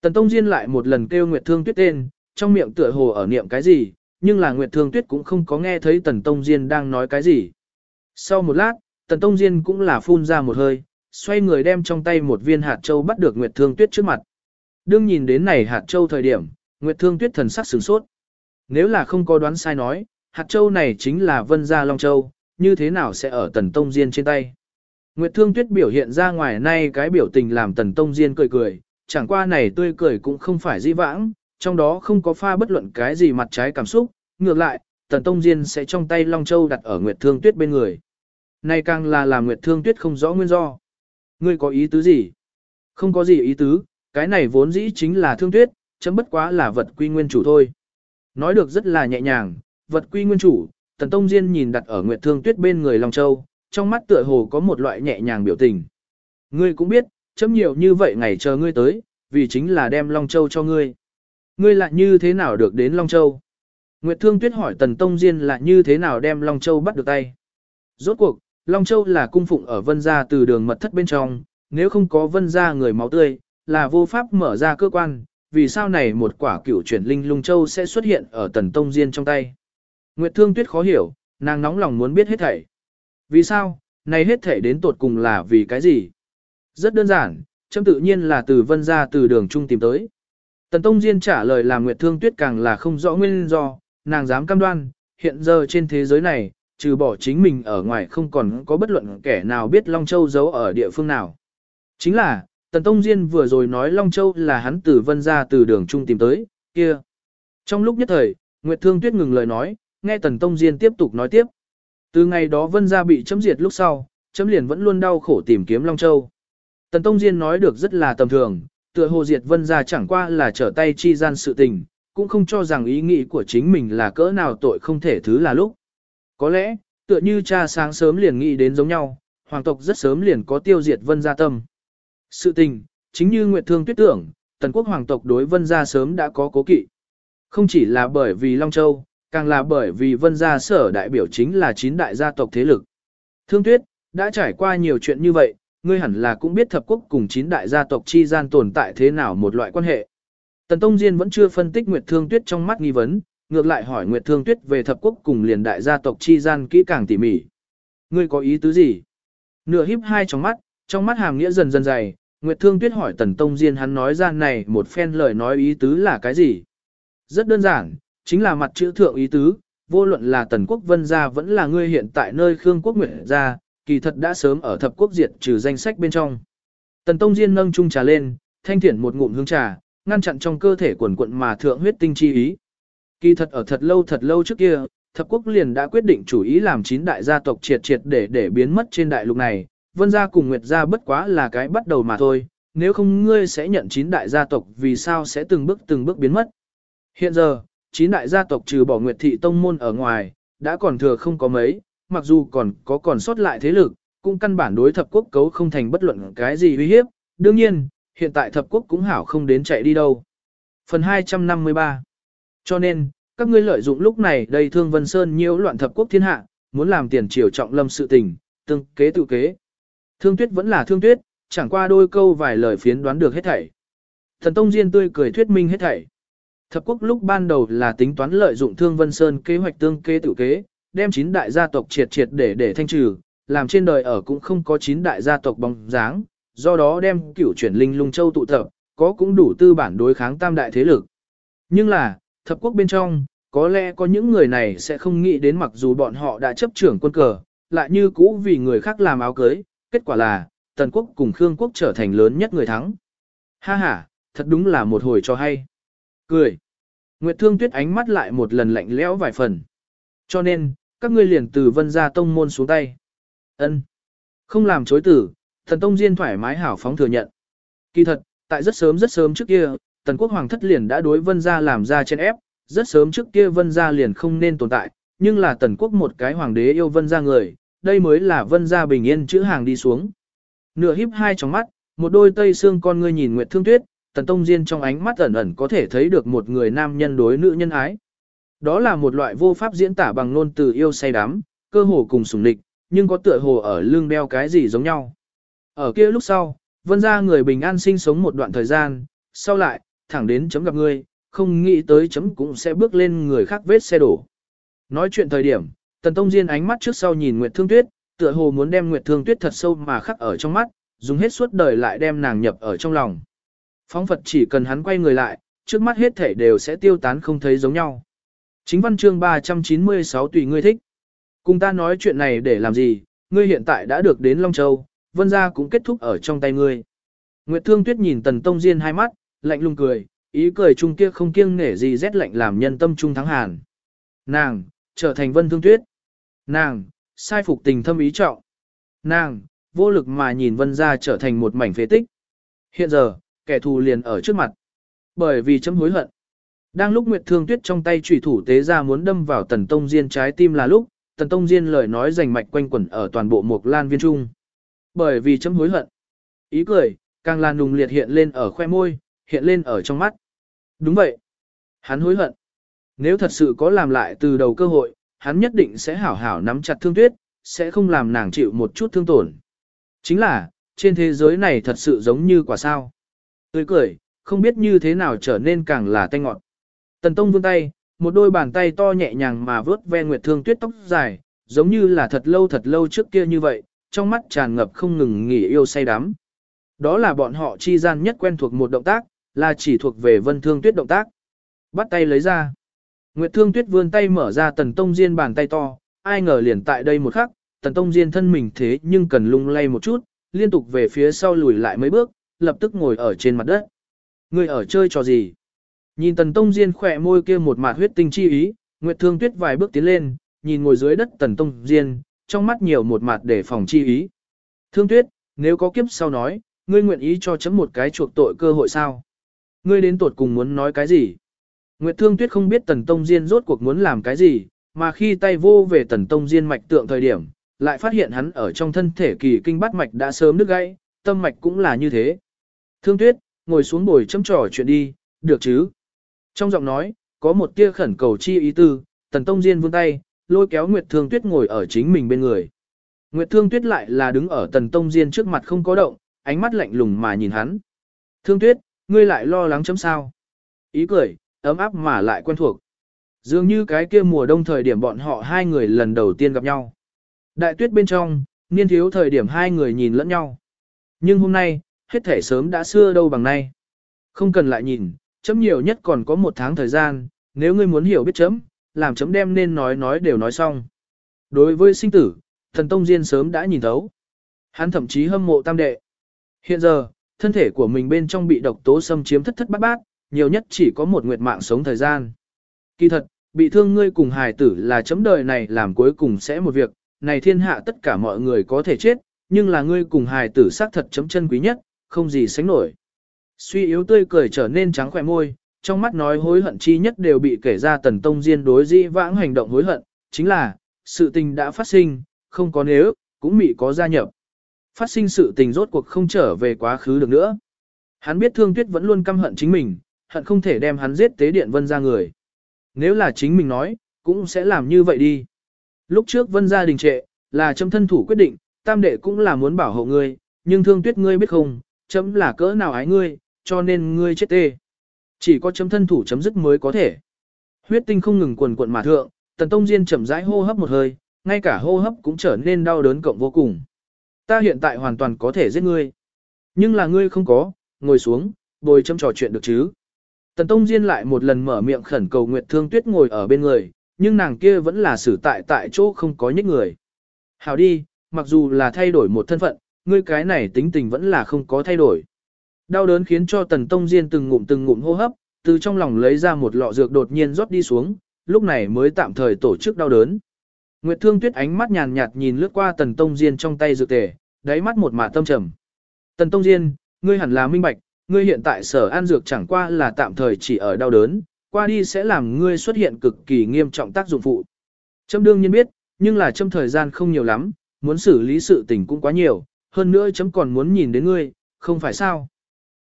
Tần Tông Diên lại một lần kêu Nguyệt Thương Tuyết tên, trong miệng tựa hồ ở niệm cái gì, nhưng là Nguyệt Thương Tuyết cũng không có nghe thấy Tần Tông Diên đang nói cái gì. Sau một lát, Tần Tông Diên cũng là phun ra một hơi, xoay người đem trong tay một viên hạt châu bắt được Nguyệt Thương Tuyết trước mặt. Đương nhìn đến này hạt châu thời điểm, Nguyệt Thương Tuyết thần sắc sửng sốt. Nếu là không có đoán sai nói, hạt châu này chính là Vân Gia Long Châu, như thế nào sẽ ở Tần Tông Diên trên tay. Nguyệt Thương Tuyết biểu hiện ra ngoài nay cái biểu tình làm Tần Tông Diên cười cười, chẳng qua này tươi cười cũng không phải di vãng, trong đó không có pha bất luận cái gì mặt trái cảm xúc, ngược lại, Tần Tông Diên sẽ trong tay Long Châu đặt ở Nguyệt Thương Tuyết bên người. Này càng là làm Nguyệt Thương Tuyết không rõ nguyên do. Ngươi có ý tứ gì? Không có gì ý tứ, cái này vốn dĩ chính là thương tuyết, chấm bất quá là vật quy nguyên chủ thôi. Nói được rất là nhẹ nhàng, vật quy nguyên chủ, Tần Tông Diên nhìn đặt ở Nguyệt Thương Tuyết bên người Long Châu, trong mắt tựa hồ có một loại nhẹ nhàng biểu tình. Ngươi cũng biết, chấm nhiều như vậy ngày chờ ngươi tới, vì chính là đem Long Châu cho ngươi. Ngươi lại như thế nào được đến Long Châu? Nguyệt Thương Tuyết hỏi Tần Tông Diên là như thế nào đem Long Châu bắt được tay. Rốt cuộc, Long Châu là cung phụng ở vân gia từ đường mật thất bên trong, nếu không có vân gia người máu tươi, là vô pháp mở ra cơ quan, vì sao này một quả cửu chuyển linh lung châu sẽ xuất hiện ở tần tông diên trong tay. Nguyệt Thương Tuyết khó hiểu, nàng nóng lòng muốn biết hết thảy. Vì sao, này hết thảy đến tột cùng là vì cái gì? Rất đơn giản, châm tự nhiên là từ vân gia từ đường trung tìm tới. Tần Tông Diên trả lời là Nguyệt Thương Tuyết càng là không rõ nguyên do, nàng dám cam đoan, hiện giờ trên thế giới này, trừ bỏ chính mình ở ngoài không còn có bất luận kẻ nào biết Long Châu giấu ở địa phương nào. Chính là, Tần Tông Diên vừa rồi nói Long Châu là hắn từ vân ra từ đường trung tìm tới, kia. Trong lúc nhất thời, Nguyệt Thương Tuyết ngừng lời nói, nghe Tần Tông Diên tiếp tục nói tiếp. Từ ngày đó vân ra bị chấm diệt lúc sau, chấm liền vẫn luôn đau khổ tìm kiếm Long Châu. Tần Tông Diên nói được rất là tầm thường, tựa hồ diệt vân ra chẳng qua là trở tay chi gian sự tình, cũng không cho rằng ý nghĩ của chính mình là cỡ nào tội không thể thứ là lúc. Có lẽ, tựa như cha sáng sớm liền nghĩ đến giống nhau, hoàng tộc rất sớm liền có tiêu diệt vân gia tâm. Sự tình, chính như Nguyệt Thương tuyết tưởng, tần quốc hoàng tộc đối vân gia sớm đã có cố kỵ. Không chỉ là bởi vì Long Châu, càng là bởi vì vân gia sở đại biểu chính là chín đại gia tộc thế lực. Thương tuyết, đã trải qua nhiều chuyện như vậy, ngươi hẳn là cũng biết thập quốc cùng chín đại gia tộc chi gian tồn tại thế nào một loại quan hệ. Tần Tông Diên vẫn chưa phân tích Nguyệt Thương Tuyết trong mắt nghi vấn, ngược lại hỏi Nguyệt Thương Tuyết về thập quốc cùng liền đại gia tộc chi gian kỹ càng tỉ mỉ. Ngươi có ý tứ gì? Nửa híp hai trong mắt, trong mắt hàm nghĩa dần dần dày, Nguyệt Thương Tuyết hỏi Tần Tông Diên hắn nói ra này một phen lời nói ý tứ là cái gì? Rất đơn giản, chính là mặt chữ thượng ý tứ, vô luận là Tần Quốc Vân gia vẫn là ngươi hiện tại nơi Khương Quốc Nguyệt gia, kỳ thật đã sớm ở thập quốc diệt trừ danh sách bên trong. Tần Tông Diên nâng chung trà lên, thanh thiển một ngụm hương trà, ngăn chặn trong cơ thể quần quận mà thượng huyết tinh chi ý. Kỳ thật ở thật lâu thật lâu trước kia, thập quốc liền đã quyết định chủ ý làm chín đại gia tộc triệt triệt để để biến mất trên đại lục này, vân gia cùng nguyệt gia bất quá là cái bắt đầu mà thôi, nếu không ngươi sẽ nhận chín đại gia tộc vì sao sẽ từng bước từng bước biến mất. Hiện giờ, chín đại gia tộc trừ bỏ nguyệt thị tông môn ở ngoài, đã còn thừa không có mấy, mặc dù còn có còn sót lại thế lực, cũng căn bản đối thập quốc cấu không thành bất luận cái gì uy hiếp, đương nhiên, hiện tại thập quốc cũng hảo không đến chạy đi đâu. Phần 253 Cho nên, các ngươi lợi dụng lúc này đây thương Vân Sơn nhiễu loạn thập quốc thiên hạ, muốn làm tiền triều trọng lâm sự tình, tương kế tự kế. Thương tuyết vẫn là thương tuyết, chẳng qua đôi câu vài lời phiến đoán được hết thảy. Thần Tông Diên tươi cười thuyết minh hết thảy. Thập quốc lúc ban đầu là tính toán lợi dụng Thương Vân Sơn kế hoạch tương kế tự kế, đem chín đại gia tộc triệt triệt để để thanh trừ, làm trên đời ở cũng không có chín đại gia tộc bóng dáng, do đó đem cửu chuyển linh lung châu tụ tập, có cũng đủ tư bản đối kháng tam đại thế lực. Nhưng là, thập quốc bên trong, có lẽ có những người này sẽ không nghĩ đến mặc dù bọn họ đã chấp trưởng quân cờ, lại như cũ vì người khác làm áo cưới, kết quả là, Tần quốc cùng Khương quốc trở thành lớn nhất người thắng. Ha ha, thật đúng là một hồi cho hay. Cười. Nguyệt Thương Tuyết ánh mắt lại một lần lạnh lẽo vài phần. Cho nên, các ngươi liền từ vân gia tông môn xuống tay. Ân, Không làm chối tử, thần tông diên thoải mái hảo phóng thừa nhận. Kỳ thật, tại rất sớm rất sớm trước kia, tần quốc hoàng thất liền đã đối vân gia làm ra trên ép, rất sớm trước kia vân gia liền không nên tồn tại, nhưng là tần quốc một cái hoàng đế yêu vân gia người, đây mới là vân gia bình yên chữ hàng đi xuống. Nửa híp hai trong mắt, một đôi tây xương con ngươi nhìn Nguyệt Thương Tuyết, Tần Tông Diên trong ánh mắt ẩn ẩn có thể thấy được một người nam nhân đối nữ nhân ái. Đó là một loại vô pháp diễn tả bằng ngôn từ yêu say đắm, cơ hồ cùng sủng địch, nhưng có tựa hồ ở lưng đeo cái gì giống nhau. Ở kia lúc sau, vân ra người bình an sinh sống một đoạn thời gian, sau lại, thẳng đến chấm gặp ngươi, không nghĩ tới chấm cũng sẽ bước lên người khác vết xe đổ. Nói chuyện thời điểm, Tần Tông Diên ánh mắt trước sau nhìn Nguyệt Thương Tuyết, tựa hồ muốn đem Nguyệt Thương Tuyết thật sâu mà khắc ở trong mắt, dùng hết suốt đời lại đem nàng nhập ở trong lòng. Phóng Phật chỉ cần hắn quay người lại, trước mắt hết thể đều sẽ tiêu tán không thấy giống nhau. Chính văn chương 396 tùy ngươi thích. Cùng ta nói chuyện này để làm gì, ngươi hiện tại đã được đến Long Châu, vân gia cũng kết thúc ở trong tay ngươi. Nguyệt Thương Tuyết nhìn Tần Tông Diên hai mắt, lạnh lùng cười, ý cười chung kia không kiêng nể gì rét lạnh làm nhân tâm trung thắng hàn. Nàng, trở thành Vân Thương Tuyết. Nàng, sai phục tình thâm ý trọng. Nàng, vô lực mà nhìn Vân gia trở thành một mảnh phế tích. Hiện giờ, kẻ thù liền ở trước mặt. Bởi vì chấm hối hận. Đang lúc Nguyệt Thương Tuyết trong tay chủy thủ tế ra muốn đâm vào Tần Tông Diên trái tim là lúc, Tần Tông Diên lời nói rành mạch quanh quẩn ở toàn bộ Mộc Lan Viên Trung. Bởi vì chấm hối hận. Ý cười, càng là nùng liệt hiện lên ở khoe môi, hiện lên ở trong mắt. Đúng vậy. Hắn hối hận. Nếu thật sự có làm lại từ đầu cơ hội, hắn nhất định sẽ hảo hảo nắm chặt Thương Tuyết, sẽ không làm nàng chịu một chút thương tổn. Chính là, trên thế giới này thật sự giống như quả sao. Tươi cười, không biết như thế nào trở nên càng là tay ngọt. Tần Tông vươn tay, một đôi bàn tay to nhẹ nhàng mà vớt ve Nguyệt Thương Tuyết tóc dài, giống như là thật lâu thật lâu trước kia như vậy, trong mắt tràn ngập không ngừng nghỉ yêu say đắm. Đó là bọn họ chi gian nhất quen thuộc một động tác, là chỉ thuộc về Vân Thương Tuyết động tác. Bắt tay lấy ra. Nguyệt Thương Tuyết vươn tay mở ra Tần Tông Diên bàn tay to, ai ngờ liền tại đây một khắc, Tần Tông Diên thân mình thế nhưng cần lung lay một chút, liên tục về phía sau lùi lại mấy bước, lập tức ngồi ở trên mặt đất. Ngươi ở chơi trò gì? Nhìn Tần Tông Diên khỏe môi kia một mạt huyết tinh chi ý, Nguyệt Thương Tuyết vài bước tiến lên, nhìn ngồi dưới đất Tần Tông Diên, trong mắt nhiều một mạt để phòng chi ý. Thương Tuyết, nếu có kiếp sau nói, ngươi nguyện ý cho chấm một cái chuộc tội cơ hội sao? Ngươi đến tột cùng muốn nói cái gì? Nguyệt Thương Tuyết không biết Tần Tông Diên rốt cuộc muốn làm cái gì, mà khi tay vô về Tần Tông Diên mạch tượng thời điểm, lại phát hiện hắn ở trong thân thể kỳ kinh bát mạch đã sớm đứt gãy, tâm mạch cũng là như thế. Thương Tuyết, ngồi xuống bồi chấm trò chuyện đi, được chứ? Trong giọng nói, có một tia khẩn cầu chi ý tư, Tần Tông Diên vươn tay, lôi kéo Nguyệt Thương Tuyết ngồi ở chính mình bên người. Nguyệt Thương Tuyết lại là đứng ở Tần Tông Diên trước mặt không có động, ánh mắt lạnh lùng mà nhìn hắn. Thương Tuyết, ngươi lại lo lắng chấm sao? Ý cười, ấm áp mà lại quen thuộc. Dường như cái kia mùa đông thời điểm bọn họ hai người lần đầu tiên gặp nhau. Đại tuyết bên trong, niên thiếu thời điểm hai người nhìn lẫn nhau. Nhưng hôm nay, hết thể sớm đã xưa đâu bằng nay. Không cần lại nhìn, chấm nhiều nhất còn có một tháng thời gian, nếu ngươi muốn hiểu biết chấm, làm chấm đem nên nói nói đều nói xong. Đối với sinh tử, thần Tông Diên sớm đã nhìn thấu. Hắn thậm chí hâm mộ tam đệ. Hiện giờ, thân thể của mình bên trong bị độc tố xâm chiếm thất thất bát bát, nhiều nhất chỉ có một nguyệt mạng sống thời gian. Kỳ thật, bị thương ngươi cùng hài tử là chấm đời này làm cuối cùng sẽ một việc, này thiên hạ tất cả mọi người có thể chết, nhưng là ngươi cùng hài tử xác thật chấm chân quý nhất, không gì sánh nổi. Suy yếu tươi cười trở nên trắng khỏe môi, trong mắt nói hối hận chi nhất đều bị kể ra tần tông diên đối di vãng hành động hối hận, chính là, sự tình đã phát sinh, không có nếu, cũng mị có gia nhập. Phát sinh sự tình rốt cuộc không trở về quá khứ được nữa. Hắn biết thương tuyết vẫn luôn căm hận chính mình, hận không thể đem hắn giết tế điện vân ra người. Nếu là chính mình nói, cũng sẽ làm như vậy đi. Lúc trước vân gia đình trệ, là châm thân thủ quyết định, tam đệ cũng là muốn bảo hộ ngươi, nhưng thương tuyết ngươi biết không, chấm là cỡ nào ái ngươi, cho nên ngươi chết tê. Chỉ có chấm thân thủ chấm dứt mới có thể. Huyết tinh không ngừng quần quận mà thượng, tần tông diên chậm rãi hô hấp một hơi, ngay cả hô hấp cũng trở nên đau đớn cộng vô cùng. Ta hiện tại hoàn toàn có thể giết ngươi. Nhưng là ngươi không có, ngồi xuống, bồi châm trò chuyện được chứ. Tần Tông Diên lại một lần mở miệng khẩn cầu Nguyệt Thương Tuyết ngồi ở bên người, nhưng nàng kia vẫn là xử tại tại chỗ không có nhích người. Hảo đi, mặc dù là thay đổi một thân phận, ngươi cái này tính tình vẫn là không có thay đổi. Đau đớn khiến cho Tần Tông Diên từng ngụm từng ngụm hô hấp, từ trong lòng lấy ra một lọ dược đột nhiên rót đi xuống, lúc này mới tạm thời tổ chức đau đớn. Nguyệt Thương Tuyết ánh mắt nhàn nhạt nhìn lướt qua Tần Tông Diên trong tay dược tề, đáy mắt một mả tâm trầm. Tần Tông Diên, ngươi hẳn là minh bạch, ngươi hiện tại sở an dược chẳng qua là tạm thời chỉ ở đau đớn, qua đi sẽ làm ngươi xuất hiện cực kỳ nghiêm trọng tác dụng phụ. Trâm đương nhiên biết, nhưng là trong thời gian không nhiều lắm, muốn xử lý sự tình cũng quá nhiều, hơn nữa chấm còn muốn nhìn đến ngươi, không phải sao.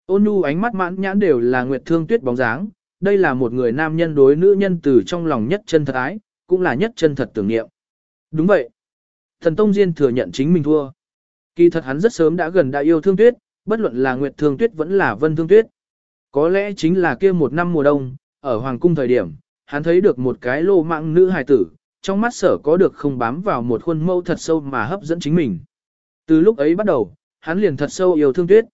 Ôn nhu ánh mắt mãn nhãn đều là nguyệt thương tuyết bóng dáng, đây là một người nam nhân đối nữ nhân từ trong lòng nhất chân thật ái, cũng là nhất chân thật tưởng niệm. Đúng vậy. Thần Tông Diên thừa nhận chính mình thua. Kỳ thật hắn rất sớm đã gần đã yêu thương tuyết, bất luận là Nguyệt Thương Tuyết vẫn là Vân Thương Tuyết. Có lẽ chính là kia một năm mùa đông, ở Hoàng Cung thời điểm, hắn thấy được một cái lô mạng nữ hài tử, trong mắt sở có được không bám vào một khuôn mẫu thật sâu mà hấp dẫn chính mình. Từ lúc ấy bắt đầu, hắn liền thật sâu yêu thương tuyết.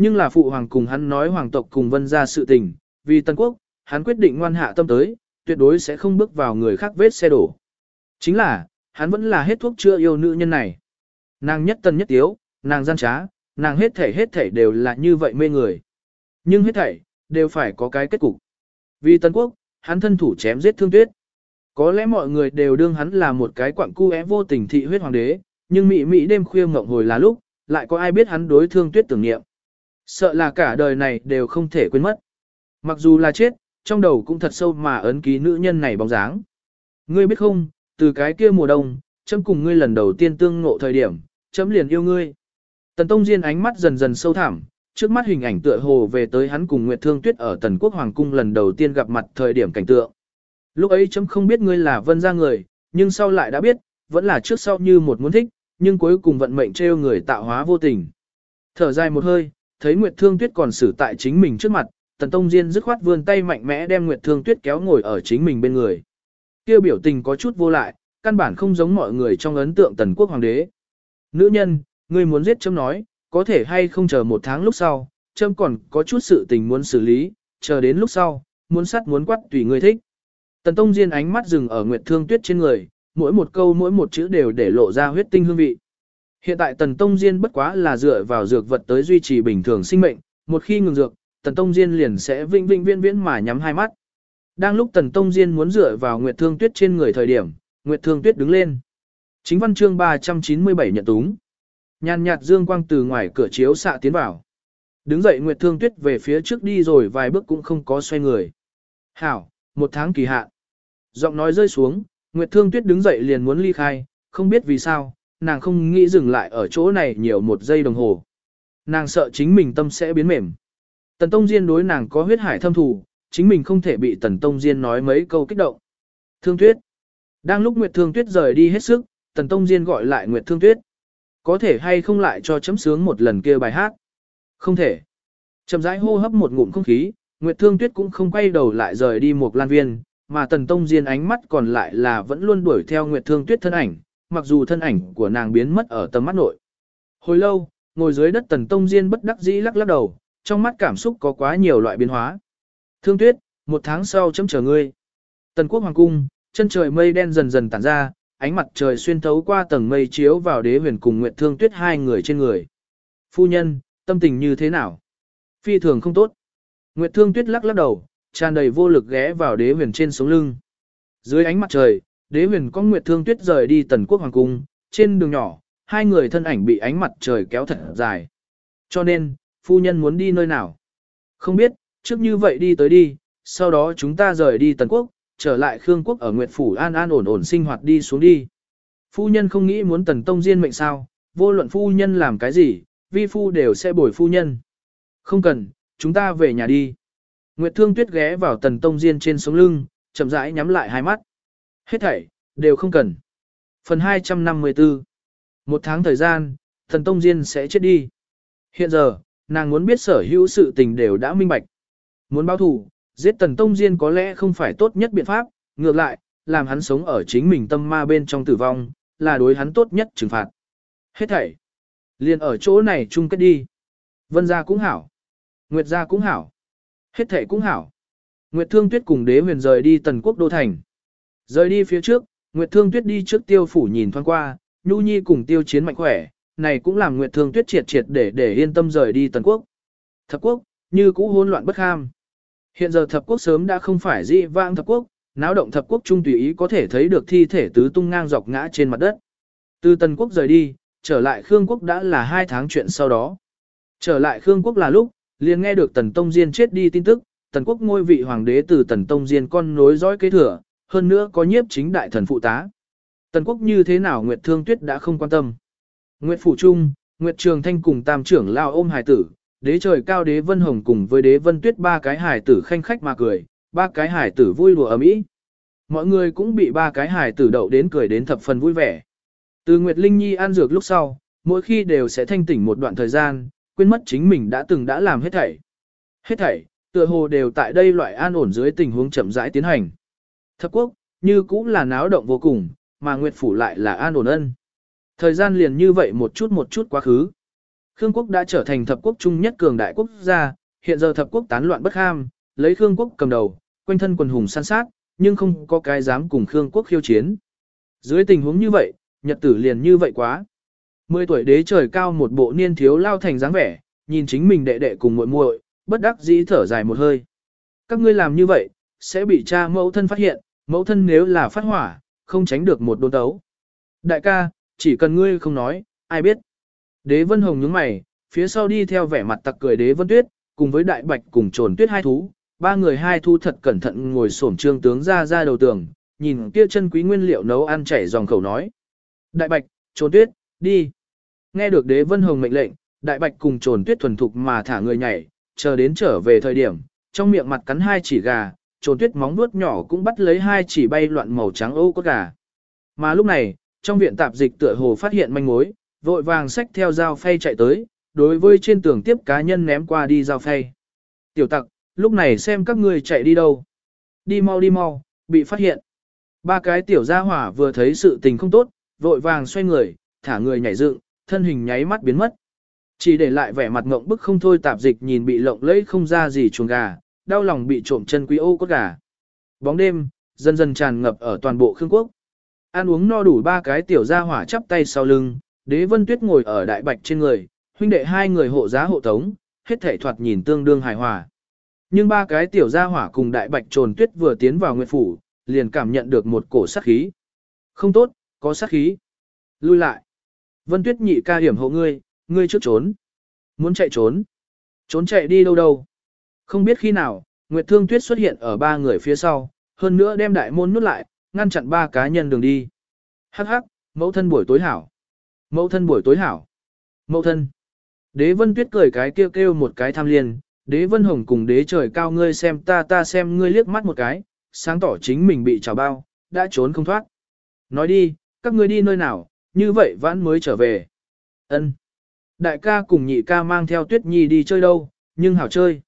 Nhưng là phụ hoàng cùng hắn nói hoàng tộc cùng vân ra sự tình, vì Tân Quốc, hắn quyết định ngoan hạ tâm tới, tuyệt đối sẽ không bước vào người khác vết xe đổ. Chính là, hắn vẫn là hết thuốc chữa yêu nữ nhân này. Nàng nhất tân nhất tiếu, nàng gian trá, nàng hết thể hết thể đều là như vậy mê người. Nhưng hết thảy, đều phải có cái kết cục. Vì Tân Quốc, hắn thân thủ chém giết thương tuyết. Có lẽ mọi người đều đương hắn là một cái quặng cu é vô tình thị huyết hoàng đế, nhưng mị mị đêm khuya ngộng hồi là lúc, lại có ai biết hắn đối thương tuyết tưởng niệm. Sợ là cả đời này đều không thể quên mất. Mặc dù là chết, trong đầu cũng thật sâu mà ấn ký nữ nhân này bóng dáng. Ngươi biết không, từ cái kia mùa đông, chấm cùng ngươi lần đầu tiên tương ngộ thời điểm, chấm liền yêu ngươi. Tần Tông Diên ánh mắt dần dần sâu thẳm, trước mắt hình ảnh tựa hồ về tới hắn cùng Nguyệt Thương Tuyết ở Tần Quốc Hoàng Cung lần đầu tiên gặp mặt thời điểm cảnh tượng. Lúc ấy chấm không biết ngươi là vân gia người, nhưng sau lại đã biết, vẫn là trước sau như một muốn thích, nhưng cuối cùng vận mệnh trêu người tạo hóa vô tình. Thở dài một hơi, thấy Nguyệt Thương Tuyết còn xử tại chính mình trước mặt, Tần Tông Diên dứt khoát vươn tay mạnh mẽ đem Nguyệt Thương Tuyết kéo ngồi ở chính mình bên người. Kêu biểu tình có chút vô lại, căn bản không giống mọi người trong ấn tượng Tần Quốc Hoàng đế. Nữ nhân, ngươi muốn giết chấm nói, có thể hay không chờ một tháng lúc sau, chấm còn có chút sự tình muốn xử lý, chờ đến lúc sau, muốn sắt muốn quắt tùy ngươi thích. Tần Tông Diên ánh mắt dừng ở Nguyệt Thương Tuyết trên người, mỗi một câu mỗi một chữ đều để lộ ra huyết tinh hương vị. Hiện tại Tần Tông Diên bất quá là dựa vào dược vật tới duy trì bình thường sinh mệnh, một khi ngừng dược, Tần Tông Diên liền sẽ vinh vinh viễn viễn mà nhắm hai mắt. Đang lúc Tần Tông Diên muốn dựa vào Nguyệt Thương Tuyết trên người thời điểm, Nguyệt Thương Tuyết đứng lên. Chính văn chương 397 nhận túng. Nhàn nhạt dương quang từ ngoài cửa chiếu xạ tiến vào. Đứng dậy Nguyệt Thương Tuyết về phía trước đi rồi vài bước cũng không có xoay người. Hảo, một tháng kỳ hạn. Giọng nói rơi xuống, Nguyệt Thương Tuyết đứng dậy liền muốn ly khai, không biết vì sao, nàng không nghĩ dừng lại ở chỗ này nhiều một giây đồng hồ. Nàng sợ chính mình tâm sẽ biến mềm. Tần Tông Diên đối nàng có huyết hải thâm thù, chính mình không thể bị Tần Tông Diên nói mấy câu kích động. Thương Tuyết. Đang lúc Nguyệt Thương Tuyết rời đi hết sức, Tần Tông Diên gọi lại Nguyệt Thương Tuyết. Có thể hay không lại cho chấm sướng một lần kia bài hát? Không thể. Chậm rãi hô hấp một ngụm không khí, Nguyệt Thương Tuyết cũng không quay đầu lại rời đi một lan viên, mà Tần Tông Diên ánh mắt còn lại là vẫn luôn đuổi theo Nguyệt Thương Tuyết thân ảnh, mặc dù thân ảnh của nàng biến mất ở tầm mắt nội. Hồi lâu, ngồi dưới đất Tần Tông Diên bất đắc dĩ lắc lắc đầu, trong mắt cảm xúc có quá nhiều loại biến hóa. Thương Tuyết, một tháng sau chấm chờ ngươi. Tần Quốc Hoàng Cung, chân trời mây đen dần dần tản ra, ánh mặt trời xuyên thấu qua tầng mây chiếu vào đế huyền cùng Nguyệt Thương Tuyết hai người trên người. Phu nhân, tâm tình như thế nào? Phi thường không tốt. Nguyệt Thương Tuyết lắc lắc đầu, tràn đầy vô lực ghé vào đế huyền trên sống lưng. Dưới ánh mặt trời, đế huyền có Nguyệt Thương Tuyết rời đi tần quốc hoàng cung, trên đường nhỏ, hai người thân ảnh bị ánh mặt trời kéo thật dài. Cho nên, phu nhân muốn đi nơi nào? Không biết, trước như vậy đi tới đi, sau đó chúng ta rời đi tần quốc, trở lại Khương quốc ở Nguyệt Phủ an an ổn ổn sinh hoạt đi xuống đi. Phu nhân không nghĩ muốn tần tông diên mệnh sao, vô luận phu nhân làm cái gì, vi phu đều sẽ bồi phu nhân. Không cần, chúng ta về nhà đi. Nguyệt Thương Tuyết ghé vào tần tông diên trên sống lưng, chậm rãi nhắm lại hai mắt. Hết thảy, đều không cần. Phần 254 Một tháng thời gian, thần Tông Diên sẽ chết đi. Hiện giờ, nàng muốn biết sở hữu sự tình đều đã minh bạch. Muốn báo thù, giết Tần Tông Diên có lẽ không phải tốt nhất biện pháp, ngược lại, làm hắn sống ở chính mình tâm ma bên trong tử vong, là đối hắn tốt nhất trừng phạt. Hết thảy. Liền ở chỗ này chung kết đi. Vân gia cũng hảo. Nguyệt gia cũng hảo. Hết thảy cũng hảo. Nguyệt Thương Tuyết cùng đế huyền rời đi tần quốc đô thành. Rời đi phía trước, Nguyệt Thương Tuyết đi trước tiêu phủ nhìn thoáng qua, Nhu Nhi cùng tiêu chiến mạnh khỏe, này cũng làm Nguyệt Thương Tuyết triệt triệt để để yên tâm rời đi tần quốc. Thập quốc, như cũ hỗn loạn bất ham. Hiện giờ thập quốc sớm đã không phải dị vãng thập quốc, náo động thập quốc trung tùy ý có thể thấy được thi thể tứ tung ngang dọc ngã trên mặt đất. Từ tần quốc rời đi, trở lại Khương quốc đã là hai tháng chuyện sau đó. Trở lại Khương quốc là lúc, liền nghe được tần tông diên chết đi tin tức, tần quốc ngôi vị hoàng đế từ tần tông diên con nối dõi kế thừa, hơn nữa có nhiếp chính đại thần phụ tá. Tần quốc như thế nào Nguyệt Thương Tuyết đã không quan tâm. Nguyệt Phủ Trung, Nguyệt Trường Thanh cùng tam trưởng lao ôm hài tử, đế trời cao đế Vân Hồng cùng với đế Vân Tuyết ba cái hài tử khanh khách mà cười, ba cái hài tử vui đùa ấm ý. Mọi người cũng bị ba cái hài tử đậu đến cười đến thập phần vui vẻ. Từ Nguyệt Linh Nhi ăn dược lúc sau, mỗi khi đều sẽ thanh tỉnh một đoạn thời gian, quên mất chính mình đã từng đã làm hết thảy. Hết thảy, tựa hồ đều tại đây loại an ổn dưới tình huống chậm rãi tiến hành. Thập quốc, như cũng là náo động vô cùng, mà Nguyệt Phủ lại là an ổn ân. Thời gian liền như vậy một chút một chút quá khứ. Khương quốc đã trở thành thập quốc trung nhất cường đại quốc gia, hiện giờ thập quốc tán loạn bất ham, lấy Khương quốc cầm đầu, quanh thân quần hùng săn sát, nhưng không có cái dám cùng Khương quốc khiêu chiến. Dưới tình huống như vậy, nhật tử liền như vậy quá. Mười tuổi đế trời cao một bộ niên thiếu lao thành dáng vẻ, nhìn chính mình đệ đệ cùng muội muội, bất đắc dĩ thở dài một hơi. Các ngươi làm như vậy, sẽ bị cha mẫu thân phát hiện, mẫu thân nếu là phát hỏa, không tránh được một đôn tấu. Đại ca, chỉ cần ngươi không nói, ai biết. Đế Vân Hồng nhướng mày, phía sau đi theo vẻ mặt tặc cười Đế Vân Tuyết, cùng với Đại Bạch cùng trồn tuyết hai thú, ba người hai thú thật cẩn thận ngồi xổm trương tướng ra ra đầu tường, nhìn kia chân quý nguyên liệu nấu ăn chảy dòng khẩu nói. Đại Bạch, trồn tuyết, đi. Nghe được Đế Vân Hồng mệnh lệnh, Đại Bạch cùng trồn tuyết thuần thục mà thả người nhảy, chờ đến trở về thời điểm, trong miệng mặt cắn hai chỉ gà, trồn tuyết móng nuốt nhỏ cũng bắt lấy hai chỉ bay loạn màu trắng ô cốt gà. Mà lúc này, trong viện tạp dịch tựa hồ phát hiện manh mối, vội vàng xách theo dao phay chạy tới, đối với trên tường tiếp cá nhân ném qua đi dao phay. Tiểu tặc, lúc này xem các ngươi chạy đi đâu. Đi mau đi mau, bị phát hiện. Ba cái tiểu gia hỏa vừa thấy sự tình không tốt, vội vàng xoay người, thả người nhảy dựng, thân hình nháy mắt biến mất. Chỉ để lại vẻ mặt ngộng bức không thôi tạp dịch nhìn bị lộng lẫy không ra gì chuồng gà, đau lòng bị trộm chân quý ô cốt gà. Bóng đêm, dần dần tràn ngập ở toàn bộ Khương Quốc. Ăn uống no đủ ba cái tiểu gia hỏa chắp tay sau lưng, đế vân tuyết ngồi ở đại bạch trên người, huynh đệ hai người hộ giá hộ tống, hết thể thoạt nhìn tương đương hài hòa. Nhưng ba cái tiểu gia hỏa cùng đại bạch trồn tuyết vừa tiến vào nguyệt phủ, liền cảm nhận được một cổ sát khí. Không tốt, có sát khí. Lui lại. Vân tuyết nhị ca hiểm hộ ngươi, ngươi trước trốn. Muốn chạy trốn. Trốn chạy đi đâu đâu. Không biết khi nào, Nguyệt Thương Tuyết xuất hiện ở ba người phía sau, hơn nữa đem đại môn nút lại, ngăn chặn ba cá nhân đường đi. Hắc hắc, mẫu thân buổi tối hảo. Mẫu thân buổi tối hảo. Mẫu thân. Đế Vân Tuyết cười cái kêu kêu một cái tham liên, Đế Vân Hồng cùng đế trời cao ngươi xem ta ta xem ngươi liếc mắt một cái, sáng tỏ chính mình bị trào bao, đã trốn không thoát. Nói đi, các ngươi đi nơi nào, như vậy vãn mới trở về. Ân. Đại ca cùng nhị ca mang theo Tuyết Nhi đi chơi đâu, nhưng hảo chơi.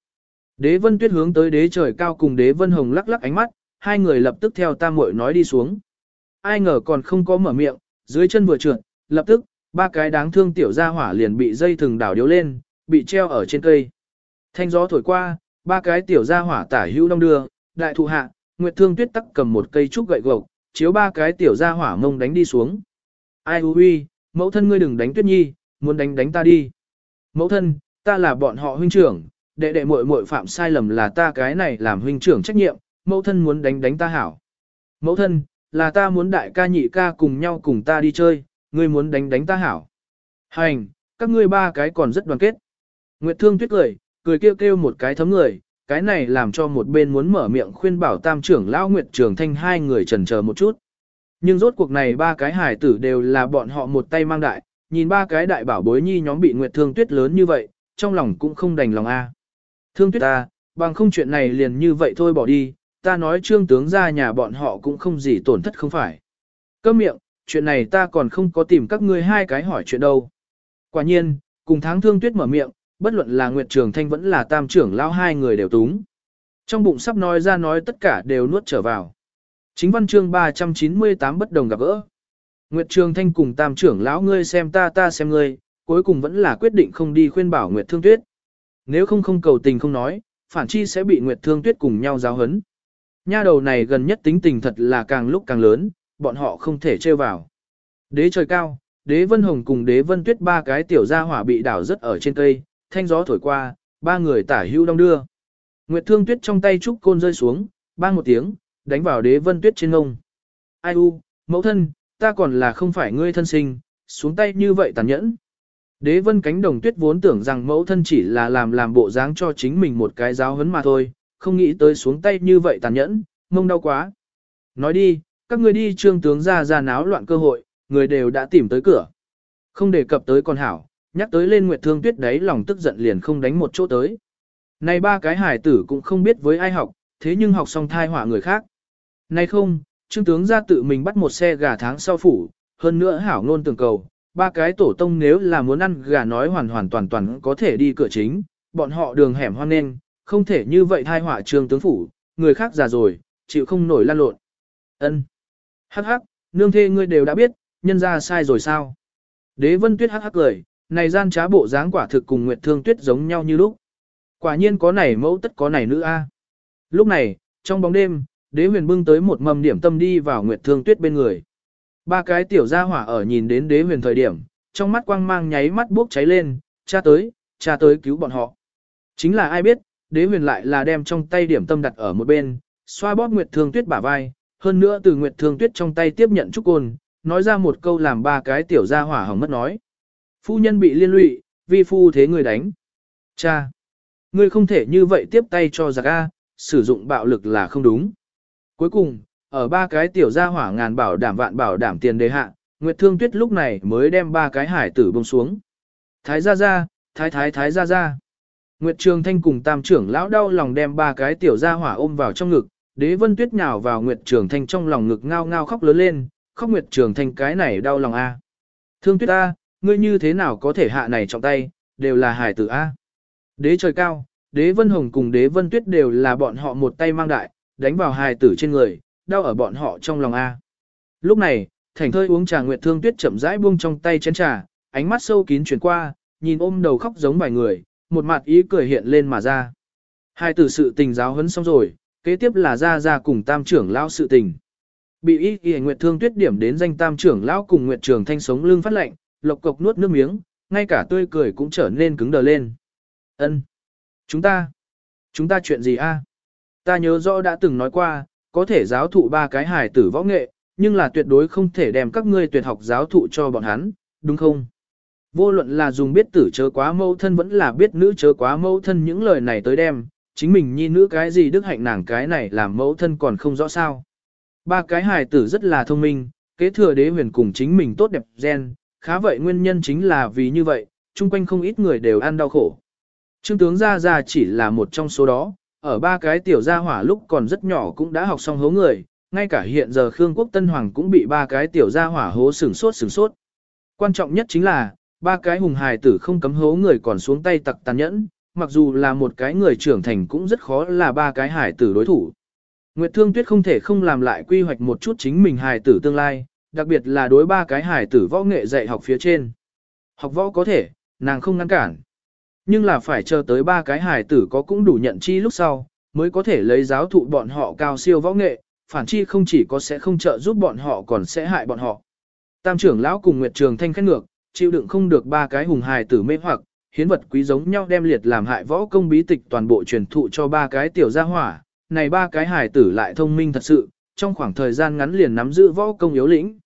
Đế Vân Tuyết hướng tới đế trời cao cùng đế Vân Hồng lắc lắc ánh mắt, hai người lập tức theo tam muội nói đi xuống. Ai ngờ còn không có mở miệng, dưới chân vừa trượt, lập tức, ba cái đáng thương tiểu gia hỏa liền bị dây thừng đảo điếu lên, bị treo ở trên cây. Thanh gió thổi qua, ba cái tiểu gia hỏa tả hữu đông đưa, đại thụ hạ, Nguyệt Thương Tuyết tắc cầm một cây trúc gậy gộc, chiếu ba cái tiểu gia hỏa mông đánh đi xuống. Ai hư huy, mẫu thân ngươi đừng đánh Tuyết Nhi, muốn đánh đánh ta đi. Mẫu thân, ta là bọn họ huynh trưởng, đệ đệ muội muội phạm sai lầm là ta cái này làm huynh trưởng trách nhiệm, mẫu thân muốn đánh đánh ta hảo. Mẫu thân, là ta muốn đại ca nhị ca cùng nhau cùng ta đi chơi, ngươi muốn đánh đánh ta hảo. Hành, các ngươi ba cái còn rất đoàn kết. Nguyệt Thương Tuyết cười, cười kêu kêu một cái thấm người, cái này làm cho một bên muốn mở miệng khuyên bảo tam trưởng lão Nguyệt Trường Thanh hai người chần chờ một chút. Nhưng rốt cuộc này ba cái hải tử đều là bọn họ một tay mang đại, nhìn ba cái đại bảo bối nhi nhóm bị Nguyệt Thương Tuyết lớn như vậy, trong lòng cũng không đành lòng a. Thương Tuyết ta, bằng không chuyện này liền như vậy thôi bỏ đi, ta nói trương tướng ra nhà bọn họ cũng không gì tổn thất không phải. Câm miệng, chuyện này ta còn không có tìm các ngươi hai cái hỏi chuyện đâu. Quả nhiên, cùng tháng thương tuyết mở miệng, bất luận là Nguyệt Trường Thanh vẫn là tam trưởng lão hai người đều túng. Trong bụng sắp nói ra nói tất cả đều nuốt trở vào. Chính văn chương 398 bất đồng gặp gỡ. Nguyệt Trường Thanh cùng tam trưởng lão ngươi xem ta ta xem ngươi, cuối cùng vẫn là quyết định không đi khuyên bảo Nguyệt Thương Tuyết. Nếu không không cầu tình không nói, phản chi sẽ bị Nguyệt Thương Tuyết cùng nhau giáo hấn. Nha đầu này gần nhất tính tình thật là càng lúc càng lớn, bọn họ không thể trêu vào. Đế trời cao, đế vân hồng cùng đế vân tuyết ba cái tiểu gia hỏa bị đảo rất ở trên cây, thanh gió thổi qua, ba người tả hưu đông đưa. Nguyệt thương tuyết trong tay trúc côn rơi xuống, bang một tiếng, đánh vào đế vân tuyết trên ngông. Ai u, mẫu thân, ta còn là không phải ngươi thân sinh, xuống tay như vậy tàn nhẫn. Đế vân cánh đồng tuyết vốn tưởng rằng mẫu thân chỉ là làm làm bộ dáng cho chính mình một cái giáo hấn mà thôi, không nghĩ tới xuống tay như vậy tàn nhẫn, mông đau quá. Nói đi, các người đi trương tướng ra ra náo loạn cơ hội, người đều đã tìm tới cửa. Không đề cập tới con hảo, nhắc tới lên Nguyệt Thương Tuyết đấy lòng tức giận liền không đánh một chỗ tới. Này ba cái hải tử cũng không biết với ai học, thế nhưng học xong thai họa người khác. Này không, trương tướng ra tự mình bắt một xe gà tháng sau phủ, hơn nữa hảo ngôn tưởng cầu, ba cái tổ tông nếu là muốn ăn gà nói hoàn hoàn toàn toàn có thể đi cửa chính, bọn họ đường hẻm hoang nên, không thể như vậy thai họa trương tướng phủ, người khác già rồi, chịu không nổi lan lộn. Ân. Hắc hắc, nương thê ngươi đều đã biết, nhân ra sai rồi sao? Đế vân tuyết hắc hắc cười, này gian trá bộ dáng quả thực cùng Nguyệt Thương Tuyết giống nhau như lúc. Quả nhiên có này mẫu tất có này nữ a. Lúc này, trong bóng đêm, đế huyền bưng tới một mầm điểm tâm đi vào Nguyệt Thương Tuyết bên người. Ba cái tiểu gia hỏa ở nhìn đến đế huyền thời điểm, trong mắt quang mang nháy mắt bốc cháy lên, cha tới, cha tới cứu bọn họ. Chính là ai biết, đế huyền lại là đem trong tay điểm tâm đặt ở một bên, xoa bóp Nguyệt Thương Tuyết bả vai, hơn nữa từ Nguyệt Thương Tuyết trong tay tiếp nhận trúc côn, nói ra một câu làm ba cái tiểu gia hỏa hỏng mất nói. Phu nhân bị liên lụy, vi phu thế người đánh. Cha! Ngươi không thể như vậy tiếp tay cho giặc A, sử dụng bạo lực là không đúng. Cuối cùng, ở ba cái tiểu gia hỏa ngàn bảo đảm vạn bảo đảm tiền đề hạ, Nguyệt Thương Tuyết lúc này mới đem ba cái hải tử bông xuống. Thái gia gia, thái thái thái gia gia. Nguyệt Trường Thanh cùng tam trưởng lão đau lòng đem ba cái tiểu gia hỏa ôm vào trong ngực, Đế Vân Tuyết nhào vào Nguyệt Trường Thanh trong lòng ngực ngao ngao khóc lớn lên, khóc Nguyệt Trường Thanh cái này đau lòng a. Thương Tuyết a, ngươi như thế nào có thể hạ này trọng tay, đều là hải tử a. Đế trời cao, Đế Vân Hồng cùng Đế Vân Tuyết đều là bọn họ một tay mang đại, đánh vào hải tử trên người, đau ở bọn họ trong lòng a. Lúc này, Thành Thơi uống trà Nguyệt Thương Tuyết chậm rãi buông trong tay chén trà, ánh mắt sâu kín chuyển qua, nhìn ôm đầu khóc giống vài người, một mặt ý cười hiện lên mà ra. Hai tử sự tình giáo huấn xong rồi, kế tiếp là ra ra cùng tam trưởng lão sự tình. Bị ý y Nguyệt Thương Tuyết điểm đến danh tam trưởng lão cùng Nguyệt Trường Thanh sống lưng phát lệnh, lộc cộc nuốt nước miếng, ngay cả tươi cười cũng trở nên cứng đờ lên. Ân, Chúng ta, chúng ta chuyện gì a? Ta nhớ rõ đã từng nói qua, có thể giáo thụ ba cái hài tử võ nghệ, nhưng là tuyệt đối không thể đem các ngươi tuyệt học giáo thụ cho bọn hắn, đúng không? Vô luận là dùng biết tử chớ quá mâu thân vẫn là biết nữ chớ quá mâu thân những lời này tới đem, chính mình nhi nữ cái gì đức hạnh nàng cái này làm mẫu thân còn không rõ sao. Ba cái hài tử rất là thông minh, kế thừa đế huyền cùng chính mình tốt đẹp gen, khá vậy nguyên nhân chính là vì như vậy, chung quanh không ít người đều ăn đau khổ. Trương tướng gia gia chỉ là một trong số đó, ở ba cái tiểu gia hỏa lúc còn rất nhỏ cũng đã học xong hố người, ngay cả hiện giờ Khương Quốc Tân Hoàng cũng bị ba cái tiểu gia hỏa hố sừng sốt sừng sốt. Quan trọng nhất chính là, ba cái hùng hài tử không cấm hố người còn xuống tay tặc tàn nhẫn, mặc dù là một cái người trưởng thành cũng rất khó là ba cái hài tử đối thủ. Nguyệt Thương Tuyết không thể không làm lại quy hoạch một chút chính mình hài tử tương lai, đặc biệt là đối ba cái hài tử võ nghệ dạy học phía trên. Học võ có thể, nàng không ngăn cản. Nhưng là phải chờ tới ba cái hài tử có cũng đủ nhận chi lúc sau, mới có thể lấy giáo thụ bọn họ cao siêu võ nghệ, phản chi không chỉ có sẽ không trợ giúp bọn họ còn sẽ hại bọn họ. Tam trưởng lão cùng Nguyệt Trường Thanh khét ngược, chịu đựng không được ba cái hùng hài tử mê hoặc, hiến vật quý giống nhau đem liệt làm hại võ công bí tịch toàn bộ truyền thụ cho ba cái tiểu gia hỏa, này ba cái hài tử lại thông minh thật sự, trong khoảng thời gian ngắn liền nắm giữ võ công yếu lĩnh.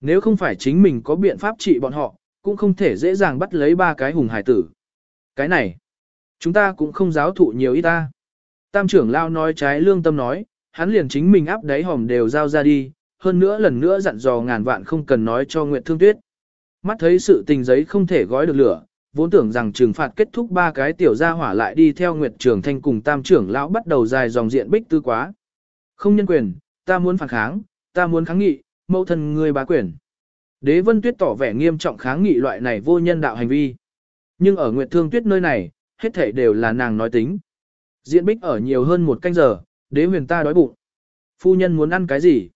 Nếu không phải chính mình có biện pháp trị bọn họ, cũng không thể dễ dàng bắt lấy ba cái hùng hải tử. Cái này, chúng ta cũng không giáo thụ nhiều ít ta. Tam trưởng lao nói trái lương tâm nói, hắn liền chính mình áp đáy hòm đều giao ra đi, hơn nữa lần nữa dặn dò ngàn vạn không cần nói cho Nguyệt Thương Tuyết. Mắt thấy sự tình giấy không thể gói được lửa, vốn tưởng rằng trừng phạt kết thúc ba cái tiểu gia hỏa lại đi theo Nguyệt Trường Thanh cùng Tam trưởng lão bắt đầu dài dòng diện bích tư quá. Không nhân quyền, ta muốn phản kháng, ta muốn kháng nghị, mẫu thân ngươi bá quyền. Đế Vân Tuyết tỏ vẻ nghiêm trọng kháng nghị loại này vô nhân đạo hành vi. Nhưng ở Nguyệt Thương Tuyết nơi này, hết thảy đều là nàng nói tính. Diện bích ở nhiều hơn một canh giờ, đế huyền ta đói bụng. Phu nhân muốn ăn cái gì?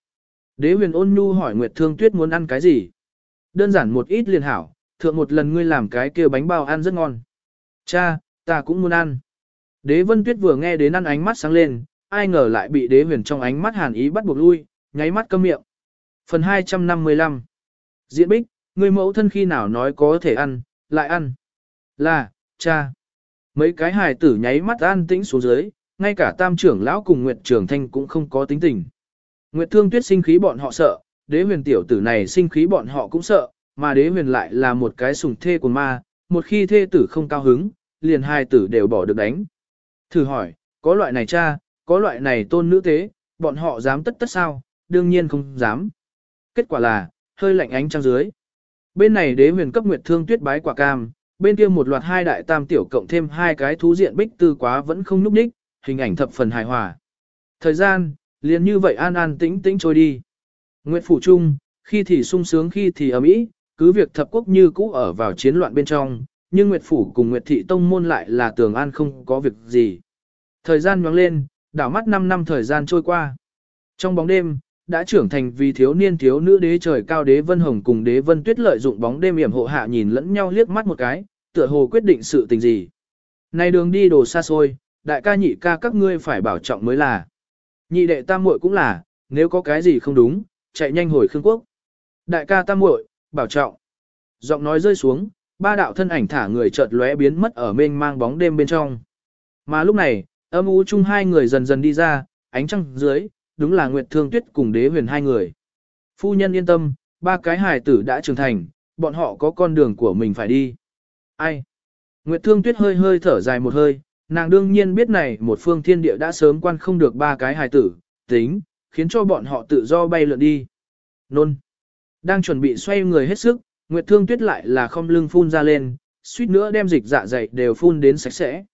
Đế huyền ôn nhu hỏi Nguyệt Thương Tuyết muốn ăn cái gì? Đơn giản một ít liền hảo, thượng một lần ngươi làm cái kia bánh bao ăn rất ngon. Cha, ta cũng muốn ăn. Đế Vân Tuyết vừa nghe đến ăn ánh mắt sáng lên, ai ngờ lại bị đế huyền trong ánh mắt hàn ý bắt buộc lui, nháy mắt câm miệng. Phần 255 Diễn bích, người mẫu thân khi nào nói có thể ăn, lại ăn. Là, cha. Mấy cái hài tử nháy mắt an tĩnh xuống dưới, ngay cả tam trưởng lão cùng Nguyệt trưởng Thanh cũng không có tính tình. Nguyệt Thương Tuyết sinh khí bọn họ sợ, đế huyền tiểu tử này sinh khí bọn họ cũng sợ, mà đế huyền lại là một cái sùng thê của ma, một khi thê tử không cao hứng, liền hai tử đều bỏ được đánh. Thử hỏi, có loại này cha, có loại này tôn nữ tế, bọn họ dám tất tất sao, đương nhiên không dám. Kết quả là, hơi lạnh ánh trăng dưới. Bên này đế huyền cấp nguyệt thương tuyết bái quả cam, bên kia một loạt hai đại tam tiểu cộng thêm hai cái thú diện bích tư quá vẫn không núp đích, hình ảnh thập phần hài hòa. Thời gian, liền như vậy an an tĩnh tĩnh trôi đi. Nguyệt phủ trung, khi thì sung sướng khi thì ấm ý, cứ việc thập quốc như cũ ở vào chiến loạn bên trong, nhưng Nguyệt phủ cùng Nguyệt thị tông môn lại là tường an không có việc gì. Thời gian nhoáng lên, đảo mắt 5 năm thời gian trôi qua. Trong bóng đêm, đã trưởng thành vì thiếu niên thiếu nữ đế trời cao đế Vân Hồng cùng đế Vân Tuyết lợi dụng bóng đêm yểm hộ hạ nhìn lẫn nhau liếc mắt một cái, tựa hồ quyết định sự tình gì. Này đường đi đồ xa xôi, đại ca nhị ca các ngươi phải bảo trọng mới là. Nhị đệ tam muội cũng là, nếu có cái gì không đúng, chạy nhanh hồi Khương Quốc. Đại ca tam muội, bảo trọng. Giọng nói rơi xuống, ba đạo thân ảnh thả người chợt lóe biến mất ở mênh mang bóng đêm bên trong. Mà lúc này, âm u chung hai người dần dần đi ra, ánh trăng dưới, đúng là Nguyệt Thương Tuyết cùng đế huyền hai người. Phu nhân yên tâm, ba cái hài tử đã trưởng thành, bọn họ có con đường của mình phải đi. Ai? Nguyệt Thương Tuyết hơi hơi thở dài một hơi, nàng đương nhiên biết này một phương thiên địa đã sớm quan không được ba cái hài tử, tính, khiến cho bọn họ tự do bay lượn đi. Nôn. Đang chuẩn bị xoay người hết sức, Nguyệt Thương Tuyết lại là không lưng phun ra lên, suýt nữa đem dịch dạ dày đều phun đến sạch sẽ.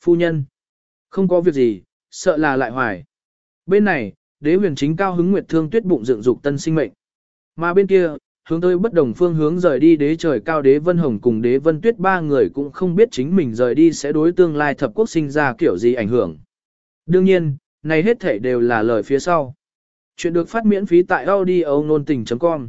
Phu nhân. Không có việc gì, sợ là lại hoài. Bên này, đế huyền chính cao hứng Nguyệt Thương Tuyết bụng dựng dục tân sinh mệnh. Mà bên kia, hướng tới bất đồng phương hướng rời đi đế trời cao đế Vân Hồng cùng đế Vân Tuyết ba người cũng không biết chính mình rời đi sẽ đối tương lai thập quốc sinh ra kiểu gì ảnh hưởng. Đương nhiên, này hết thể đều là lời phía sau. Chuyện được phát miễn phí tại audio nôn tình.com